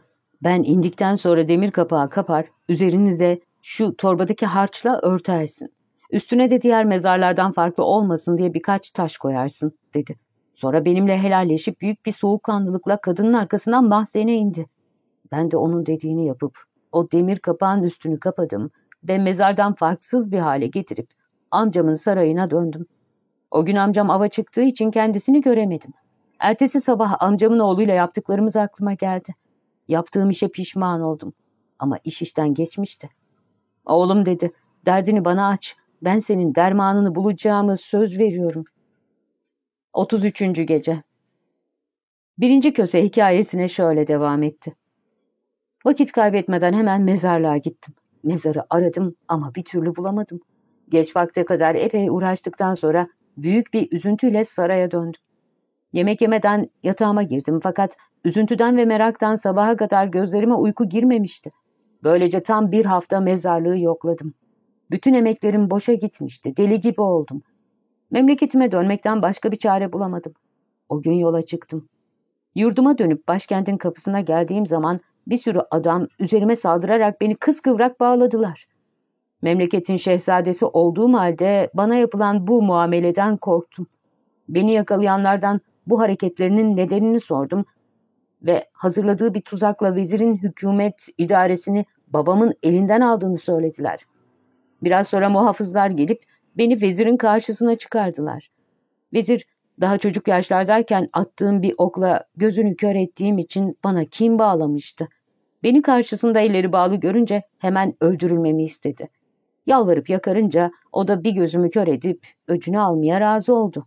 ben indikten sonra demir kapağı kapar, üzerini de şu torbadaki harçla örtersin. Üstüne de diğer mezarlardan farklı olmasın diye birkaç taş koyarsın, dedi. Sonra benimle helalleşip büyük bir soğukkanlılıkla kadının arkasından mahzene indi. Ben de onun dediğini yapıp o demir kapağın üstünü kapadım ve mezardan farksız bir hale getirip amcamın sarayına döndüm. O gün amcam ava çıktığı için kendisini göremedim. Ertesi sabah amcamın oğluyla yaptıklarımız aklıma geldi. Yaptığım işe pişman oldum. Ama iş işten geçmişti. Oğlum dedi, derdini bana aç. Ben senin dermanını bulacağımı söz veriyorum. 33. Gece Birinci köse hikayesine şöyle devam etti. Vakit kaybetmeden hemen mezarlığa gittim. Mezarı aradım ama bir türlü bulamadım. Geç vakte kadar epey uğraştıktan sonra büyük bir üzüntüyle saraya döndüm. Yemek yemeden yatağıma girdim fakat üzüntüden ve meraktan sabaha kadar gözlerime uyku girmemişti. Böylece tam bir hafta mezarlığı yokladım. Bütün emeklerim boşa gitmişti, deli gibi oldum. Memleketime dönmekten başka bir çare bulamadım. O gün yola çıktım. Yurduma dönüp başkentin kapısına geldiğim zaman bir sürü adam üzerime saldırarak beni kıskıvrak bağladılar. Memleketin şehzadesi olduğum halde bana yapılan bu muameleden korktum. Beni yakalayanlardan bu hareketlerinin nedenini sordum ve hazırladığı bir tuzakla vezirin hükümet idaresini babamın elinden aldığını söylediler. Biraz sonra muhafızlar gelip beni vezirin karşısına çıkardılar. Vezir daha çocuk yaşlardayken attığım bir okla gözünü kör ettiğim için bana kim bağlamıştı. Beni karşısında elleri bağlı görünce hemen öldürülmemi istedi. Yalvarıp yakarınca o da bir gözümü kör edip öcünü almaya razı oldu.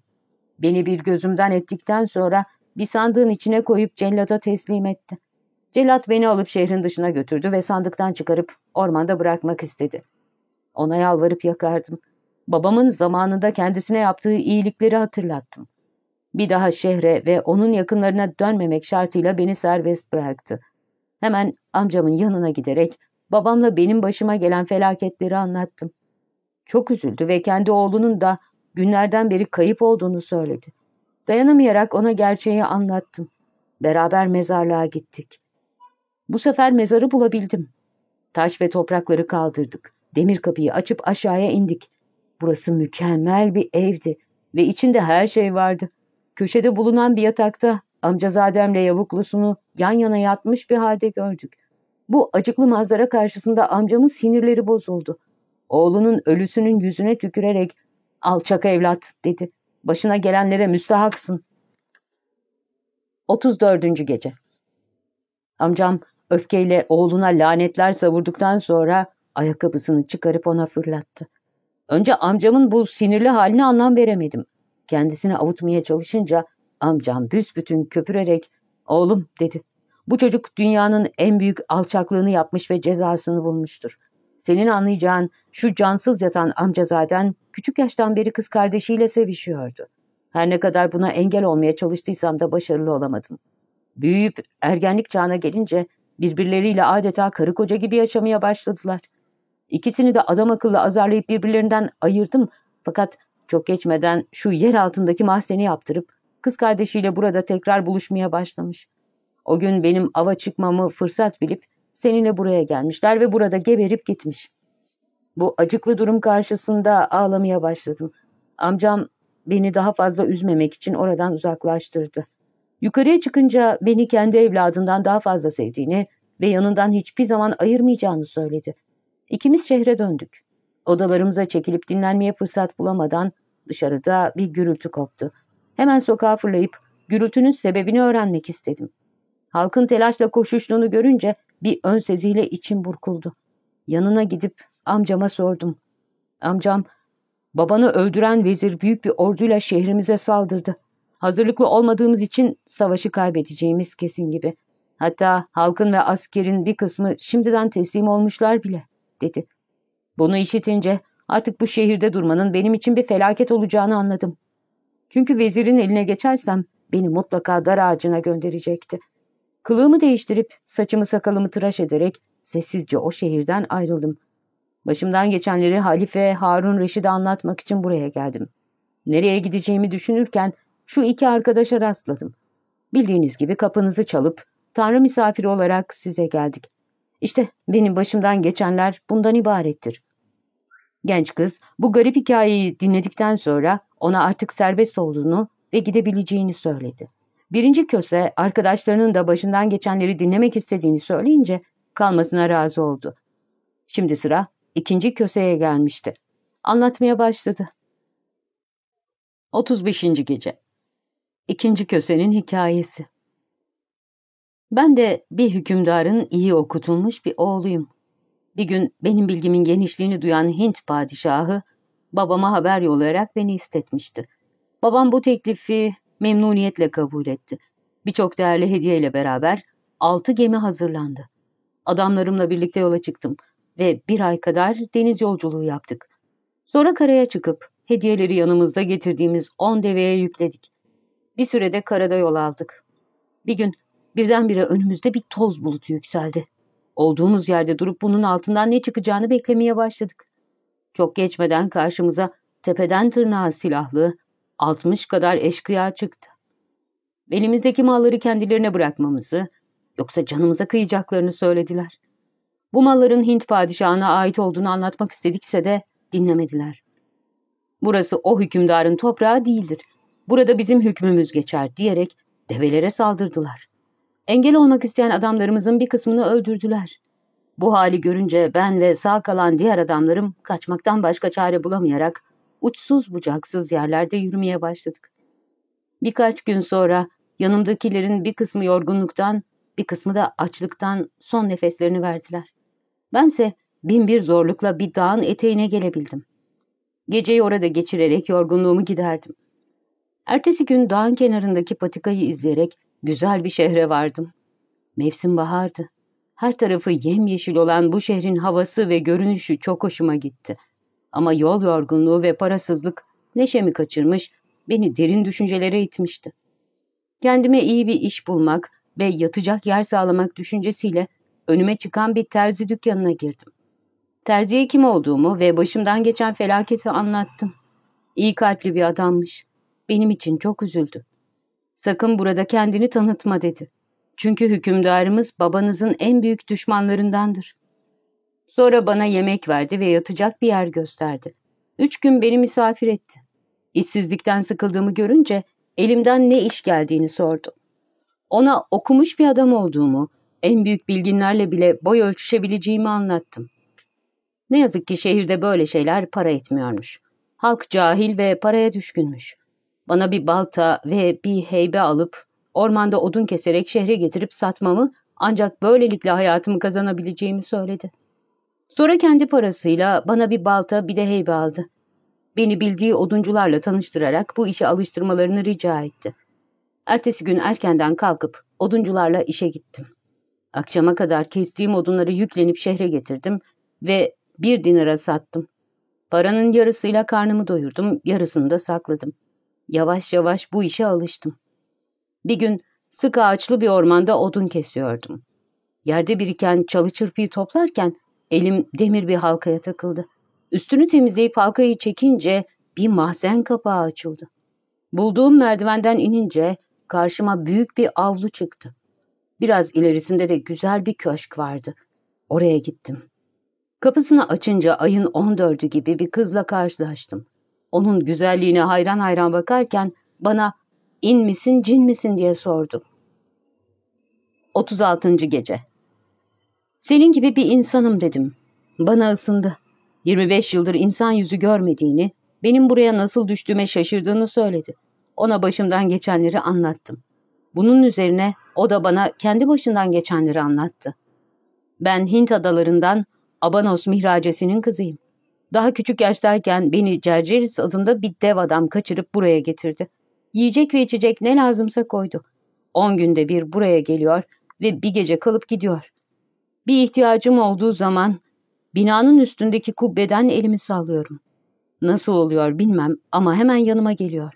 Beni bir gözümden ettikten sonra bir sandığın içine koyup cellata teslim etti. Cellat beni alıp şehrin dışına götürdü ve sandıktan çıkarıp ormanda bırakmak istedi. Ona yalvarıp yakardım. Babamın zamanında kendisine yaptığı iyilikleri hatırlattım. Bir daha şehre ve onun yakınlarına dönmemek şartıyla beni serbest bıraktı. Hemen amcamın yanına giderek babamla benim başıma gelen felaketleri anlattım. Çok üzüldü ve kendi oğlunun da günlerden beri kayıp olduğunu söyledi. Dayanamayarak ona gerçeği anlattım. Beraber mezarlığa gittik. Bu sefer mezarı bulabildim. Taş ve toprakları kaldırdık. Demir kapıyı açıp aşağıya indik. Burası mükemmel bir evdi ve içinde her şey vardı. Köşede bulunan bir yatakta amcazademle yavuklusunu yan yana yatmış bir halde gördük. Bu acıklı manzara karşısında amcamın sinirleri bozuldu. Oğlunun ölüsünün yüzüne tükürerek alçak evlat dedi. Başına gelenlere müstahaksın. 34. Gece Amcam öfkeyle oğluna lanetler savurduktan sonra ayakkabısını çıkarıp ona fırlattı. Önce amcamın bu sinirli haline anlam veremedim. Kendisini avutmaya çalışınca amcam büsbütün köpürerek ''Oğlum'' dedi. ''Bu çocuk dünyanın en büyük alçaklığını yapmış ve cezasını bulmuştur. Senin anlayacağın şu cansız yatan amcazaden küçük yaştan beri kız kardeşiyle sevişiyordu. Her ne kadar buna engel olmaya çalıştıysam da başarılı olamadım. Büyüyüp ergenlik çağına gelince birbirleriyle adeta karı koca gibi yaşamaya başladılar. İkisini de adam akıllı azarlayıp birbirlerinden ayırdım fakat çok geçmeden şu yer altındaki mahzeni yaptırıp kız kardeşiyle burada tekrar buluşmaya başlamış. O gün benim ava çıkmamı fırsat bilip seninle buraya gelmişler ve burada geberip gitmiş. Bu acıklı durum karşısında ağlamaya başladım. Amcam beni daha fazla üzmemek için oradan uzaklaştırdı. Yukarıya çıkınca beni kendi evladından daha fazla sevdiğini ve yanından hiçbir zaman ayırmayacağını söyledi. İkimiz şehre döndük. Odalarımıza çekilip dinlenmeye fırsat bulamadan dışarıda bir gürültü koptu. Hemen sokağa fırlayıp gürültünün sebebini öğrenmek istedim. Halkın telaşla koşuştuğunu görünce bir ön seziyle içim burkuldu. Yanına gidip amcama sordum. Amcam, babanı öldüren vezir büyük bir orduyla şehrimize saldırdı. Hazırlıklı olmadığımız için savaşı kaybedeceğimiz kesin gibi. Hatta halkın ve askerin bir kısmı şimdiden teslim olmuşlar bile, dedi. Bunu işitince artık bu şehirde durmanın benim için bir felaket olacağını anladım. Çünkü vezirin eline geçersem beni mutlaka dar ağacına gönderecekti. Kılığımı değiştirip saçımı sakalımı tıraş ederek sessizce o şehirden ayrıldım. Başımdan geçenleri Halife Harun Reşid'e anlatmak için buraya geldim. Nereye gideceğimi düşünürken şu iki arkadaşa rastladım. Bildiğiniz gibi kapınızı çalıp Tanrı misafiri olarak size geldik. İşte benim başımdan geçenler bundan ibarettir. Genç kız bu garip hikayeyi dinledikten sonra ona artık serbest olduğunu ve gidebileceğini söyledi. Birinci köse arkadaşlarının da başından geçenleri dinlemek istediğini söyleyince kalmasına razı oldu. Şimdi sıra ikinci köseye gelmişti. Anlatmaya başladı. 35. Gece İkinci kösenin hikayesi Ben de bir hükümdarın iyi okutulmuş bir oğluyum. Bir gün benim bilgimin genişliğini duyan Hint padişahı babama haber yollayarak beni istetmişti. Babam bu teklifi memnuniyetle kabul etti. Birçok değerli hediyeyle beraber altı gemi hazırlandı. Adamlarımla birlikte yola çıktım ve bir ay kadar deniz yolculuğu yaptık. Sonra karaya çıkıp hediyeleri yanımızda getirdiğimiz on deveye yükledik. Bir sürede karada yol aldık. Bir gün birdenbire önümüzde bir toz bulutu yükseldi. Olduğumuz yerde durup bunun altından ne çıkacağını beklemeye başladık. Çok geçmeden karşımıza tepeden tırnağa silahlı, 60 kadar eşkıya çıktı. Elimizdeki malları kendilerine bırakmamızı, yoksa canımıza kıyacaklarını söylediler. Bu malların Hint padişahına ait olduğunu anlatmak istedikse de dinlemediler. Burası o hükümdarın toprağı değildir. Burada bizim hükmümüz geçer diyerek develere saldırdılar. Engel olmak isteyen adamlarımızın bir kısmını öldürdüler. Bu hali görünce ben ve sağ kalan diğer adamlarım kaçmaktan başka çare bulamayarak uçsuz bucaksız yerlerde yürümeye başladık. Birkaç gün sonra yanımdakilerin bir kısmı yorgunluktan, bir kısmı da açlıktan son nefeslerini verdiler. Bense bin bir zorlukla bir dağın eteğine gelebildim. Geceyi orada geçirerek yorgunluğumu giderdim. Ertesi gün dağın kenarındaki patikayı izleyerek güzel bir şehre vardım. Mevsim bahardı. Her tarafı yemyeşil olan bu şehrin havası ve görünüşü çok hoşuma gitti. Ama yol yorgunluğu ve parasızlık neşemi kaçırmış, beni derin düşüncelere itmişti. Kendime iyi bir iş bulmak ve yatacak yer sağlamak düşüncesiyle önüme çıkan bir terzi dükkanına girdim. Terziye kim olduğumu ve başımdan geçen felaketi anlattım. İyi kalpli bir adammış. Benim için çok üzüldü. Sakın burada kendini tanıtma dedi. Çünkü hükümdarımız babanızın en büyük düşmanlarındandır. Sonra bana yemek verdi ve yatacak bir yer gösterdi. Üç gün beni misafir etti. İşsizlikten sıkıldığımı görünce elimden ne iş geldiğini sordu. Ona okumuş bir adam olduğumu, en büyük bilginlerle bile boy ölçüşebileceğimi anlattım. Ne yazık ki şehirde böyle şeyler para etmiyormuş. Halk cahil ve paraya düşkünmüş. Bana bir balta ve bir heybe alıp ormanda odun keserek şehre getirip satmamı ancak böylelikle hayatımı kazanabileceğimi söyledi. Sonra kendi parasıyla bana bir balta bir de heybe aldı. Beni bildiği oduncularla tanıştırarak bu işe alıştırmalarını rica etti. Ertesi gün erkenden kalkıp oduncularla işe gittim. Akşama kadar kestiğim odunları yüklenip şehre getirdim ve bir dinara sattım. Paranın yarısıyla karnımı doyurdum, yarısını da sakladım. Yavaş yavaş bu işe alıştım. Bir gün sık ağaçlı bir ormanda odun kesiyordum. Yerde biriken çalı çırpıyı toplarken elim demir bir halkaya takıldı. Üstünü temizleyip halkayı çekince bir mahzen kapağı açıldı. Bulduğum merdivenden inince karşıma büyük bir avlu çıktı. Biraz ilerisinde de güzel bir köşk vardı. Oraya gittim. Kapısını açınca ayın 14'ü gibi bir kızla karşılaştım. Onun güzelliğine hayran hayran bakarken bana in misin cin misin diye sordu. 36. Gece Senin gibi bir insanım dedim. Bana ısındı. 25 yıldır insan yüzü görmediğini, benim buraya nasıl düştüğüme şaşırdığını söyledi. Ona başımdan geçenleri anlattım. Bunun üzerine o da bana kendi başından geçenleri anlattı. Ben Hint adalarından Abanos mihracesinin kızıyım. Daha küçük yaştayken beni Cerceris adında bir dev adam kaçırıp buraya getirdi. Yiyecek ve içecek ne lazımsa koydu. On günde bir buraya geliyor ve bir gece kalıp gidiyor. Bir ihtiyacım olduğu zaman binanın üstündeki kubbeden elimi sallıyorum. Nasıl oluyor bilmem ama hemen yanıma geliyor.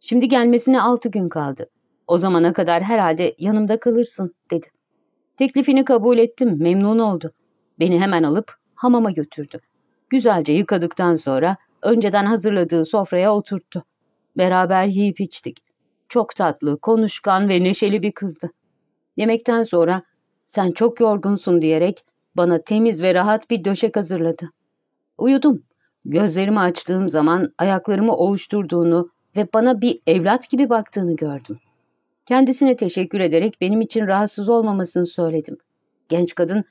Şimdi gelmesine altı gün kaldı. O zamana kadar herhalde yanımda kalırsın dedi. Teklifini kabul ettim, memnun oldu. Beni hemen alıp hamama götürdü. Güzelce yıkadıktan sonra önceden hazırladığı sofraya oturttu. Beraber yiyip içtik. Çok tatlı, konuşkan ve neşeli bir kızdı. Yemekten sonra sen çok yorgunsun diyerek bana temiz ve rahat bir döşek hazırladı. Uyudum. Gözlerimi açtığım zaman ayaklarımı ovuşturduğunu ve bana bir evlat gibi baktığını gördüm. Kendisine teşekkür ederek benim için rahatsız olmamasını söyledim. Genç kadın,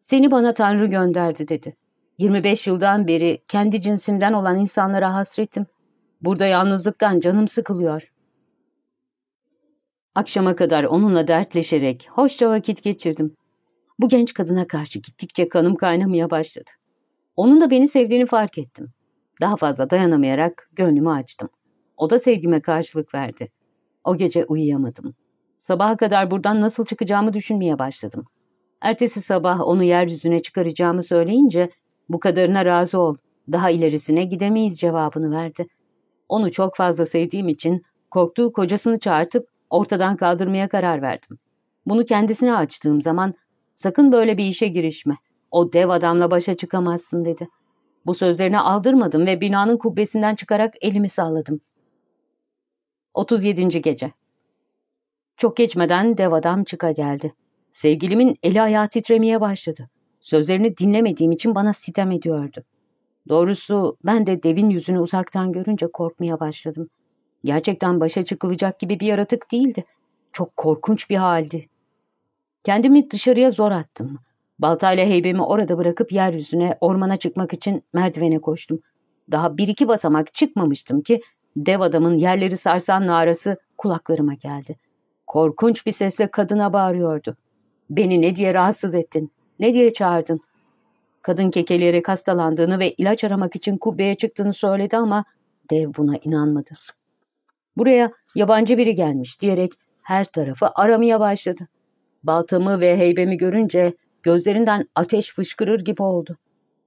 seni bana Tanrı gönderdi dedi. 25 yıldan beri kendi cinsimden olan insanlara hasretim. Burada yalnızlıktan canım sıkılıyor. Akşama kadar onunla dertleşerek hoşça vakit geçirdim. Bu genç kadına karşı gittikçe kanım kaynamaya başladı. Onun da beni sevdiğini fark ettim. Daha fazla dayanamayarak gönlümü açtım. O da sevgime karşılık verdi. O gece uyuyamadım. Sabaha kadar buradan nasıl çıkacağımı düşünmeye başladım. Ertesi sabah onu yeryüzüne çıkaracağımı söyleyince bu kadarına razı ol, daha ilerisine gidemeyiz cevabını verdi. Onu çok fazla sevdiğim için korktuğu kocasını çağırtıp ortadan kaldırmaya karar verdim. Bunu kendisine açtığım zaman sakın böyle bir işe girişme. O dev adamla başa çıkamazsın dedi. Bu sözlerini aldırmadım ve binanın kubbesinden çıkarak elimi salladım. 37. Gece Çok geçmeden dev adam çıka geldi. Sevgilimin eli ayağı titremeye başladı. Sözlerini dinlemediğim için bana sitem ediyordu. Doğrusu ben de devin yüzünü uzaktan görünce korkmaya başladım. Gerçekten başa çıkılacak gibi bir yaratık değildi. Çok korkunç bir haldi. Kendimi dışarıya zor attım. Baltayla heybemi orada bırakıp yeryüzüne, ormana çıkmak için merdivene koştum. Daha bir iki basamak çıkmamıştım ki dev adamın yerleri sarsan narası kulaklarıma geldi. Korkunç bir sesle kadına bağırıyordu. Beni ne diye rahatsız ettin? Ne diye çağırdın? Kadın kekeleyerek hastalandığını ve ilaç aramak için kubbeye çıktığını söyledi ama dev buna inanmadı. Buraya yabancı biri gelmiş diyerek her tarafı aramaya başladı. Baltamı ve heybemi görünce gözlerinden ateş fışkırır gibi oldu.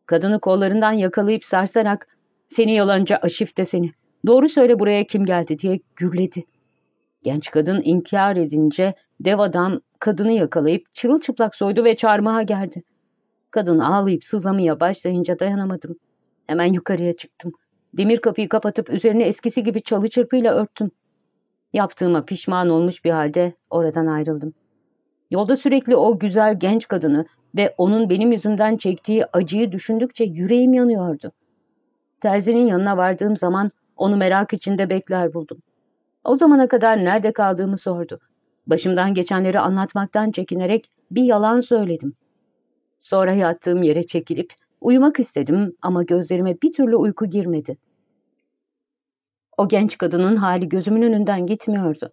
Kadını kollarından yakalayıp sarsarak ''Seni yalancı aşifte seni, doğru söyle buraya kim geldi?'' diye gürledi. Genç kadın inkar edince dev adam kadını yakalayıp çırılçıplak soydu ve çarmıha gerdi. Kadın ağlayıp sızlamaya başlayınca dayanamadım. Hemen yukarıya çıktım. Demir kapıyı kapatıp üzerine eskisi gibi çalı çırpıyla örttüm. Yaptığıma pişman olmuş bir halde oradan ayrıldım. Yolda sürekli o güzel genç kadını ve onun benim yüzümden çektiği acıyı düşündükçe yüreğim yanıyordu. Terzinin yanına vardığım zaman onu merak içinde bekler buldum. O zamana kadar nerede kaldığımı sordu. Başımdan geçenleri anlatmaktan çekinerek bir yalan söyledim. Sonra yattığım yere çekilip uyumak istedim ama gözlerime bir türlü uyku girmedi. O genç kadının hali gözümün önünden gitmiyordu.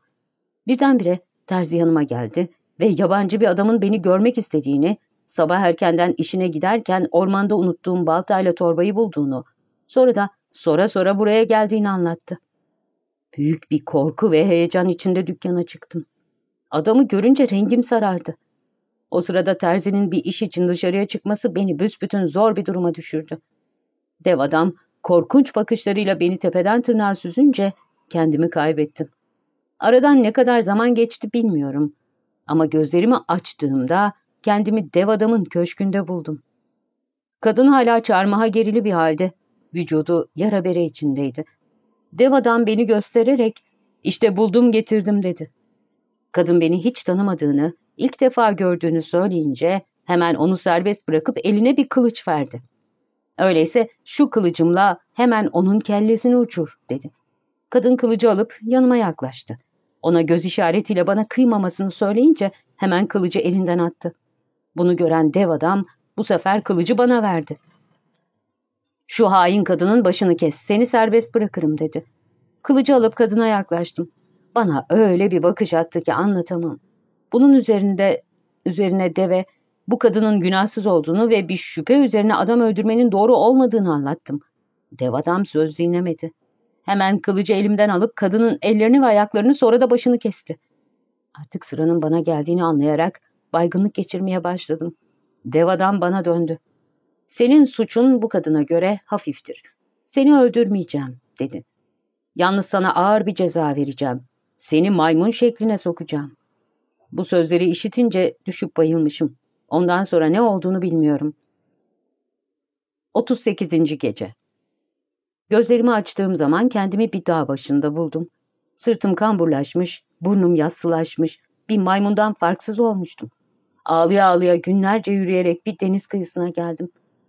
Birdenbire terzi yanıma geldi ve yabancı bir adamın beni görmek istediğini, sabah erkenden işine giderken ormanda unuttuğum baltayla torbayı bulduğunu, sonra da sonra sonra buraya geldiğini anlattı. Büyük bir korku ve heyecan içinde dükkana çıktım. Adamı görünce rengim sarardı. O sırada terzinin bir iş için dışarıya çıkması beni büsbütün zor bir duruma düşürdü. Dev adam korkunç bakışlarıyla beni tepeden tırnağa süzünce kendimi kaybettim. Aradan ne kadar zaman geçti bilmiyorum. Ama gözlerimi açtığımda kendimi dev adamın köşkünde buldum. Kadın hala çarmıha gerili bir halde. Vücudu yara bere içindeydi. Dev adam beni göstererek işte buldum getirdim dedi. Kadın beni hiç tanımadığını, ilk defa gördüğünü söyleyince hemen onu serbest bırakıp eline bir kılıç verdi. Öyleyse şu kılıcımla hemen onun kellesini uçur dedi. Kadın kılıcı alıp yanıma yaklaştı. Ona göz işaretiyle bana kıymamasını söyleyince hemen kılıcı elinden attı. Bunu gören dev adam bu sefer kılıcı bana verdi. Şu hain kadının başını kes, seni serbest bırakırım dedi. Kılıcı alıp kadına yaklaştım. Bana öyle bir bakış attı ki anlatamam. Bunun üzerinde üzerine deve bu kadının günahsız olduğunu ve bir şüphe üzerine adam öldürmenin doğru olmadığını anlattım. Dev adam söz dinlemedi. Hemen kılıcı elimden alıp kadının ellerini ve ayaklarını sonra da başını kesti. Artık sıranın bana geldiğini anlayarak baygınlık geçirmeye başladım. Dev adam bana döndü. Senin suçun bu kadına göre hafiftir. Seni öldürmeyeceğim dedi. Yalnız sana ağır bir ceza vereceğim. Seni maymun şekline sokacağım. Bu sözleri işitince düşüp bayılmışım. Ondan sonra ne olduğunu bilmiyorum. 38. Gece Gözlerimi açtığım zaman kendimi bir dağ başında buldum. Sırtım kamburlaşmış, burnum yassılaşmış, bir maymundan farksız olmuştum. Ağlıya ağlıya günlerce yürüyerek bir deniz kıyısına geldim.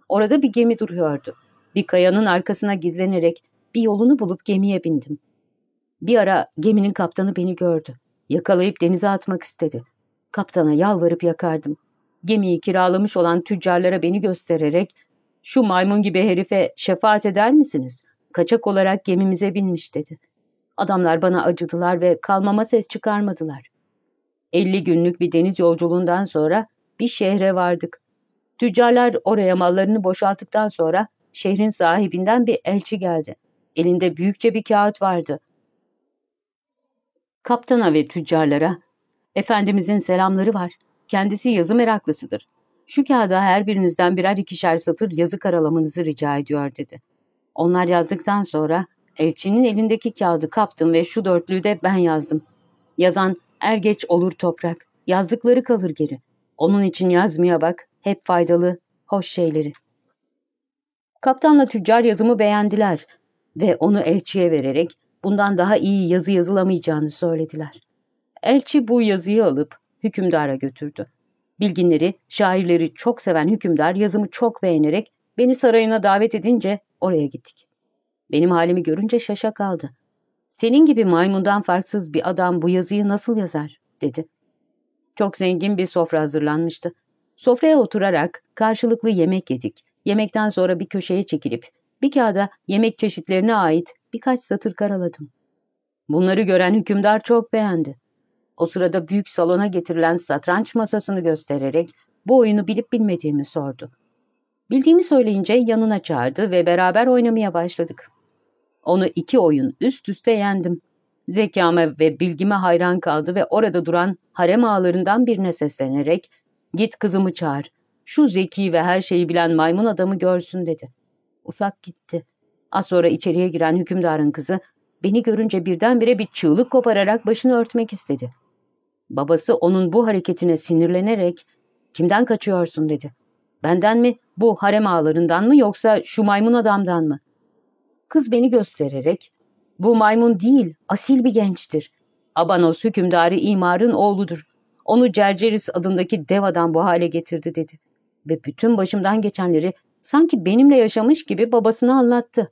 Orada bir gemi duruyordu. Bir kayanın arkasına gizlenerek bir yolunu bulup gemiye bindim. Bir ara geminin kaptanı beni gördü. Yakalayıp denize atmak istedi. Kaptana yalvarıp yakardım. Gemiyi kiralamış olan tüccarlara beni göstererek ''Şu maymun gibi herife şefaat eder misiniz? Kaçak olarak gemimize binmiş.'' dedi. Adamlar bana acıdılar ve kalmama ses çıkarmadılar. 50 günlük bir deniz yolculuğundan sonra bir şehre vardık. Tüccarlar oraya mallarını boşalttıktan sonra şehrin sahibinden bir elçi geldi. Elinde büyükçe bir kağıt vardı. Kaptana ve tüccarlara, Efendimizin selamları var. Kendisi yazı meraklısıdır. Şu kağıda her birinizden birer ikişer satır yazı karalamanızı rica ediyor dedi. Onlar yazdıktan sonra elçinin elindeki kağıdı kaptım ve şu dörtlüğü de ben yazdım. Yazan er geç olur toprak, yazdıkları kalır geri. Onun için yazmaya bak, hep faydalı, hoş şeyleri. Kaptanla tüccar yazımı beğendiler ve onu elçiye vererek bundan daha iyi yazı yazılamayacağını söylediler. Elçi bu yazıyı alıp hükümdara götürdü. Bilginleri, şairleri çok seven hükümdar yazımı çok beğenerek beni sarayına davet edince oraya gittik. Benim halimi görünce şaşa kaldı. Senin gibi maymundan farksız bir adam bu yazıyı nasıl yazar, dedi. Çok zengin bir sofra hazırlanmıştı. Sofraya oturarak karşılıklı yemek yedik. Yemekten sonra bir köşeye çekilip bir kağıda yemek çeşitlerine ait birkaç satır karaladım. Bunları gören hükümdar çok beğendi. O sırada büyük salona getirilen satranç masasını göstererek bu oyunu bilip bilmediğimi sordu. Bildiğimi söyleyince yanına çağırdı ve beraber oynamaya başladık. Onu iki oyun üst üste yendim. Zekame ve bilgime hayran kaldı ve orada duran harem ağalarından birine seslenerek ''Git kızımı çağır, şu zeki ve her şeyi bilen maymun adamı görsün.'' dedi. Uşak gitti. Az sonra içeriye giren hükümdarın kızı beni görünce birdenbire bir çığlık kopararak başını örtmek istedi. Babası onun bu hareketine sinirlenerek ''Kimden kaçıyorsun?'' dedi. ''Benden mi, bu harem ağalarından mı yoksa şu maymun adamdan mı?'' Kız beni göstererek ''Bu maymun değil, asil bir gençtir. Abanos hükümdarı imarın oğludur. Onu Cerceris adındaki dev adam bu hale getirdi.'' dedi. Ve bütün başımdan geçenleri sanki benimle yaşamış gibi babasına anlattı.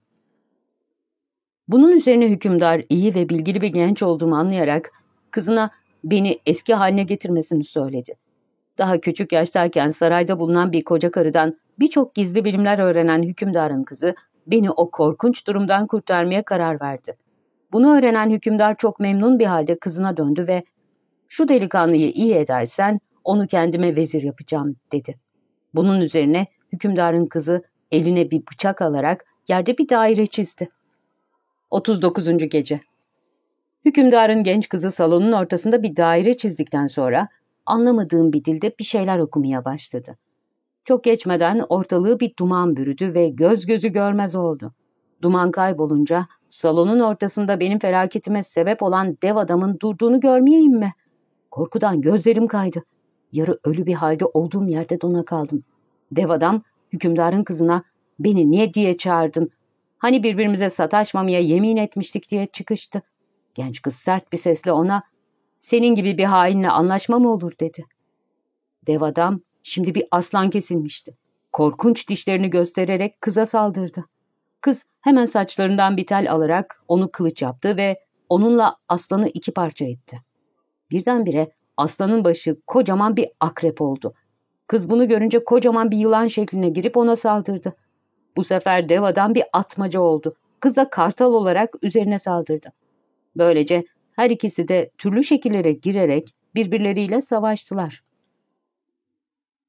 Bunun üzerine hükümdar iyi ve bilgili bir genç olduğumu anlayarak kızına beni eski haline getirmesini söyledi. Daha küçük yaştayken sarayda bulunan bir koca karıdan birçok gizli bilimler öğrenen hükümdarın kızı beni o korkunç durumdan kurtarmaya karar verdi. Bunu öğrenen hükümdar çok memnun bir halde kızına döndü ve ''Şu delikanlıyı iyi edersen onu kendime vezir yapacağım.'' dedi. Bunun üzerine hükümdarın kızı eline bir bıçak alarak yerde bir daire çizdi. 39. Gece Hükümdarın genç kızı salonun ortasında bir daire çizdikten sonra anlamadığım bir dilde bir şeyler okumaya başladı. Çok geçmeden ortalığı bir duman bürüdü ve göz gözü görmez oldu. Duman kaybolunca salonun ortasında benim felaketime sebep olan dev adamın durduğunu görmeyeyim mi? Korkudan gözlerim kaydı. Yarı ölü bir halde olduğum yerde dona kaldım. Dev adam hükümdarın kızına beni niye diye çağırdın? Hani birbirimize sataşmamaya yemin etmiştik diye çıkıştı. Genç kız sert bir sesle ona senin gibi bir hainle anlaşma mı olur dedi. Dev adam şimdi bir aslan kesilmişti. Korkunç dişlerini göstererek kıza saldırdı. Kız hemen saçlarından bir tel alarak onu kılıç yaptı ve onunla aslanı iki parça etti. Birdenbire aslanın başı kocaman bir akrep oldu. Kız bunu görünce kocaman bir yılan şekline girip ona saldırdı. Bu sefer dev adam bir atmaca oldu. Kız da kartal olarak üzerine saldırdı. Böylece her ikisi de türlü şekillere girerek birbirleriyle savaştılar.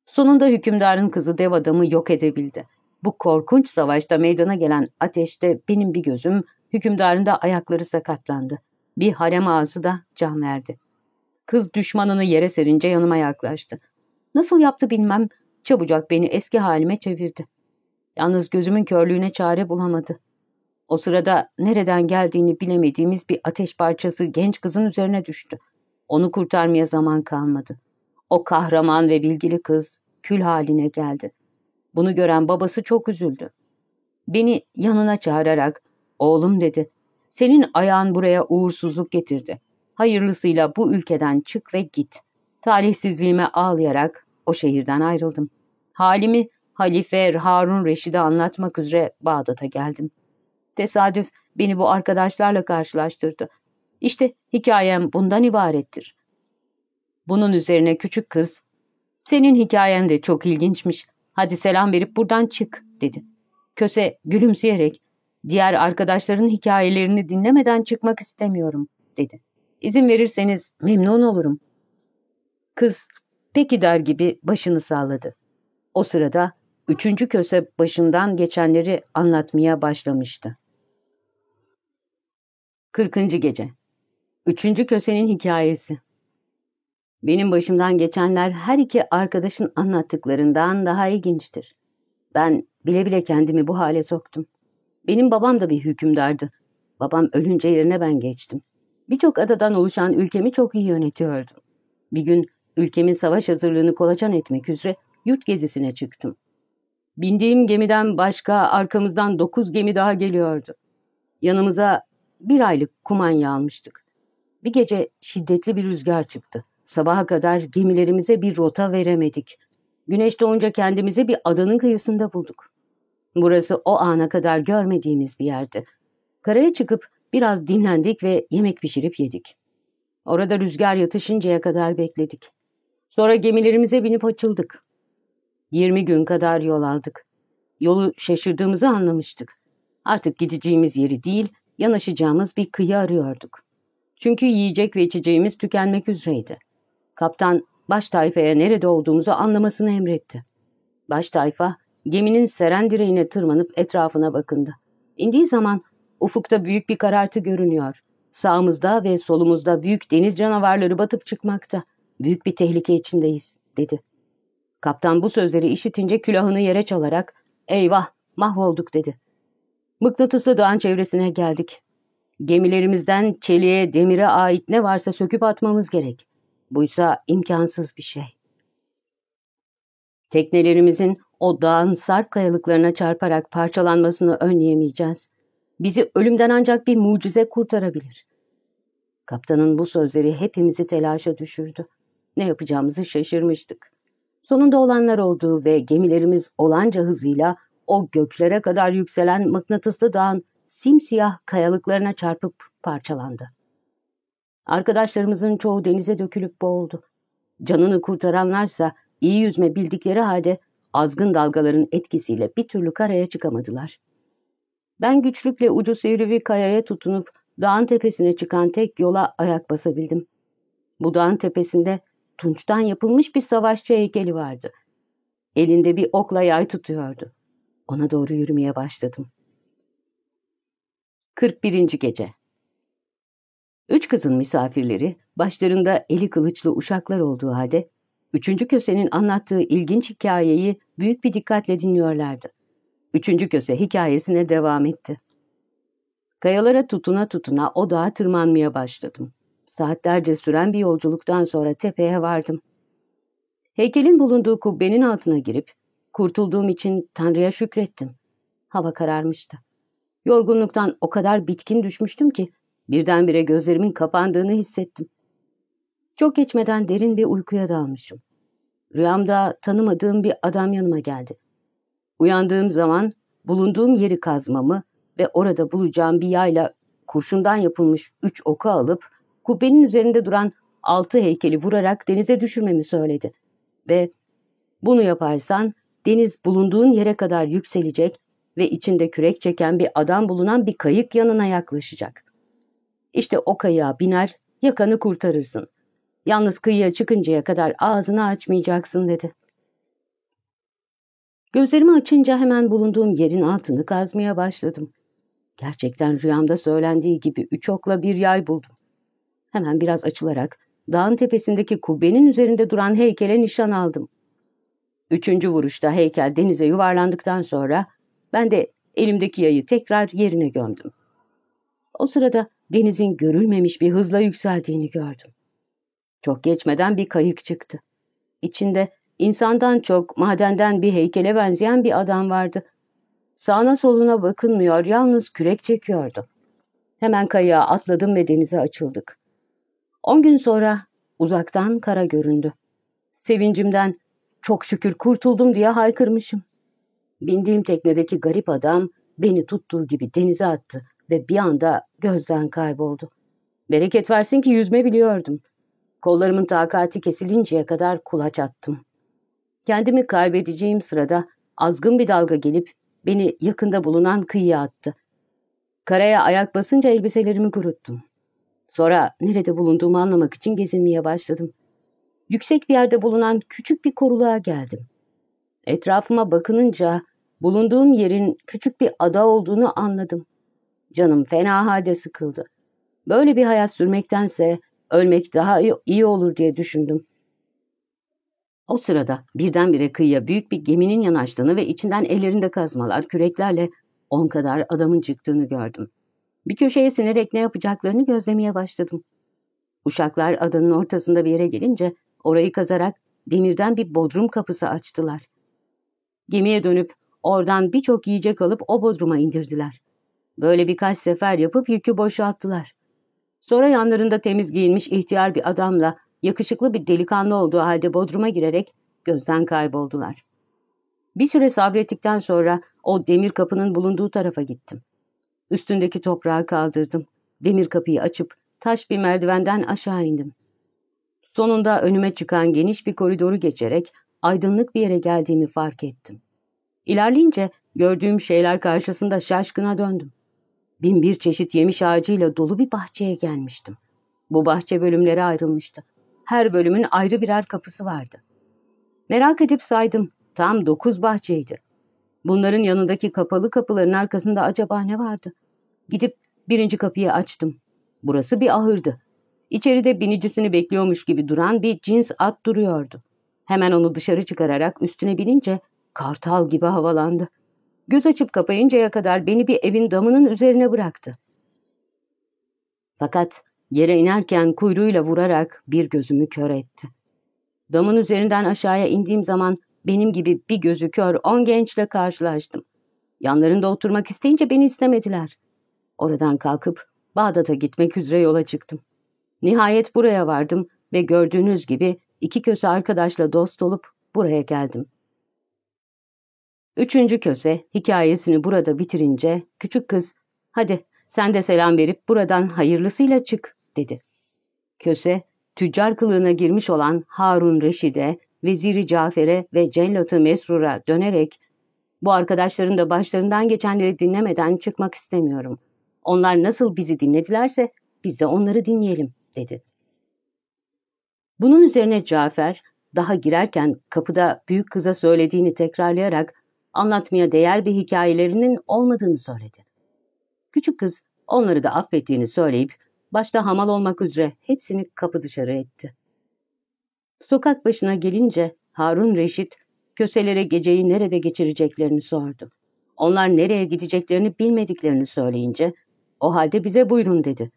Sonunda hükümdarın kızı dev adamı yok edebildi. Bu korkunç savaşta meydana gelen ateşte benim bir gözüm, hükümdarın da ayakları sakatlandı. Bir harem ağzı da can verdi. Kız düşmanını yere serince yanıma yaklaştı. Nasıl yaptı bilmem, çabucak beni eski halime çevirdi. Yalnız gözümün körlüğüne çare bulamadı. O sırada nereden geldiğini bilemediğimiz bir ateş parçası genç kızın üzerine düştü. Onu kurtarmaya zaman kalmadı. O kahraman ve bilgili kız kül haline geldi. Bunu gören babası çok üzüldü. Beni yanına çağırarak, oğlum dedi, senin ayağın buraya uğursuzluk getirdi. Hayırlısıyla bu ülkeden çık ve git. Talihsizliğime ağlayarak o şehirden ayrıldım. Halimi Halife Harun Reşid'e anlatmak üzere Bağdat'a geldim. Tesadüf beni bu arkadaşlarla karşılaştırdı. İşte hikayem bundan ibarettir. Bunun üzerine küçük kız, ''Senin hikayen de çok ilginçmiş. Hadi selam verip buradan çık.'' dedi. Köse gülümseyerek, ''Diğer arkadaşların hikayelerini dinlemeden çıkmak istemiyorum.'' dedi. ''İzin verirseniz memnun olurum.'' Kız, peki der gibi başını salladı. O sırada üçüncü köse başından geçenleri anlatmaya başlamıştı. 40. Gece Üçüncü kösenin hikayesi Benim başımdan geçenler her iki arkadaşın anlattıklarından daha ilginçtir. Ben bile bile kendimi bu hale soktum. Benim babam da bir hükümdardı. Babam ölünce yerine ben geçtim. Birçok adadan oluşan ülkemi çok iyi yönetiyordum. Bir gün ülkemin savaş hazırlığını kolaçan etmek üzere yurt gezisine çıktım. Bindiğim gemiden başka arkamızdan dokuz gemi daha geliyordu. Yanımıza bir aylık kumanya almıştık. Bir gece şiddetli bir rüzgar çıktı. Sabaha kadar gemilerimize bir rota veremedik. Güneş doğunca kendimizi bir adanın kıyısında bulduk. Burası o ana kadar görmediğimiz bir yerdi. Karaya çıkıp biraz dinlendik ve yemek pişirip yedik. Orada rüzgar yatışıncaya kadar bekledik. Sonra gemilerimize binip açıldık. Yirmi gün kadar yol aldık. Yolu şaşırdığımızı anlamıştık. Artık gideceğimiz yeri değil, yanaşacağımız bir kıyı arıyorduk. Çünkü yiyecek ve içeceğimiz tükenmek üzereydi. Kaptan baş tayfaya nerede olduğumuzu anlamasını emretti. Baş tayfa geminin seren direğine tırmanıp etrafına bakındı. İndiği zaman ufukta büyük bir karartı görünüyor. Sağımızda ve solumuzda büyük deniz canavarları batıp çıkmakta. Büyük bir tehlike içindeyiz, dedi. Kaptan bu sözleri işitince külahını yere çalarak, eyvah, mahvolduk, dedi. Mıknatıslı dağın çevresine geldik. Gemilerimizden çeliğe, demire ait ne varsa söküp atmamız gerek. Buysa imkansız bir şey. Teknelerimizin o dağın sarp kayalıklarına çarparak parçalanmasını önleyemeyeceğiz. Bizi ölümden ancak bir mucize kurtarabilir. Kaptanın bu sözleri hepimizi telaşa düşürdü. Ne yapacağımızı şaşırmıştık. Sonunda olanlar oldu ve gemilerimiz olanca hızıyla o göklere kadar yükselen mıknatıslı dağın simsiyah kayalıklarına çarpıp parçalandı. Arkadaşlarımızın çoğu denize dökülüp boğuldu. Canını kurtaranlarsa iyi yüzme bildikleri halde azgın dalgaların etkisiyle bir türlü karaya çıkamadılar. Ben güçlükle ucu sivri bir kayaya tutunup dağın tepesine çıkan tek yola ayak basabildim. Bu dağın tepesinde tunçtan yapılmış bir savaşçı heykeli vardı. Elinde bir okla yay tutuyordu. Ona doğru yürümeye başladım. 41. Gece Üç kızın misafirleri, başlarında eli kılıçlı uşaklar olduğu halde, üçüncü kösenin anlattığı ilginç hikayeyi büyük bir dikkatle dinliyorlardı. Üçüncü köse hikayesine devam etti. Kayalara tutuna tutuna o dağa tırmanmaya başladım. Saatlerce süren bir yolculuktan sonra tepeye vardım. Heykelin bulunduğu kubbenin altına girip, kurtulduğum için Tanrı'ya şükrettim. Hava kararmıştı. Yorgunluktan o kadar bitkin düşmüştüm ki, birdenbire gözlerimin kapandığını hissettim. Çok geçmeden derin bir uykuya dalmışım. Rüyamda tanımadığım bir adam yanıma geldi. Uyandığım zaman bulunduğum yeri kazmamı ve orada bulacağım bir yayla kurşundan yapılmış üç oku alıp kubbenin üzerinde duran altı heykeli vurarak denize düşürmemi söyledi. Ve bunu yaparsan deniz bulunduğun yere kadar yükselecek ve içinde kürek çeken bir adam bulunan bir kayık yanına yaklaşacak. İşte o kayığa biner, yakanı kurtarırsın. Yalnız kıyıya çıkıncaya kadar ağzını açmayacaksın dedi. Gözlerimi açınca hemen bulunduğum yerin altını kazmaya başladım. Gerçekten rüyamda söylendiği gibi üç okla bir yay buldum. Hemen biraz açılarak dağın tepesindeki kubbenin üzerinde duran heykele nişan aldım. Üçüncü vuruşta heykel denize yuvarlandıktan sonra ben de elimdeki yayı tekrar yerine gömdüm. O sırada denizin görülmemiş bir hızla yükseldiğini gördüm. Çok geçmeden bir kayık çıktı. İçinde insandan çok madenden bir heykele benzeyen bir adam vardı. Sağına soluna bakınmıyor, yalnız kürek çekiyordu. Hemen kayığa atladım ve denize açıldık. On gün sonra uzaktan kara göründü. Sevincimden çok şükür kurtuldum diye haykırmışım. Bindiğim teknedeki garip adam beni tuttuğu gibi denize attı ve bir anda gözden kayboldu. Bereket versin ki yüzme biliyordum. Kollarımın takati kesilinceye kadar kulaç attım. Kendimi kaybedeceğim sırada azgın bir dalga gelip beni yakında bulunan kıyıya attı. Karaya ayak basınca elbiselerimi kuruttum. Sonra nerede bulunduğumu anlamak için gezinmeye başladım. Yüksek bir yerde bulunan küçük bir koruluğa geldim. Etrafıma bakınınca bulunduğum yerin küçük bir ada olduğunu anladım. Canım fena halde sıkıldı. Böyle bir hayat sürmektense ölmek daha iyi olur diye düşündüm. O sırada birdenbire kıyıya büyük bir geminin yanaştığını ve içinden ellerinde kazmalar, küreklerle on kadar adamın çıktığını gördüm. Bir köşeye sinerek ne yapacaklarını gözlemeye başladım. Uşaklar adanın ortasında bir yere gelince orayı kazarak demirden bir bodrum kapısı açtılar. Gemiye dönüp oradan birçok yiyecek alıp o bodruma indirdiler. Böyle birkaç sefer yapıp yükü boşalttılar. Sonra yanlarında temiz giyinmiş ihtiyar bir adamla yakışıklı bir delikanlı olduğu halde bodruma girerek gözden kayboldular. Bir süre sabrettikten sonra o demir kapının bulunduğu tarafa gittim. Üstündeki toprağı kaldırdım. Demir kapıyı açıp taş bir merdivenden aşağı indim. Sonunda önüme çıkan geniş bir koridoru geçerek aydınlık bir yere geldiğimi fark ettim. İlerleyince gördüğüm şeyler karşısında şaşkına döndüm. Bin bir çeşit yemiş ağacıyla dolu bir bahçeye gelmiştim. Bu bahçe bölümlere ayrılmıştı. Her bölümün ayrı birer kapısı vardı. Merak edip saydım. Tam dokuz bahçeydi. Bunların yanındaki kapalı kapıların arkasında acaba ne vardı? Gidip birinci kapıyı açtım. Burası bir ahırdı. İçeride binicisini bekliyormuş gibi duran bir cins at duruyordu. Hemen onu dışarı çıkararak üstüne binince kartal gibi havalandı. Göz açıp kapayıncaya kadar beni bir evin damının üzerine bıraktı. Fakat yere inerken kuyruğuyla vurarak bir gözümü kör etti. Damın üzerinden aşağıya indiğim zaman benim gibi bir gözü kör on gençle karşılaştım. Yanlarında oturmak isteyince beni istemediler. Oradan kalkıp Bağdat'a gitmek üzere yola çıktım. Nihayet buraya vardım ve gördüğünüz gibi iki köse arkadaşla dost olup buraya geldim. Üçüncü köse hikayesini burada bitirince küçük kız hadi sen de selam verip buradan hayırlısıyla çık dedi. Köse tüccar kılığına girmiş olan Harun Reşid'e, Veziri Cafer'e ve Cellat-ı Mesrur'a dönerek bu arkadaşların da başlarından geçenleri dinlemeden çıkmak istemiyorum. Onlar nasıl bizi dinledilerse biz de onları dinleyelim dedi. Bunun üzerine Cafer daha girerken kapıda büyük kıza söylediğini tekrarlayarak anlatmaya değer bir hikayelerinin olmadığını söyledi. Küçük kız onları da affettiğini söyleyip başta hamal olmak üzere hepsini kapı dışarı etti. Sokak başına gelince Harun Reşit köselere geceyi nerede geçireceklerini sordu. Onlar nereye gideceklerini bilmediklerini söyleyince o halde bize buyurun dedi.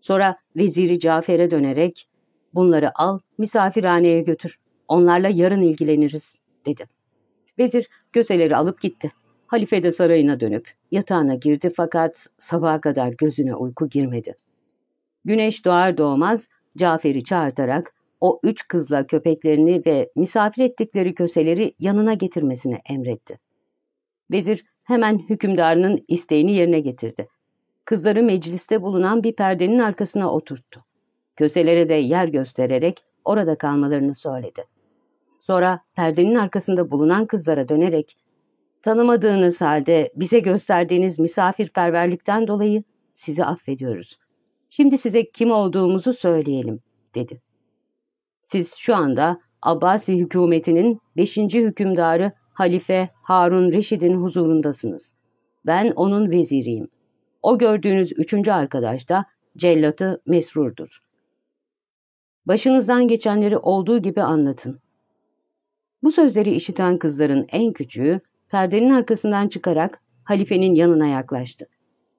Sonra veziri Cafer'e dönerek bunları al misafirhaneye götür. Onlarla yarın ilgileniriz dedi. Vezir göseleri alıp gitti. Halife de sarayına dönüp yatağına girdi fakat sabaha kadar gözüne uyku girmedi. Güneş doğar doğmaz Cafer'i çağırtarak o üç kızla köpeklerini ve misafir ettikleri köseleri yanına getirmesini emretti. Vezir hemen hükümdarının isteğini yerine getirdi. Kızları mecliste bulunan bir perdenin arkasına oturttu. Köselere de yer göstererek orada kalmalarını söyledi. Sonra perdenin arkasında bulunan kızlara dönerek, tanımadığınız halde bize gösterdiğiniz misafirperverlikten dolayı sizi affediyoruz. Şimdi size kim olduğumuzu söyleyelim, dedi. Siz şu anda Abbasi hükümetinin 5. hükümdarı Halife Harun Reşid'in huzurundasınız. Ben onun veziriyim. O gördüğünüz üçüncü arkadaş da cellatı Mesrur'dur. Başınızdan geçenleri olduğu gibi anlatın. Bu sözleri işiten kızların en küçüğü perdenin arkasından çıkarak halifenin yanına yaklaştı.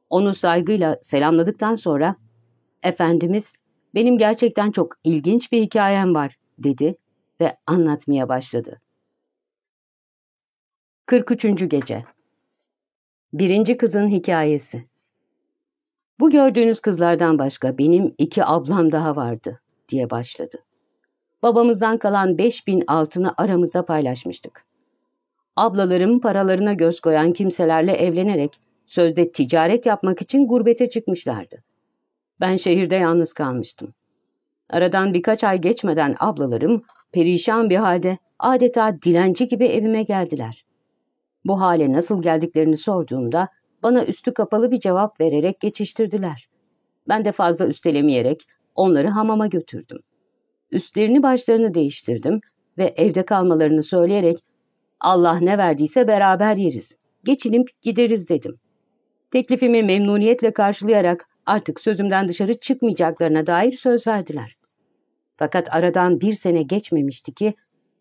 Onu saygıyla selamladıktan sonra ''Efendimiz, benim gerçekten çok ilginç bir hikayem var.'' dedi ve anlatmaya başladı. 43. Gece Birinci Kızın Hikayesi Bu gördüğünüz kızlardan başka benim iki ablam daha vardı, diye başladı. Babamızdan kalan beş bin altını aramızda paylaşmıştık. Ablalarım paralarına göz koyan kimselerle evlenerek sözde ticaret yapmak için gurbete çıkmışlardı. Ben şehirde yalnız kalmıştım. Aradan birkaç ay geçmeden ablalarım perişan bir halde adeta dilenci gibi evime geldiler. Bu hale nasıl geldiklerini sorduğumda bana üstü kapalı bir cevap vererek geçiştirdiler. Ben de fazla üstelemeyerek onları hamama götürdüm. Üstlerini başlarını değiştirdim ve evde kalmalarını söyleyerek Allah ne verdiyse beraber yeriz, geçinip gideriz dedim. Teklifimi memnuniyetle karşılayarak artık sözümden dışarı çıkmayacaklarına dair söz verdiler. Fakat aradan bir sene geçmemişti ki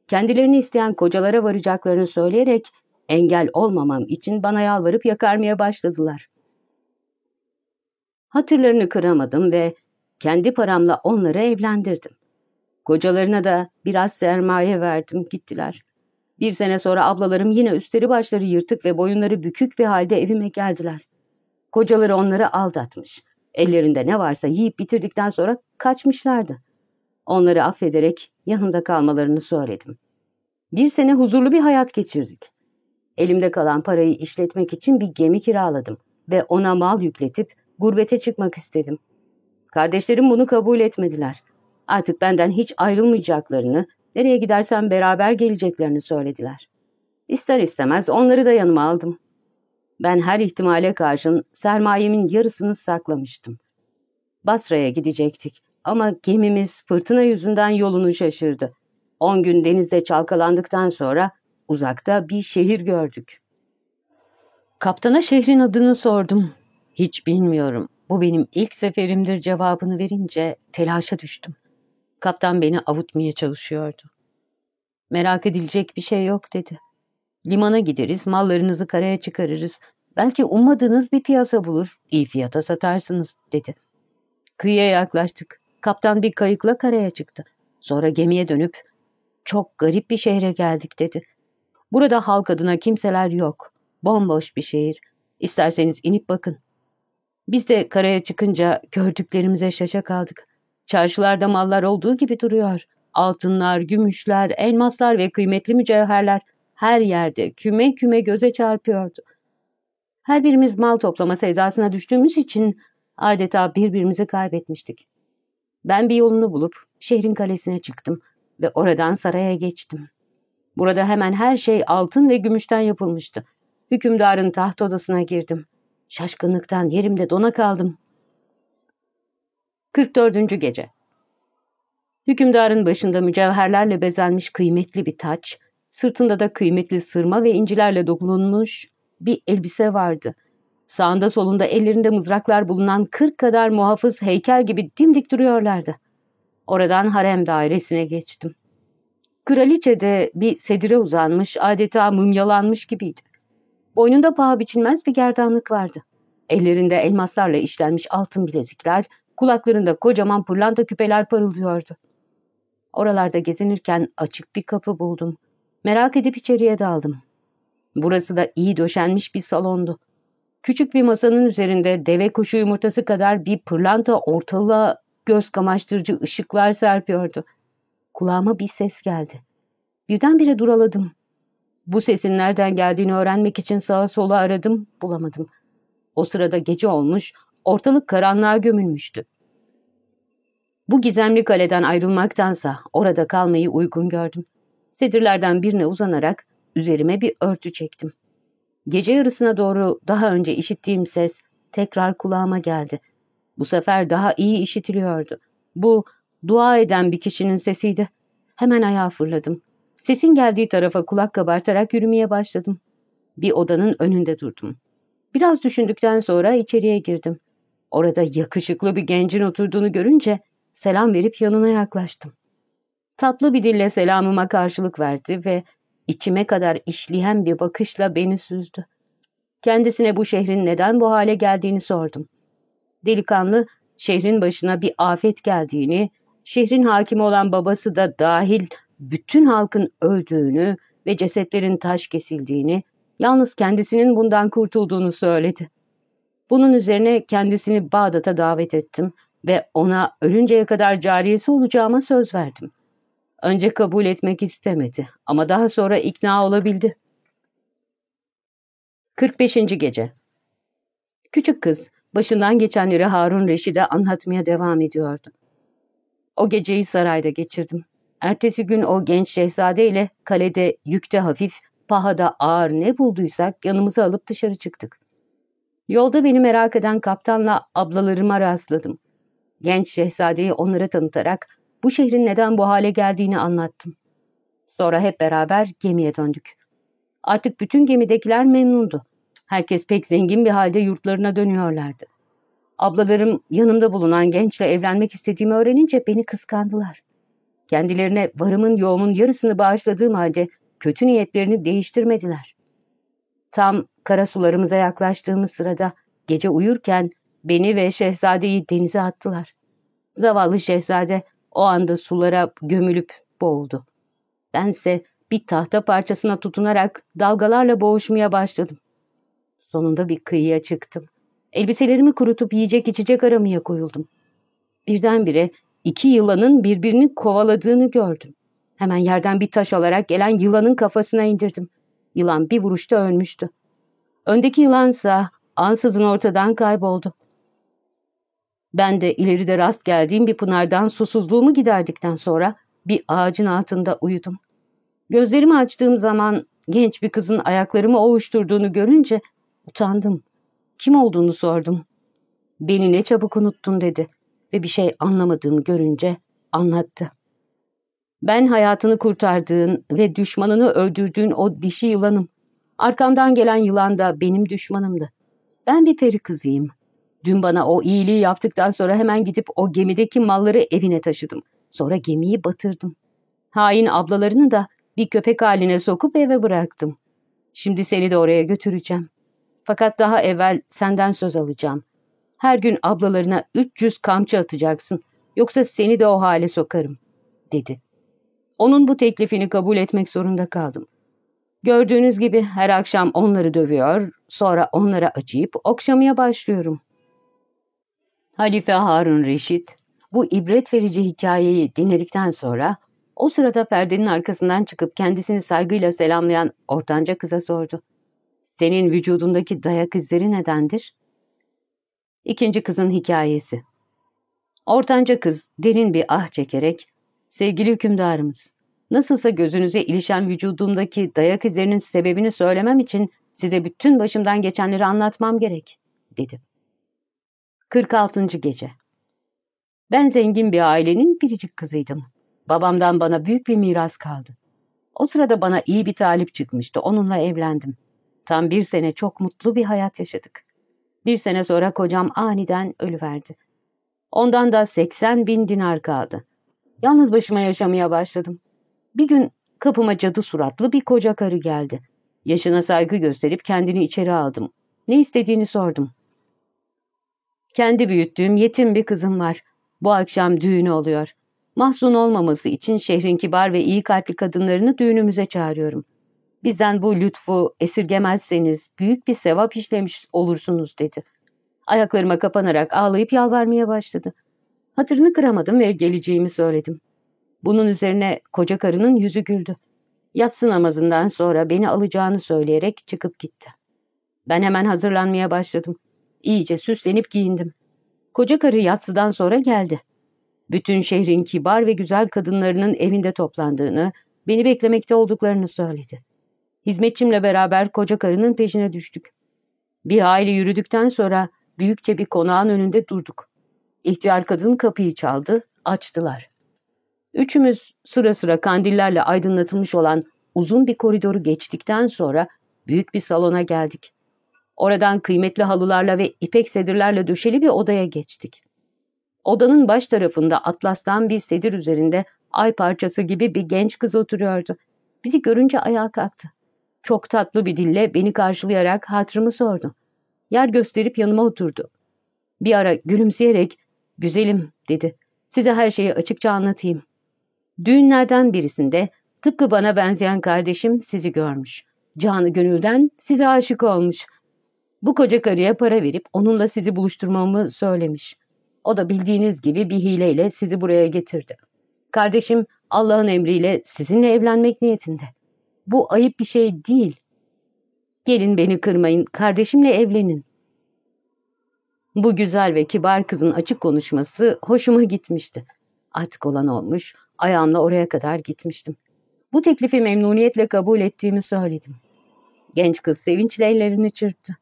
kendilerini isteyen kocalara varacaklarını söyleyerek engel olmamam için bana yalvarıp yakarmaya başladılar. Hatırlarını kıramadım ve kendi paramla onları evlendirdim. Kocalarına da biraz sermaye verdim, gittiler. Bir sene sonra ablalarım yine üstleri başları yırtık ve boyunları bükük bir halde evime geldiler. Kocaları onları aldatmış. Ellerinde ne varsa yiyip bitirdikten sonra kaçmışlardı. Onları affederek yanımda kalmalarını söyledim. Bir sene huzurlu bir hayat geçirdik. Elimde kalan parayı işletmek için bir gemi kiraladım ve ona mal yükletip gurbete çıkmak istedim. Kardeşlerim bunu kabul etmediler. Artık benden hiç ayrılmayacaklarını, nereye gidersem beraber geleceklerini söylediler. İster istemez onları da yanıma aldım. Ben her ihtimale karşın sermayemin yarısını saklamıştım. Basra'ya gidecektik ama gemimiz fırtına yüzünden yolunu şaşırdı. On gün denizde çalkalandıktan sonra uzakta bir şehir gördük. Kaptana şehrin adını sordum. Hiç bilmiyorum. bu benim ilk seferimdir cevabını verince telaşa düştüm. Kaptan beni avutmaya çalışıyordu. Merak edilecek bir şey yok dedi. Limana gideriz, mallarınızı karaya çıkarırız. Belki ummadığınız bir piyasa bulur, iyi fiyata satarsınız dedi. Kıyıya yaklaştık. Kaptan bir kayıkla karaya çıktı. Sonra gemiye dönüp çok garip bir şehre geldik dedi. Burada halk adına kimseler yok. Bomboş bir şehir. İsterseniz inip bakın. Biz de karaya çıkınca gördüklerimize şaşa kaldık. Çarşılarda mallar olduğu gibi duruyor. Altınlar, gümüşler, elmaslar ve kıymetli mücevherler her yerde küme küme göze çarpıyordu. Her birimiz mal toplama sevdasına düştüğümüz için adeta birbirimizi kaybetmiştik. Ben bir yolunu bulup şehrin kalesine çıktım ve oradan saraya geçtim. Burada hemen her şey altın ve gümüşten yapılmıştı. Hükümdarın taht odasına girdim. Şaşkınlıktan yerimde dona kaldım. 44. Gece Hükümdarın başında mücevherlerle bezenmiş kıymetli bir taç, sırtında da kıymetli sırma ve incilerle dokunulmuş bir elbise vardı. Sağında solunda ellerinde mızraklar bulunan kırk kadar muhafız heykel gibi dimdik duruyorlardı. Oradan harem dairesine geçtim. Kraliçe de bir sedire uzanmış, adeta mumyalanmış gibiydi. Boynunda paha biçilmez bir gerdanlık vardı. Ellerinde elmaslarla işlenmiş altın bilezikler, kulaklarında kocaman pırlanta küpeler parıldıyordu. Oralarda gezinirken açık bir kapı buldum. Merak edip içeriye daldım. Burası da iyi döşenmiş bir salondu. Küçük bir masanın üzerinde deve kuşu yumurtası kadar bir pırlanta ortalığa göz kamaştırıcı ışıklar serpiyordu. Kulağıma bir ses geldi. Birdenbire duraladım. Bu sesin nereden geldiğini öğrenmek için sağa sola aradım, bulamadım. O sırada gece olmuş, ortalık karanlığa gömülmüştü. Bu gizemli kaleden ayrılmaktansa orada kalmayı uygun gördüm. Sedirlerden birine uzanarak üzerime bir örtü çektim. Gece yarısına doğru daha önce işittiğim ses tekrar kulağıma geldi. Bu sefer daha iyi işitiliyordu. Bu dua eden bir kişinin sesiydi. Hemen ayağa fırladım. Sesin geldiği tarafa kulak kabartarak yürümeye başladım. Bir odanın önünde durdum. Biraz düşündükten sonra içeriye girdim. Orada yakışıklı bir gencin oturduğunu görünce selam verip yanına yaklaştım. Tatlı bir dille selamıma karşılık verdi ve içime kadar işleyen bir bakışla beni süzdü. Kendisine bu şehrin neden bu hale geldiğini sordum. Delikanlı, şehrin başına bir afet geldiğini, şehrin hakimi olan babası da dahil bütün halkın öldüğünü ve cesetlerin taş kesildiğini, yalnız kendisinin bundan kurtulduğunu söyledi. Bunun üzerine kendisini Bağdat'a davet ettim ve ona ölünceye kadar cariyesi olacağıma söz verdim. Önce kabul etmek istemedi ama daha sonra ikna olabildi. 45. Gece Küçük kız başından geçenleri Harun Reşid'e anlatmaya devam ediyordu. O geceyi sarayda geçirdim. Ertesi gün o genç şehzade ile kalede yükte hafif, pahada ağır ne bulduysak yanımıza alıp dışarı çıktık. Yolda beni merak eden kaptanla ablalarıma rastladım. Genç şehzadeyi onlara tanıtarak bu şehrin neden bu hale geldiğini anlattım. Sonra hep beraber gemiye döndük. Artık bütün gemidekiler memnundu. Herkes pek zengin bir halde yurtlarına dönüyorlardı. Ablalarım yanımda bulunan gençle evlenmek istediğimi öğrenince beni kıskandılar. Kendilerine varımın yoğumun yarısını bağışladığım halde kötü niyetlerini değiştirmediler. Tam kara sularımıza yaklaştığımız sırada gece uyurken beni ve şehzadeyi denize attılar. Zavallı şehzade o anda sulara gömülüp boğuldu. Bense bir tahta parçasına tutunarak dalgalarla boğuşmaya başladım. Sonunda bir kıyıya çıktım. Elbiselerimi kurutup yiyecek içecek aramaya koyuldum. Birdenbire iki yılanın birbirini kovaladığını gördüm. Hemen yerden bir taş alarak gelen yılanın kafasına indirdim. Yılan bir vuruşta ölmüştü. Öndeki yılansa ansızın ortadan kayboldu. Ben de ileride rast geldiğim bir pınardan susuzluğumu giderdikten sonra bir ağacın altında uyudum. Gözlerimi açtığım zaman genç bir kızın ayaklarımı ovuşturduğunu görünce utandım. Kim olduğunu sordum. Beni ne çabuk unuttun dedi ve bir şey anlamadığımı görünce anlattı. Ben hayatını kurtardığın ve düşmanını öldürdüğün o dişi yılanım. Arkamdan gelen yılan da benim düşmanımdı. Ben bir peri kızıyım. Dün bana o iyiliği yaptıktan sonra hemen gidip o gemideki malları evine taşıdım. Sonra gemiyi batırdım. Hain ablalarını da bir köpek haline sokup eve bıraktım. Şimdi seni de oraya götüreceğim. Fakat daha evvel senden söz alacağım. Her gün ablalarına 300 kamçı atacaksın. Yoksa seni de o hale sokarım, dedi. Onun bu teklifini kabul etmek zorunda kaldım. Gördüğünüz gibi her akşam onları dövüyor, sonra onlara acıyıp okşamaya başlıyorum. Halife Harun Reşit, bu ibret verici hikayeyi dinledikten sonra o sırada perdenin arkasından çıkıp kendisini saygıyla selamlayan ortanca kıza sordu. Senin vücudundaki dayak izleri nedendir? İkinci kızın hikayesi. Ortanca kız derin bir ah çekerek, sevgili hükümdarımız, nasılsa gözünüze ilişen vücudumdaki dayak izlerinin sebebini söylemem için size bütün başımdan geçenleri anlatmam gerek, dedi. 46. Gece Ben zengin bir ailenin biricik kızıydım. Babamdan bana büyük bir miras kaldı. O sırada bana iyi bir talip çıkmıştı. Onunla evlendim. Tam bir sene çok mutlu bir hayat yaşadık. Bir sene sonra kocam aniden ölüverdi. Ondan da 80 bin dinar kaldı. Yalnız başıma yaşamaya başladım. Bir gün kapıma cadı suratlı bir koca karı geldi. Yaşına saygı gösterip kendini içeri aldım. Ne istediğini sordum. Kendi büyüttüğüm yetim bir kızım var. Bu akşam düğünü oluyor. Mahzun olmaması için şehrin kibar ve iyi kalpli kadınlarını düğünümüze çağırıyorum. Bizden bu lütfu esirgemezseniz büyük bir sevap işlemiş olursunuz dedi. Ayaklarıma kapanarak ağlayıp yalvarmaya başladı. Hatırını kıramadım ve geleceğimi söyledim. Bunun üzerine koca karının yüzü güldü. Yatsı namazından sonra beni alacağını söyleyerek çıkıp gitti. Ben hemen hazırlanmaya başladım. İyice süslenip giyindim. Koca karı yatsıdan sonra geldi. Bütün şehrin kibar ve güzel kadınlarının evinde toplandığını, beni beklemekte olduklarını söyledi. Hizmetçimle beraber koca karının peşine düştük. Bir aile yürüdükten sonra büyükçe bir konağın önünde durduk. İhtiyar kadın kapıyı çaldı, açtılar. Üçümüz sıra sıra kandillerle aydınlatılmış olan uzun bir koridoru geçtikten sonra büyük bir salona geldik. Oradan kıymetli halılarla ve ipek sedirlerle döşeli bir odaya geçtik. Odanın baş tarafında atlastan bir sedir üzerinde ay parçası gibi bir genç kız oturuyordu. Bizi görünce ayağa kalktı. Çok tatlı bir dille beni karşılayarak hatırımı sordu. Yer gösterip yanıma oturdu. Bir ara gülümseyerek, güzelim dedi. Size her şeyi açıkça anlatayım. Düğünlerden birisinde tıpkı bana benzeyen kardeşim sizi görmüş. Canı gönülden size aşık olmuş. Bu koca karıya para verip onunla sizi buluşturmamı söylemiş. O da bildiğiniz gibi bir hileyle sizi buraya getirdi. Kardeşim Allah'ın emriyle sizinle evlenmek niyetinde. Bu ayıp bir şey değil. Gelin beni kırmayın, kardeşimle evlenin. Bu güzel ve kibar kızın açık konuşması hoşuma gitmişti. Artık olan olmuş, ayağımla oraya kadar gitmiştim. Bu teklifi memnuniyetle kabul ettiğimi söyledim. Genç kız sevinçle ellerini çırptı.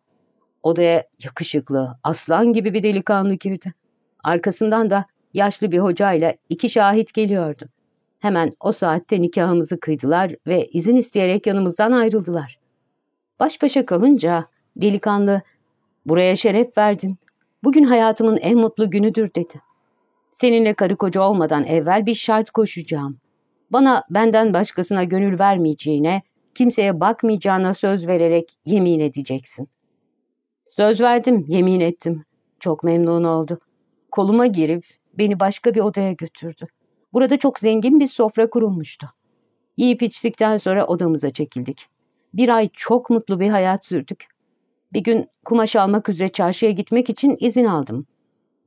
Odaya yakışıklı, aslan gibi bir delikanlı girdi. Arkasından da yaşlı bir hocayla iki şahit geliyordu. Hemen o saatte nikahımızı kıydılar ve izin isteyerek yanımızdan ayrıldılar. Baş başa kalınca delikanlı, ''Buraya şeref verdin. Bugün hayatımın en mutlu günüdür.'' dedi. ''Seninle karı koca olmadan evvel bir şart koşacağım. Bana benden başkasına gönül vermeyeceğine, kimseye bakmayacağına söz vererek yemin edeceksin.'' Söz verdim, yemin ettim. Çok memnun oldu. Koluma girip beni başka bir odaya götürdü. Burada çok zengin bir sofra kurulmuştu. Yiyip içtikten sonra odamıza çekildik. Bir ay çok mutlu bir hayat sürdük. Bir gün kumaş almak üzere çarşıya gitmek için izin aldım.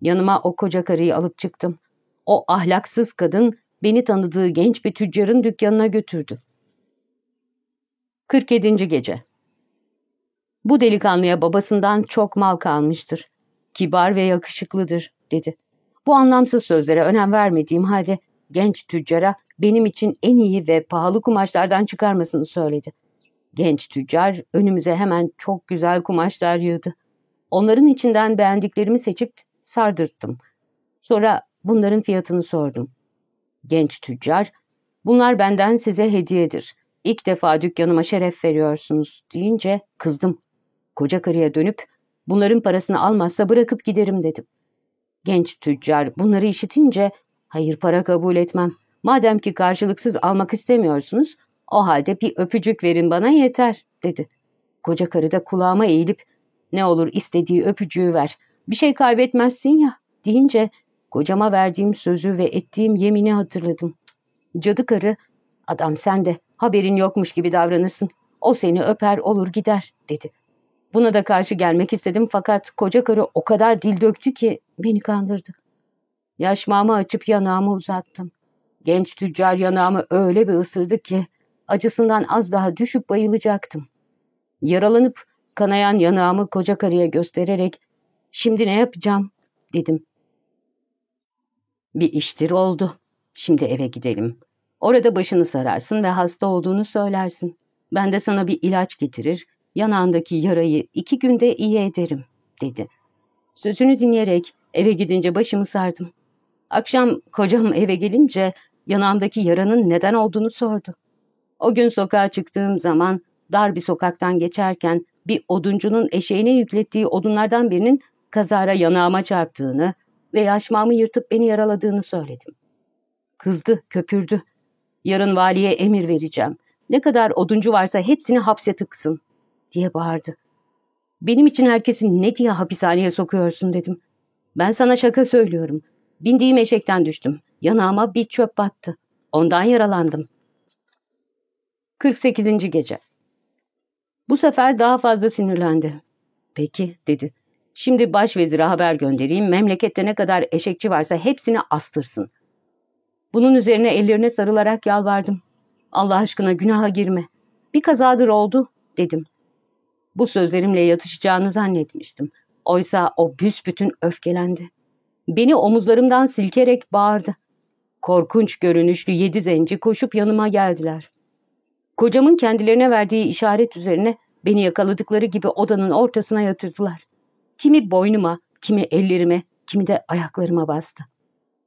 Yanıma o koca karıyı alıp çıktım. O ahlaksız kadın beni tanıdığı genç bir tüccarın dükkanına götürdü. 47. Gece Bu delikanlıya babasından çok mal kalmıştır. Kibar ve yakışıklıdır, dedi. Bu anlamsız sözlere önem vermediğim halde genç tüccara benim için en iyi ve pahalı kumaşlardan çıkarmasını söyledi. Genç tüccar önümüze hemen çok güzel kumaşlar yığdı. Onların içinden beğendiklerimi seçip sardırttım. Sonra bunların fiyatını sordum. Genç tüccar, bunlar benden size hediyedir. İlk defa dükkanıma şeref veriyorsunuz deyince kızdım. Koca karıya dönüp, Bunların parasını almazsa bırakıp giderim dedim. Genç tüccar bunları işitince hayır para kabul etmem. Madem ki karşılıksız almak istemiyorsunuz o halde bir öpücük verin bana yeter dedi. Koca karı da kulağıma eğilip ne olur istediği öpücüğü ver. Bir şey kaybetmezsin ya deyince kocama verdiğim sözü ve ettiğim yemini hatırladım. Cadı karı adam sen de haberin yokmuş gibi davranırsın. O seni öper olur gider dedi. Buna da karşı gelmek istedim fakat koca karı o kadar dil döktü ki beni kandırdı. Yaşmağımı açıp yanağımı uzattım. Genç tüccar yanağımı öyle bir ısırdı ki acısından az daha düşüp bayılacaktım. Yaralanıp kanayan yanağımı koca karıya göstererek ''Şimdi ne yapacağım?'' dedim. ''Bir iştir oldu. Şimdi eve gidelim. Orada başını sararsın ve hasta olduğunu söylersin. Ben de sana bir ilaç getirir, yanağındaki yarayı iki günde iyi ederim.'' dedi. Sözünü dinleyerek eve gidince başımı sardım. Akşam kocam eve gelince yanağımdaki yaranın neden olduğunu sordu. O gün sokağa çıktığım zaman dar bir sokaktan geçerken bir oduncunun eşeğine yüklettiği odunlardan birinin kazara yanağıma çarptığını ve yaşmağımı yırtıp beni yaraladığını söyledim. Kızdı, köpürdü. Yarın valiye emir vereceğim. Ne kadar oduncu varsa hepsini hapse tıksın, diye bağırdı. Benim için herkesi ne diye hapishaneye sokuyorsun dedim. Ben sana şaka söylüyorum. Bindiğim eşekten düştüm. Yanağıma bir çöp battı. Ondan yaralandım. 48. Gece Bu sefer daha fazla sinirlendi. Peki dedi. Şimdi başvezire haber göndereyim. Memlekette ne kadar eşekçi varsa hepsini astırsın. Bunun üzerine ellerine sarılarak yalvardım. Allah aşkına günaha girme. Bir kazadır oldu dedim. Bu sözlerimle yatışacağını zannetmiştim. Oysa o büsbütün öfkelendi. Beni omuzlarımdan silkerek bağırdı. Korkunç görünüşlü yedi zenci koşup yanıma geldiler. Kocamın kendilerine verdiği işaret üzerine beni yakaladıkları gibi odanın ortasına yatırdılar. Kimi boynuma, kimi ellerime, kimi de ayaklarıma bastı.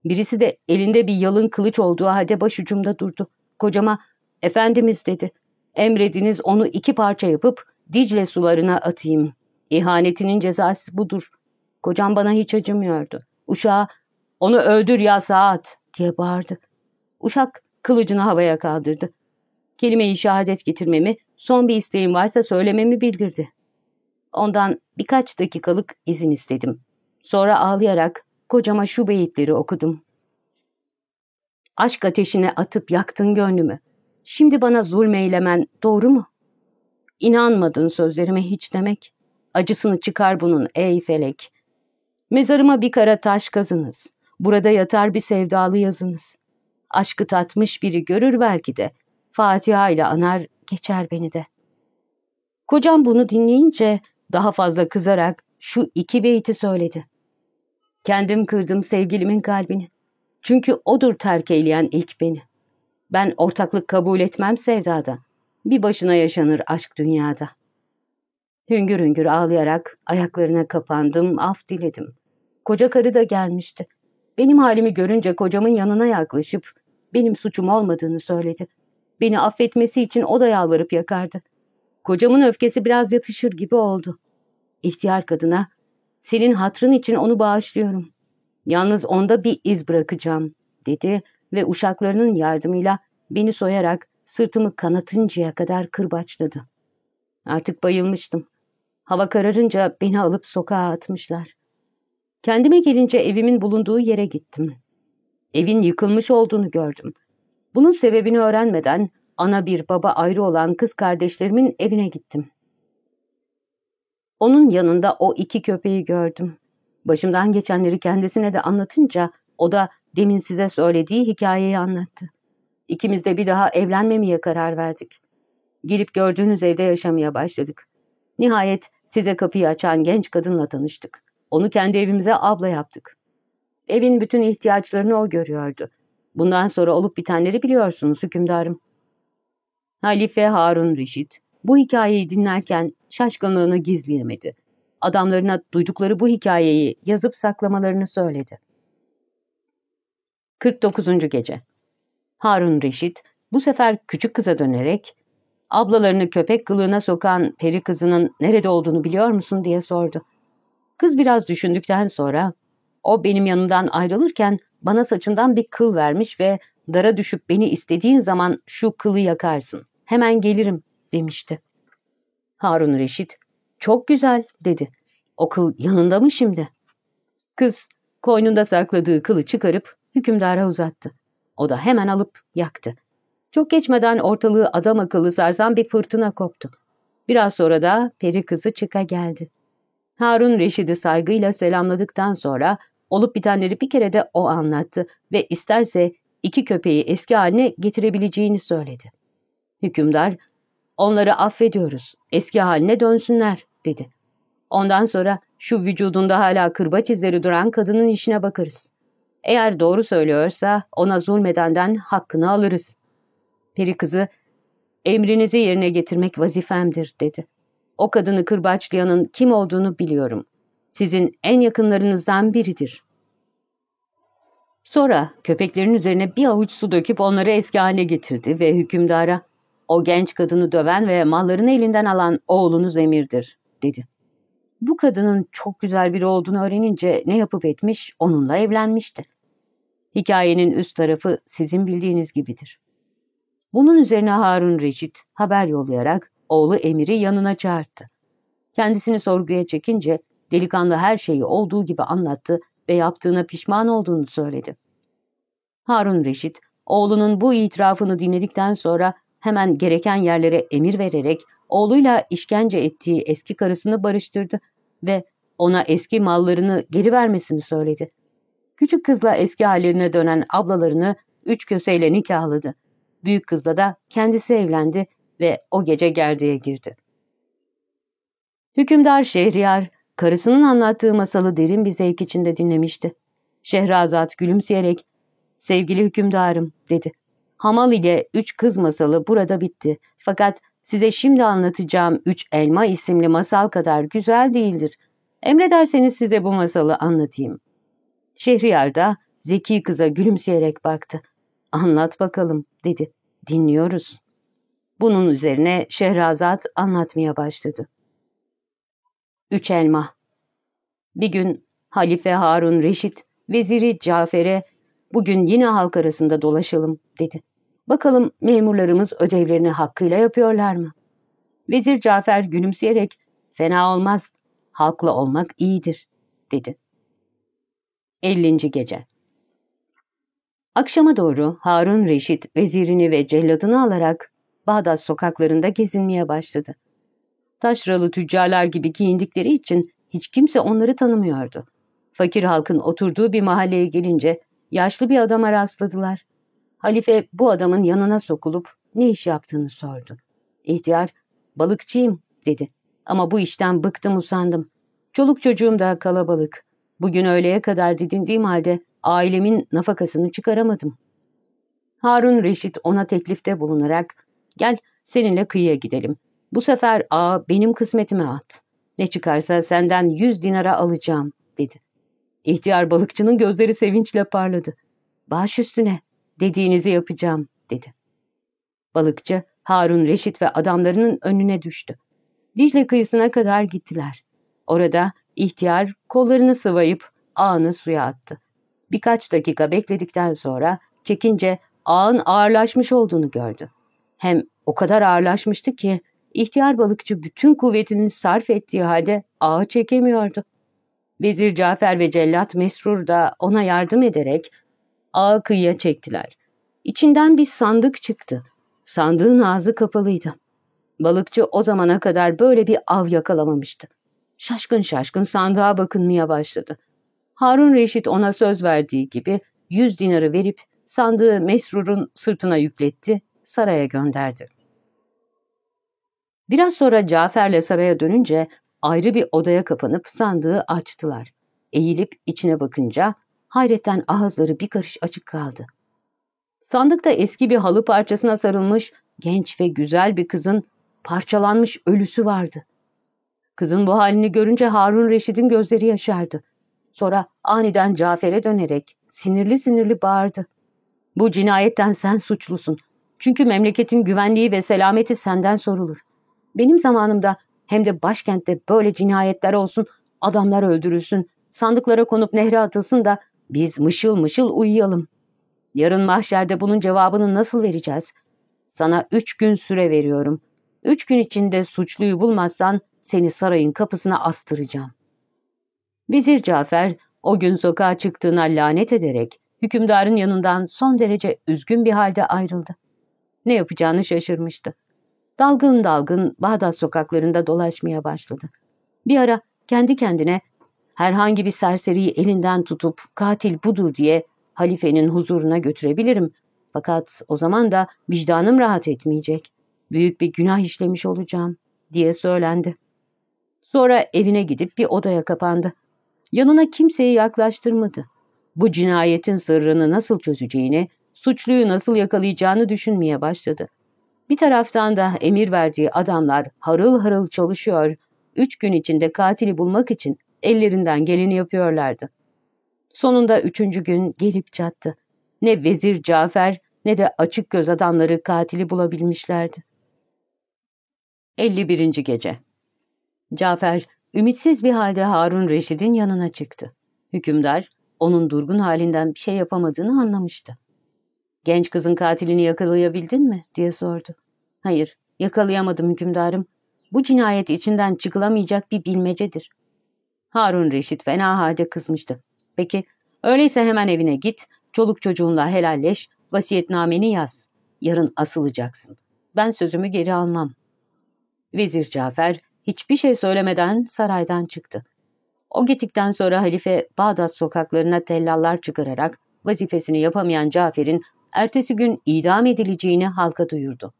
Birisi de elinde bir yalın kılıç olduğu halde başucumda durdu. Kocama, efendimiz dedi, emrediniz onu iki parça yapıp Dicle sularına atayım. İhanetinin cezası budur. Kocam bana hiç acımıyordu. Uşağa, onu öldür ya saat diye bağırdı. Uşak kılıcını havaya kaldırdı. Kelime-i şehadet getirmemi, son bir isteğim varsa söylememi bildirdi. Ondan birkaç dakikalık izin istedim. Sonra ağlayarak kocama şu beyitleri okudum. Aşk ateşine atıp yaktın gönlümü. Şimdi bana zulmeylemen doğru mu? İnanmadın sözlerime hiç demek. Acısını çıkar bunun ey felek. Mezarıma bir kara taş kazınız. Burada yatar bir sevdalı yazınız. Aşkı tatmış biri görür belki de. Fatiha ile anar geçer beni de. Kocam bunu dinleyince daha fazla kızarak şu iki beyti söyledi. Kendim kırdım sevgilimin kalbini. Çünkü odur terk eyleyen ilk beni. Ben ortaklık kabul etmem sevdada. Bir başına yaşanır aşk dünyada. Hüngür hüngür ağlayarak ayaklarına kapandım, af diledim. Koca karı da gelmişti. Benim halimi görünce kocamın yanına yaklaşıp benim suçum olmadığını söyledi. Beni affetmesi için o da yalvarıp yakardı. Kocamın öfkesi biraz yatışır gibi oldu. İhtiyar kadına, senin hatrın için onu bağışlıyorum. Yalnız onda bir iz bırakacağım, dedi ve uşaklarının yardımıyla beni soyarak sırtımı kanatıncaya kadar kırbaçladı. Artık bayılmıştım. Hava kararınca beni alıp sokağa atmışlar. Kendime gelince evimin bulunduğu yere gittim. Evin yıkılmış olduğunu gördüm. Bunun sebebini öğrenmeden ana bir baba ayrı olan kız kardeşlerimin evine gittim. Onun yanında o iki köpeği gördüm. Başımdan geçenleri kendisine de anlatınca o da demin size söylediği hikayeyi anlattı. İkimiz de bir daha evlenmemeye karar verdik. Gelip gördüğünüz evde yaşamaya başladık. Nihayet size kapıyı açan genç kadınla tanıştık. Onu kendi evimize abla yaptık. Evin bütün ihtiyaçlarını o görüyordu. Bundan sonra olup bitenleri biliyorsunuz hükümdarım. Halife Harun Reşit bu hikayeyi dinlerken şaşkınlığını gizleyemedi. Adamlarına duydukları bu hikayeyi yazıp saklamalarını söyledi. 49. Gece Harun Reşit bu sefer küçük kıza dönerek ablalarını köpek kılığına sokan peri kızının nerede olduğunu biliyor musun diye sordu. Kız biraz düşündükten sonra o benim yanımdan ayrılırken bana saçından bir kıl vermiş ve dara düşüp beni istediğin zaman şu kılı yakarsın. Hemen gelirim demişti. Harun Reşit çok güzel dedi. O kıl yanında mı şimdi? Kız koynunda sakladığı kılı çıkarıp hükümdara uzattı. O da hemen alıp yaktı. Çok geçmeden ortalığı adam akıllı sarsan bir fırtına koptu. Biraz sonra da peri kızı çıka geldi. Harun Reşid'i saygıyla selamladıktan sonra olup bitenleri bir kere de o anlattı ve isterse iki köpeği eski haline getirebileceğini söyledi. Hükümdar, onları affediyoruz, eski haline dönsünler, dedi. Ondan sonra şu vücudunda hala kırbaç izleri duran kadının işine bakarız. Eğer doğru söylüyorsa ona zulmedenden hakkını alırız. Peri kızı, emrinizi yerine getirmek vazifemdir, dedi. O kadını kırbaçlayanın kim olduğunu biliyorum. Sizin en yakınlarınızdan biridir. Sonra köpeklerin üzerine bir avuç su döküp onları eski haline getirdi ve hükümdara o genç kadını döven ve mallarını elinden alan oğlunuz Emir'dir, dedi. Bu kadının çok güzel biri olduğunu öğrenince ne yapıp etmiş onunla evlenmişti. Hikayenin üst tarafı sizin bildiğiniz gibidir. Bunun üzerine Harun Reşit haber yollayarak oğlu Emir'i yanına çağırdı. Kendisini sorguya çekince delikanlı her şeyi olduğu gibi anlattı ve yaptığına pişman olduğunu söyledi. Harun Reşit, oğlunun bu itirafını dinledikten sonra hemen gereken yerlere emir vererek oğluyla işkence ettiği eski karısını barıştırdı ve ona eski mallarını geri vermesini söyledi. Küçük kızla eski hallerine dönen ablalarını üç köseyle nikahladı. Büyük kızla da kendisi evlendi ve o gece gerdeğe girdi. Hükümdar Şehriyar, karısının anlattığı masalı derin bir zevk içinde dinlemişti. Şehrazat gülümseyerek, ''Sevgili hükümdarım'' dedi. ''Hamal ile üç kız masalı burada bitti. Fakat size şimdi anlatacağım Üç Elma isimli masal kadar güzel değildir. Emrederseniz size bu masalı anlatayım.'' Şehriyar da zeki kıza gülümseyerek baktı. ''Anlat bakalım'' dedi. ''Dinliyoruz.'' Bunun üzerine Şehrazat anlatmaya başladı. Üç Elma Bir gün Halife Harun Reşit, Veziri Cafer'e bugün yine halk arasında dolaşalım dedi. Bakalım memurlarımız ödevlerini hakkıyla yapıyorlar mı? Vezir Cafer gülümseyerek fena olmaz, halkla olmak iyidir dedi. 50. Gece Akşama doğru Harun Reşit vezirini ve celladını alarak Bağdat sokaklarında gezinmeye başladı. Taşralı tüccarlar gibi giyindikleri için hiç kimse onları tanımıyordu. Fakir halkın oturduğu bir mahalleye gelince yaşlı bir adama rastladılar. Halife bu adamın yanına sokulup ne iş yaptığını sordu. İhtiyar, balıkçıyım dedi. Ama bu işten bıktım usandım. Çoluk çocuğum da kalabalık. Bugün öğleye kadar didindiğim halde ailemin nafakasını çıkaramadım. Harun Reşit ona teklifte bulunarak gel seninle kıyıya gidelim. Bu sefer ağa benim kısmetime at. Ne çıkarsa senden yüz dinara alacağım dedi. İhtiyar balıkçının gözleri sevinçle parladı. Baş üstüne dediğinizi yapacağım dedi. Balıkçı Harun Reşit ve adamlarının önüne düştü. Dicle kıyısına kadar gittiler. Orada ihtiyar kollarını sıvayıp ağını suya attı. Birkaç dakika bekledikten sonra çekince ağın ağırlaşmış olduğunu gördü. Hem o kadar ağırlaşmıştı ki ihtiyar balıkçı bütün kuvvetini sarf ettiği halde ağı çekemiyordu. Vezir Cafer ve cellat Mesrur da ona yardım ederek ağı kıyıya çektiler. İçinden bir sandık çıktı. Sandığın ağzı kapalıydı. Balıkçı o zamana kadar böyle bir av yakalamamıştı. Şaşkın şaşkın sandığa bakınmaya başladı. Harun Reşit ona söz verdiği gibi yüz dinarı verip sandığı Mesrur'un sırtına yükletti, saraya gönderdi. Biraz sonra Cafer'le saraya dönünce ayrı bir odaya kapanıp sandığı açtılar. Eğilip içine bakınca hayretten ağızları bir karış açık kaldı. Sandıkta eski bir halı parçasına sarılmış genç ve güzel bir kızın parçalanmış ölüsü vardı. Kızın bu halini görünce Harun Reşit'in gözleri yaşardı. Sonra aniden Cafer'e dönerek sinirli sinirli bağırdı. Bu cinayetten sen suçlusun. Çünkü memleketin güvenliği ve selameti senden sorulur. Benim zamanımda hem de başkentte böyle cinayetler olsun adamlar öldürülsün, sandıklara konup nehre atılsın da biz mışıl mışıl uyuyalım. Yarın mahşerde bunun cevabını nasıl vereceğiz? Sana üç gün süre veriyorum. Üç gün içinde suçluyu bulmazsan seni sarayın kapısına astıracağım. Vezir Cafer o gün sokağa çıktığına lanet ederek hükümdarın yanından son derece üzgün bir halde ayrıldı. Ne yapacağını şaşırmıştı. Dalgın dalgın Bağdat sokaklarında dolaşmaya başladı. Bir ara kendi kendine herhangi bir serseriyi elinden tutup katil budur diye halifenin huzuruna götürebilirim. Fakat o zaman da vicdanım rahat etmeyecek. Büyük bir günah işlemiş olacağım diye söylendi. Sonra evine gidip bir odaya kapandı. Yanına kimseyi yaklaştırmadı. Bu cinayetin sırrını nasıl çözeceğini, suçluyu nasıl yakalayacağını düşünmeye başladı. Bir taraftan da emir verdiği adamlar harıl harıl çalışıyor, üç gün içinde katili bulmak için ellerinden geleni yapıyorlardı. Sonunda üçüncü gün gelip çattı. Ne Vezir Cafer ne de açık göz adamları katili bulabilmişlerdi. 51. Gece Cafer, ümitsiz bir halde Harun Reşid'in yanına çıktı. Hükümdar, onun durgun halinden bir şey yapamadığını anlamıştı. Genç kızın katilini yakalayabildin mi? diye sordu. Hayır, yakalayamadım hükümdarım. Bu cinayet içinden çıkılamayacak bir bilmecedir. Harun Reşit fena halde kızmıştı. Peki, öyleyse hemen evine git, çoluk çocuğunla helalleş, vasiyetnameni yaz. Yarın asılacaksın. Ben sözümü geri almam. Vezir Cafer hiçbir şey söylemeden saraydan çıktı. O gittikten sonra halife Bağdat sokaklarına tellallar çıkararak vazifesini yapamayan Cafer'in ertesi gün idam edileceğini halka duyurdu.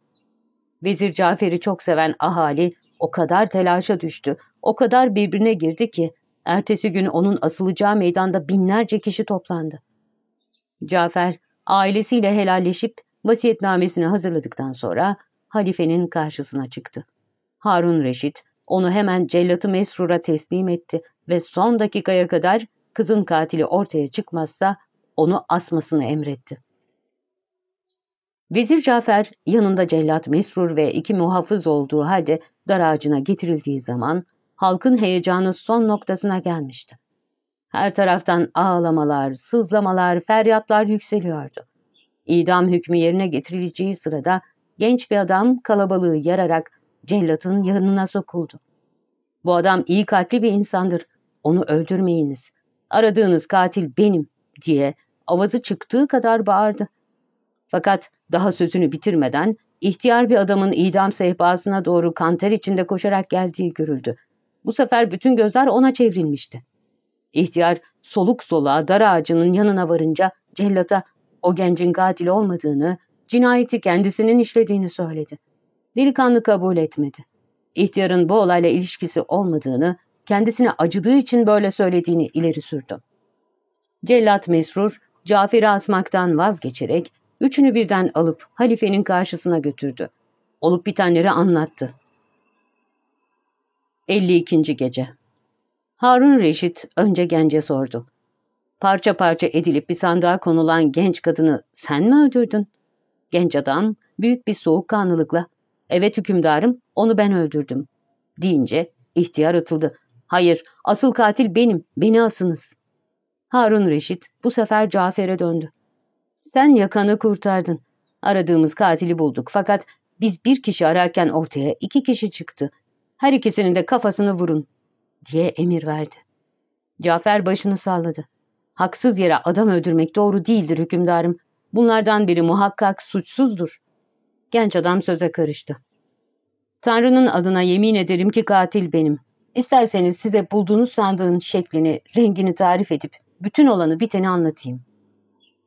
Vezir Cafer'i çok seven ahali o kadar telaşa düştü, o kadar birbirine girdi ki ertesi gün onun asılacağı meydanda binlerce kişi toplandı. Cafer ailesiyle helalleşip vasiyetnamesini hazırladıktan sonra halifenin karşısına çıktı. Harun Reşit onu hemen cellatı Mesrur'a teslim etti ve son dakikaya kadar kızın katili ortaya çıkmazsa onu asmasını emretti. Vezir Cafer yanında cellat Mesrur ve iki muhafız olduğu halde dar ağacına getirildiği zaman halkın heyecanı son noktasına gelmişti. Her taraftan ağlamalar, sızlamalar, feryatlar yükseliyordu. İdam hükmü yerine getirileceği sırada genç bir adam kalabalığı yararak cellatın yanına sokuldu. Bu adam iyi kalpli bir insandır. Onu öldürmeyiniz. Aradığınız katil benim diye avazı çıktığı kadar bağırdı. Fakat daha sözünü bitirmeden ihtiyar bir adamın idam sehpasına doğru kanter içinde koşarak geldiği görüldü. Bu sefer bütün gözler ona çevrilmişti. İhtiyar soluk soluğa dar ağacının yanına varınca cellata o gencin katil olmadığını, cinayeti kendisinin işlediğini söyledi. Delikanlı kabul etmedi. İhtiyarın bu olayla ilişkisi olmadığını, kendisine acıdığı için böyle söylediğini ileri sürdü. Cellat Mesrur, Cafer'i asmaktan vazgeçerek üçünü birden alıp halifenin karşısına götürdü. Olup bitenleri anlattı. 52. Gece Harun Reşit önce gence sordu. Parça parça edilip bir sandığa konulan genç kadını sen mi öldürdün? Genç adam büyük bir soğukkanlılıkla evet hükümdarım onu ben öldürdüm deyince ihtiyar atıldı. Hayır asıl katil benim beni asınız. Harun Reşit bu sefer Cafer'e döndü. Sen yakanı kurtardın. Aradığımız katili bulduk fakat biz bir kişi ararken ortaya iki kişi çıktı. Her ikisinin de kafasını vurun diye emir verdi. Cafer başını salladı. Haksız yere adam öldürmek doğru değildir hükümdarım. Bunlardan biri muhakkak suçsuzdur. Genç adam söze karıştı. Tanrı'nın adına yemin ederim ki katil benim. İsterseniz size bulduğunuz sandığın şeklini, rengini tarif edip bütün olanı biteni anlatayım.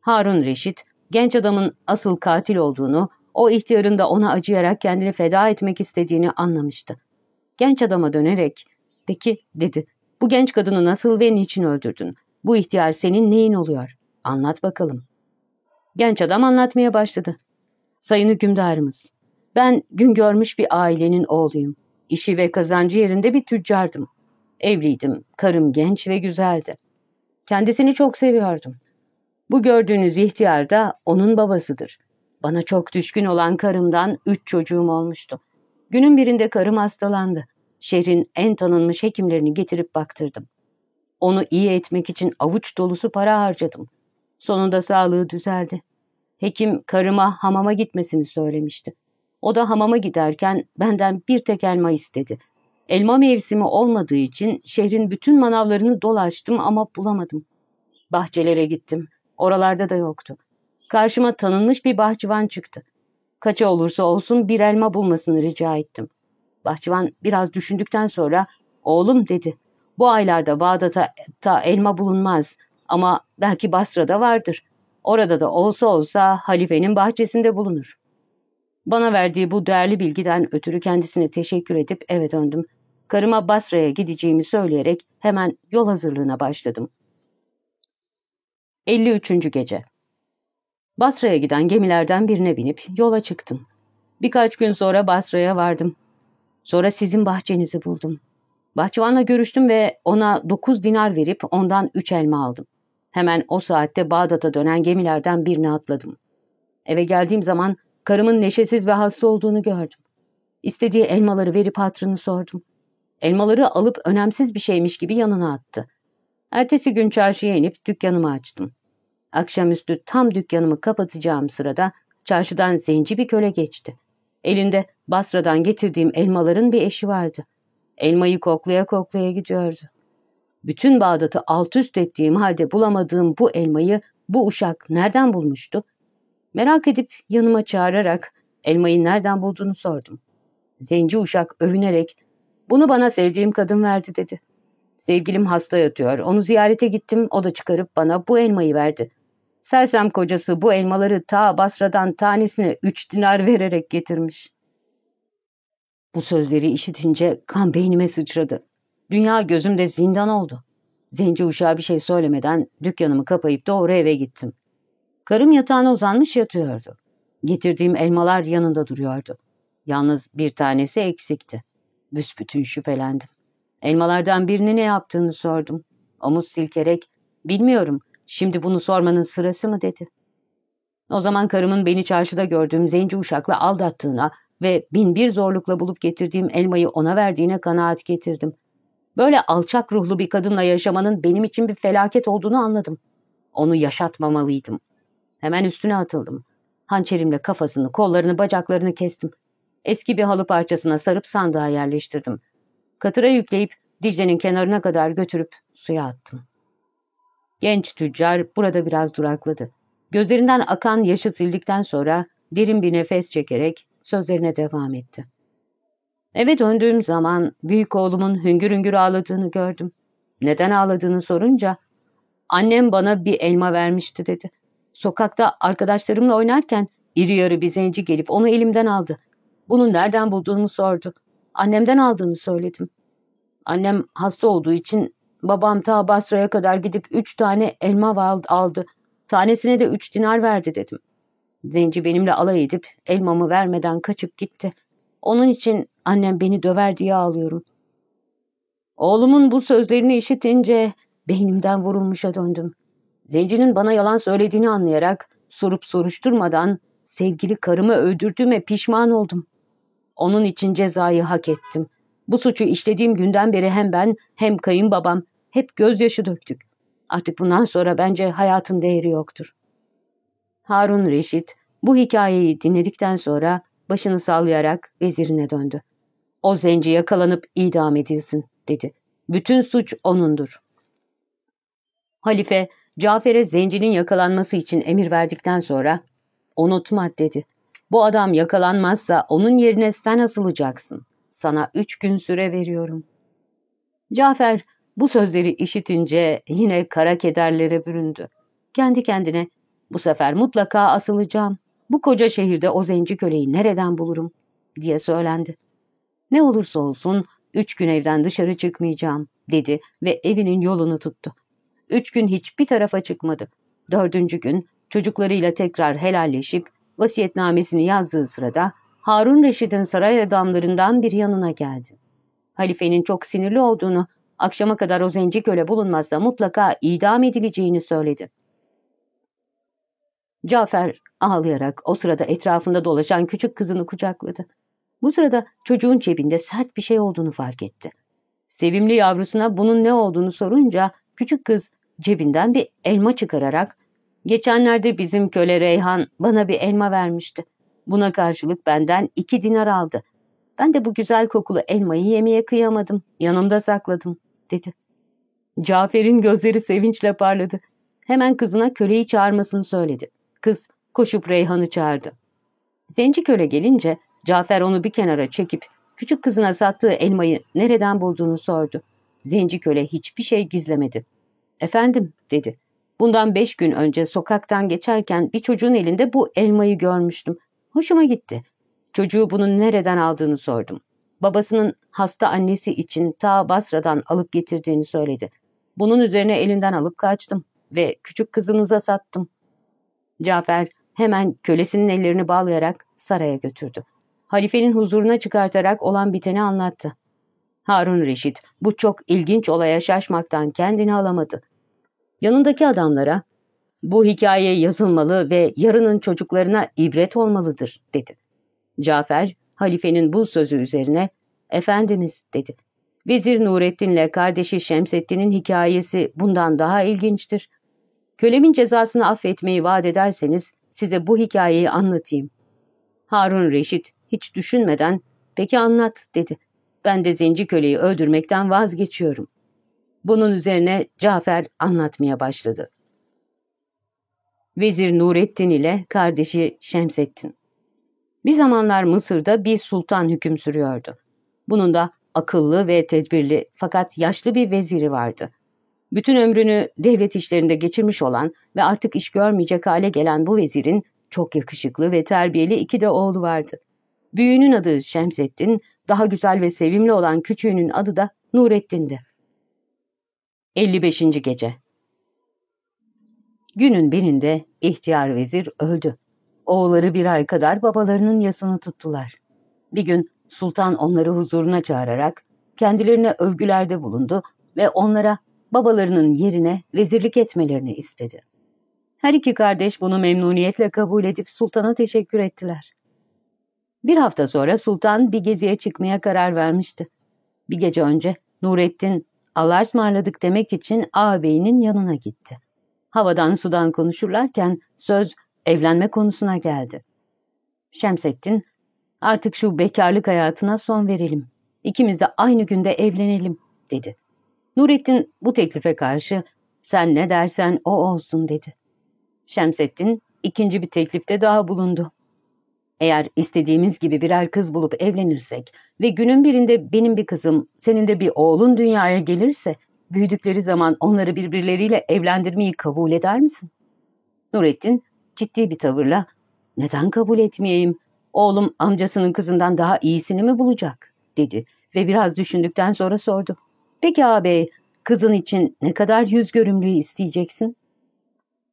Harun Reşit, genç adamın asıl katil olduğunu, o ihtiyarın da ona acıyarak kendini feda etmek istediğini anlamıştı. Genç adama dönerek, peki dedi, bu genç kadını nasıl ve niçin öldürdün? Bu ihtiyar senin neyin oluyor? Anlat bakalım. Genç adam anlatmaya başladı. Sayın hükümdarımız, ben gün görmüş bir ailenin oğluyum. İşi ve kazancı yerinde bir tüccardım. Evliydim, karım genç ve güzeldi. Kendisini çok seviyordum. Bu gördüğünüz ihtiyar da onun babasıdır. Bana çok düşkün olan karımdan üç çocuğum olmuştu. Günün birinde karım hastalandı. şehrin en tanınmış hekimlerini getirip baktırdım. Onu iyi etmek için avuç dolusu para harcadım. Sonunda sağlığı düzeldi. Hekim karıma hamama gitmesini söylemişti. O da hamama giderken benden bir tek elma istedi. Elma mevsimi olmadığı için şehrin bütün manavlarını dolaştım ama bulamadım. Bahçelere gittim. Oralarda da yoktu. Karşıma tanınmış bir bahçıvan çıktı. Kaça olursa olsun bir elma bulmasını rica ettim. Bahçıvan biraz düşündükten sonra oğlum dedi. Bu aylarda Bağdat'ta elma bulunmaz ama belki Basra'da vardır. Orada da olsa olsa halifenin bahçesinde bulunur. Bana verdiği bu değerli bilgiden ötürü kendisine teşekkür edip eve döndüm. Karıma Basra'ya gideceğimi söyleyerek hemen yol hazırlığına başladım. 53. Gece Basra'ya giden gemilerden birine binip yola çıktım. Birkaç gün sonra Basra'ya vardım. Sonra sizin bahçenizi buldum. Bahçıvanla görüştüm ve ona dokuz dinar verip ondan üç elma aldım. Hemen o saatte Bağdat'a dönen gemilerden birine atladım. Eve geldiğim zaman karımın neşesiz ve hasta olduğunu gördüm. İstediği elmaları verip hatrını sordum. Elmaları alıp önemsiz bir şeymiş gibi yanına attı. Ertesi gün çarşıya inip dükkanımı açtım. Akşamüstü tam dükkanımı kapatacağım sırada çarşıdan zenci bir köle geçti. Elinde Basra'dan getirdiğim elmaların bir eşi vardı. Elmayı koklaya koklaya gidiyordu. Bütün Bağdat'ı alt üst ettiğim halde bulamadığım bu elmayı bu uşak nereden bulmuştu? Merak edip yanıma çağırarak elmayı nereden bulduğunu sordum. Zenci uşak övünerek bunu bana sevdiğim kadın verdi dedi. Sevgilim hasta yatıyor. Onu ziyarete gittim. O da çıkarıp bana bu elmayı verdi. Sersem kocası bu elmaları ta Basra'dan tanesine üç dinar vererek getirmiş. Bu sözleri işitince kan beynime sıçradı. Dünya gözümde zindan oldu. Zenci uşağa bir şey söylemeden dükkanımı kapayıp doğru eve gittim. Karım yatağına uzanmış yatıyordu. Getirdiğim elmalar yanında duruyordu. Yalnız bir tanesi eksikti. Büsbütün şüphelendim. Elmalardan birini ne yaptığını sordum. Omuz silkerek, bilmiyorum, şimdi bunu sormanın sırası mı dedi. O zaman karımın beni çarşıda gördüğüm zenci uşakla aldattığına ve bin bir zorlukla bulup getirdiğim elmayı ona verdiğine kanaat getirdim. Böyle alçak ruhlu bir kadınla yaşamanın benim için bir felaket olduğunu anladım. Onu yaşatmamalıydım. Hemen üstüne atıldım. Hançerimle kafasını, kollarını, bacaklarını kestim. Eski bir halı parçasına sarıp sandığa yerleştirdim. Katıra yükleyip Dicle'nin kenarına kadar götürüp suya attım. Genç tüccar burada biraz durakladı. Gözlerinden akan yaşı sildikten sonra derin bir nefes çekerek sözlerine devam etti. Eve döndüğüm zaman büyük oğlumun hüngür hüngür ağladığını gördüm. Neden ağladığını sorunca annem bana bir elma vermişti dedi. Sokakta arkadaşlarımla oynarken iri yarı bir zenci gelip onu elimden aldı. Bunu nereden bulduğumu sordu. Annemden aldığını söyledim. Annem hasta olduğu için babam ta Basra'ya kadar gidip üç tane elma aldı. Tanesine de üç dinar verdi dedim. Zenci benimle alay edip elmamı vermeden kaçıp gitti. Onun için annem beni döver diye ağlıyorum. Oğlumun bu sözlerini işitince beynimden vurulmuşa döndüm. Zencinin bana yalan söylediğini anlayarak sorup soruşturmadan sevgili karımı öldürdüğüme pişman oldum. Onun için cezayı hak ettim. Bu suçu işlediğim günden beri hem ben hem kayınbabam hep gözyaşı döktük. Artık bundan sonra bence hayatın değeri yoktur. Harun Reşit bu hikayeyi dinledikten sonra başını sallayarak vezirine döndü. O zenci yakalanıp idam edilsin dedi. Bütün suç onundur. Halife Cafer'e zencinin yakalanması için emir verdikten sonra unutma dedi. Bu adam yakalanmazsa onun yerine sen asılacaksın. Sana üç gün süre veriyorum. Cafer bu sözleri işitince yine kara kederlere büründü. Kendi kendine bu sefer mutlaka asılacağım. Bu koca şehirde o zenci köleyi nereden bulurum diye söylendi. Ne olursa olsun üç gün evden dışarı çıkmayacağım dedi ve evinin yolunu tuttu. Üç gün hiçbir tarafa çıkmadı. Dördüncü gün çocuklarıyla tekrar helalleşip vasiyetnamesini yazdığı sırada Harun Reşit'in saray adamlarından bir yanına geldi. Halifenin çok sinirli olduğunu, akşama kadar o zenci köle bulunmazsa mutlaka idam edileceğini söyledi. Cafer ağlayarak o sırada etrafında dolaşan küçük kızını kucakladı. Bu sırada çocuğun cebinde sert bir şey olduğunu fark etti. Sevimli yavrusuna bunun ne olduğunu sorunca küçük kız cebinden bir elma çıkararak ''Geçenlerde bizim köle Reyhan bana bir elma vermişti. Buna karşılık benden iki dinar aldı. Ben de bu güzel kokulu elmayı yemeye kıyamadım. Yanımda sakladım.'' dedi. Cafer'in gözleri sevinçle parladı. Hemen kızına köleyi çağırmasını söyledi. Kız koşup Reyhan'ı çağırdı. Zenci köle gelince Cafer onu bir kenara çekip küçük kızına sattığı elmayı nereden bulduğunu sordu. Zenci köle hiçbir şey gizlemedi. Efendim dedi. Bundan beş gün önce sokaktan geçerken bir çocuğun elinde bu elmayı görmüştüm. Hoşuma gitti. Çocuğu bunun nereden aldığını sordum. Babasının hasta annesi için ta Basra'dan alıp getirdiğini söyledi. Bunun üzerine elinden alıp kaçtım ve küçük kızımıza sattım. Cafer hemen kölesinin ellerini bağlayarak saraya götürdü. Halifenin huzuruna çıkartarak olan biteni anlattı. Harun Reşit bu çok ilginç olaya şaşmaktan kendini alamadı. Yanındaki adamlara bu hikaye yazılmalı ve yarının çocuklarına ibret olmalıdır dedi. Cafer halifenin bu sözü üzerine Efendimiz dedi. Vezir Nurettin'le kardeşi Şemseddin'in hikayesi bundan daha ilginçtir. Kölemin cezasını affetmeyi vaat ederseniz size bu hikayeyi anlatayım. Harun Reşit hiç düşünmeden peki anlat dedi. Ben de zenci köleyi öldürmekten vazgeçiyorum. Bunun üzerine Cafer anlatmaya başladı. Vezir Nurettin ile kardeşi Şemseddin. Bir zamanlar Mısır'da bir sultan hüküm sürüyordu. Bunun da akıllı ve tedbirli fakat yaşlı bir veziri vardı. Bütün ömrünü devlet işlerinde geçirmiş olan ve artık iş görmeyecek hale gelen bu vezirin çok yakışıklı ve terbiyeli iki de oğlu vardı. Büyüğünün adı Şemseddin, daha güzel ve sevimli olan küçüğünün adı da Nurettin'di. 55. Gece Günün birinde ihtiyar vezir öldü. Oğulları bir ay kadar babalarının yasını tuttular. Bir gün sultan onları huzuruna çağırarak kendilerine övgülerde bulundu ve onlara babalarının yerine vezirlik etmelerini istedi. Her iki kardeş bunu memnuniyetle kabul edip sultana teşekkür ettiler. Bir hafta sonra sultan bir geziye çıkmaya karar vermişti. Bir gece önce Nurettin Allah'a ısmarladık demek için ağabeyinin yanına gitti. Havadan sudan konuşurlarken söz evlenme konusuna geldi. Şemsettin, artık şu bekarlık hayatına son verelim. İkimiz de aynı günde evlenelim, dedi. Nurettin bu teklife karşı, sen ne dersen o olsun, dedi. Şemsettin ikinci bir teklifte daha bulundu. Eğer istediğimiz gibi birer kız bulup evlenirsek ve günün birinde benim bir kızım, senin de bir oğlun dünyaya gelirse, büyüdükleri zaman onları birbirleriyle evlendirmeyi kabul eder misin? Nurettin ciddi bir tavırla, neden kabul etmeyeyim, oğlum amcasının kızından daha iyisini mi bulacak, dedi ve biraz düşündükten sonra sordu. Peki ağabey, kızın için ne kadar yüz görümlüğü isteyeceksin?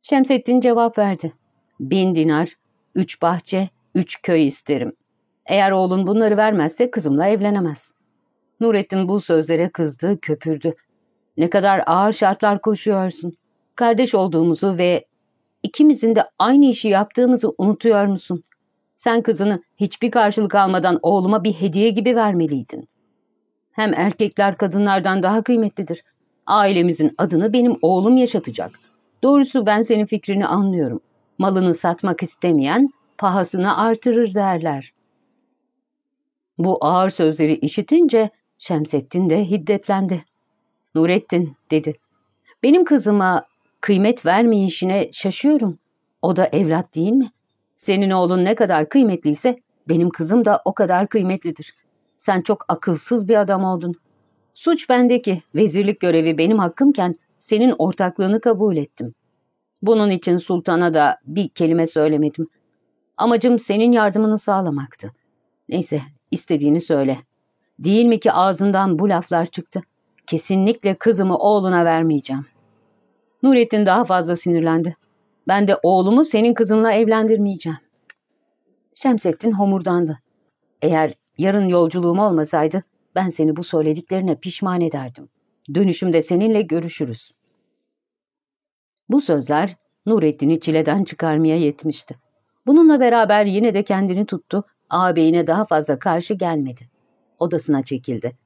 Şemsettin cevap verdi. Bin dinar, üç bahçe, üç köy isterim. Eğer oğlun bunları vermezse kızımla evlenemez. Nurettin bu sözlere kızdı, köpürdü. Ne kadar ağır şartlar koşuyorsun. Kardeş olduğumuzu ve ikimizin de aynı işi yaptığımızı unutuyor musun? Sen kızını hiçbir karşılık almadan oğluma bir hediye gibi vermeliydin. Hem erkekler kadınlardan daha kıymetlidir. Ailemizin adını benim oğlum yaşatacak. Doğrusu ben senin fikrini anlıyorum. Malını satmak istemeyen pahasını artırır derler. Bu ağır sözleri işitince Şemsettin de hiddetlendi. Nurettin dedi. Benim kızıma kıymet vermeyişine şaşıyorum. O da evlat değil mi? Senin oğlun ne kadar kıymetliyse benim kızım da o kadar kıymetlidir. Sen çok akılsız bir adam oldun. Suç bendeki, vezirlik görevi benim hakkımken senin ortaklığını kabul ettim. Bunun için sultana da bir kelime söylemedim. Amacım senin yardımını sağlamaktı. Neyse, istediğini söyle. Değil mi ki ağzından bu laflar çıktı? Kesinlikle kızımı oğluna vermeyeceğim. Nurettin daha fazla sinirlendi. Ben de oğlumu senin kızınla evlendirmeyeceğim. Şemsettin homurdandı. Eğer yarın yolculuğum olmasaydı ben seni bu söylediklerine pişman ederdim. Dönüşümde seninle görüşürüz. Bu sözler Nurettin'i çileden çıkarmaya yetmişti. Bununla beraber yine de kendini tuttu ağabeyine daha fazla karşı gelmedi. Odasına çekildi.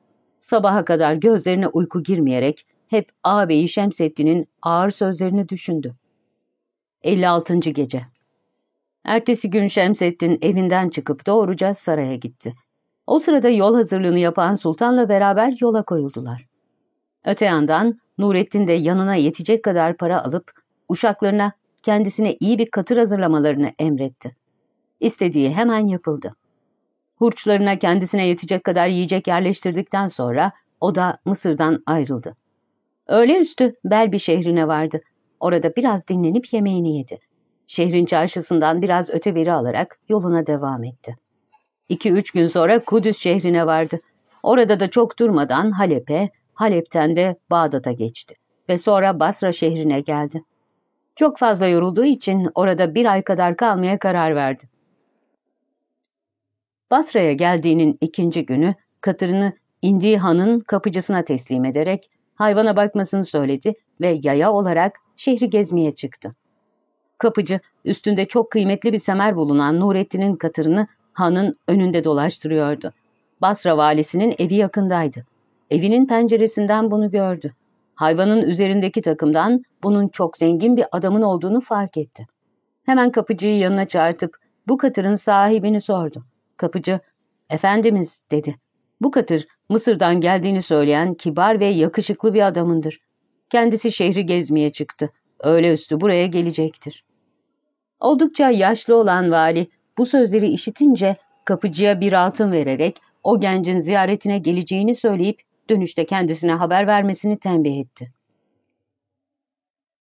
Sabaha kadar gözlerine uyku girmeyerek hep ağabeyi Şemsettin'in ağır sözlerini düşündü. 56. Gece Ertesi gün Şemsettin evinden çıkıp doğruca saraya gitti. O sırada yol hazırlığını yapan sultanla beraber yola koyuldular. Öte yandan Nurettin de yanına yetecek kadar para alıp uşaklarına kendisine iyi bir katır hazırlamalarını emretti. İstediği hemen yapıldı. Hurçlarına kendisine yetecek kadar yiyecek yerleştirdikten sonra o da Mısır'dan ayrıldı. Öğle üstü Belbi şehrine vardı. Orada biraz dinlenip yemeğini yedi. Şehrin çarşısından biraz öte beri alarak yoluna devam etti. İki üç gün sonra Kudüs şehrine vardı. Orada da çok durmadan Halep'e, Halep'ten de Bağdat'a geçti ve sonra Basra şehrine geldi. Çok fazla yorulduğu için orada bir ay kadar kalmaya karar verdi. Basra'ya geldiğinin ikinci günü katırını indiği hanın kapıcısına teslim ederek hayvana bakmasını söyledi ve yaya olarak şehri gezmeye çıktı. Kapıcı üstünde çok kıymetli bir semer bulunan Nurettin'in katırını hanın önünde dolaştırıyordu. Basra valisinin evi yakındaydı. Evinin penceresinden bunu gördü. Hayvanın üzerindeki takımdan bunun çok zengin bir adamın olduğunu fark etti. Hemen kapıcıyı yanına çağırtıp bu katırın sahibini sordu. Kapıcı, efendimiz dedi. Bu katır Mısır'dan geldiğini söyleyen kibar ve yakışıklı bir adamındır. Kendisi şehri gezmeye çıktı. Öğle üstü buraya gelecektir. Oldukça yaşlı olan vali bu sözleri işitince kapıcıya bir altın vererek o gencin ziyaretine geleceğini söyleyip dönüşte kendisine haber vermesini tembih etti.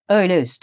Öğle üstü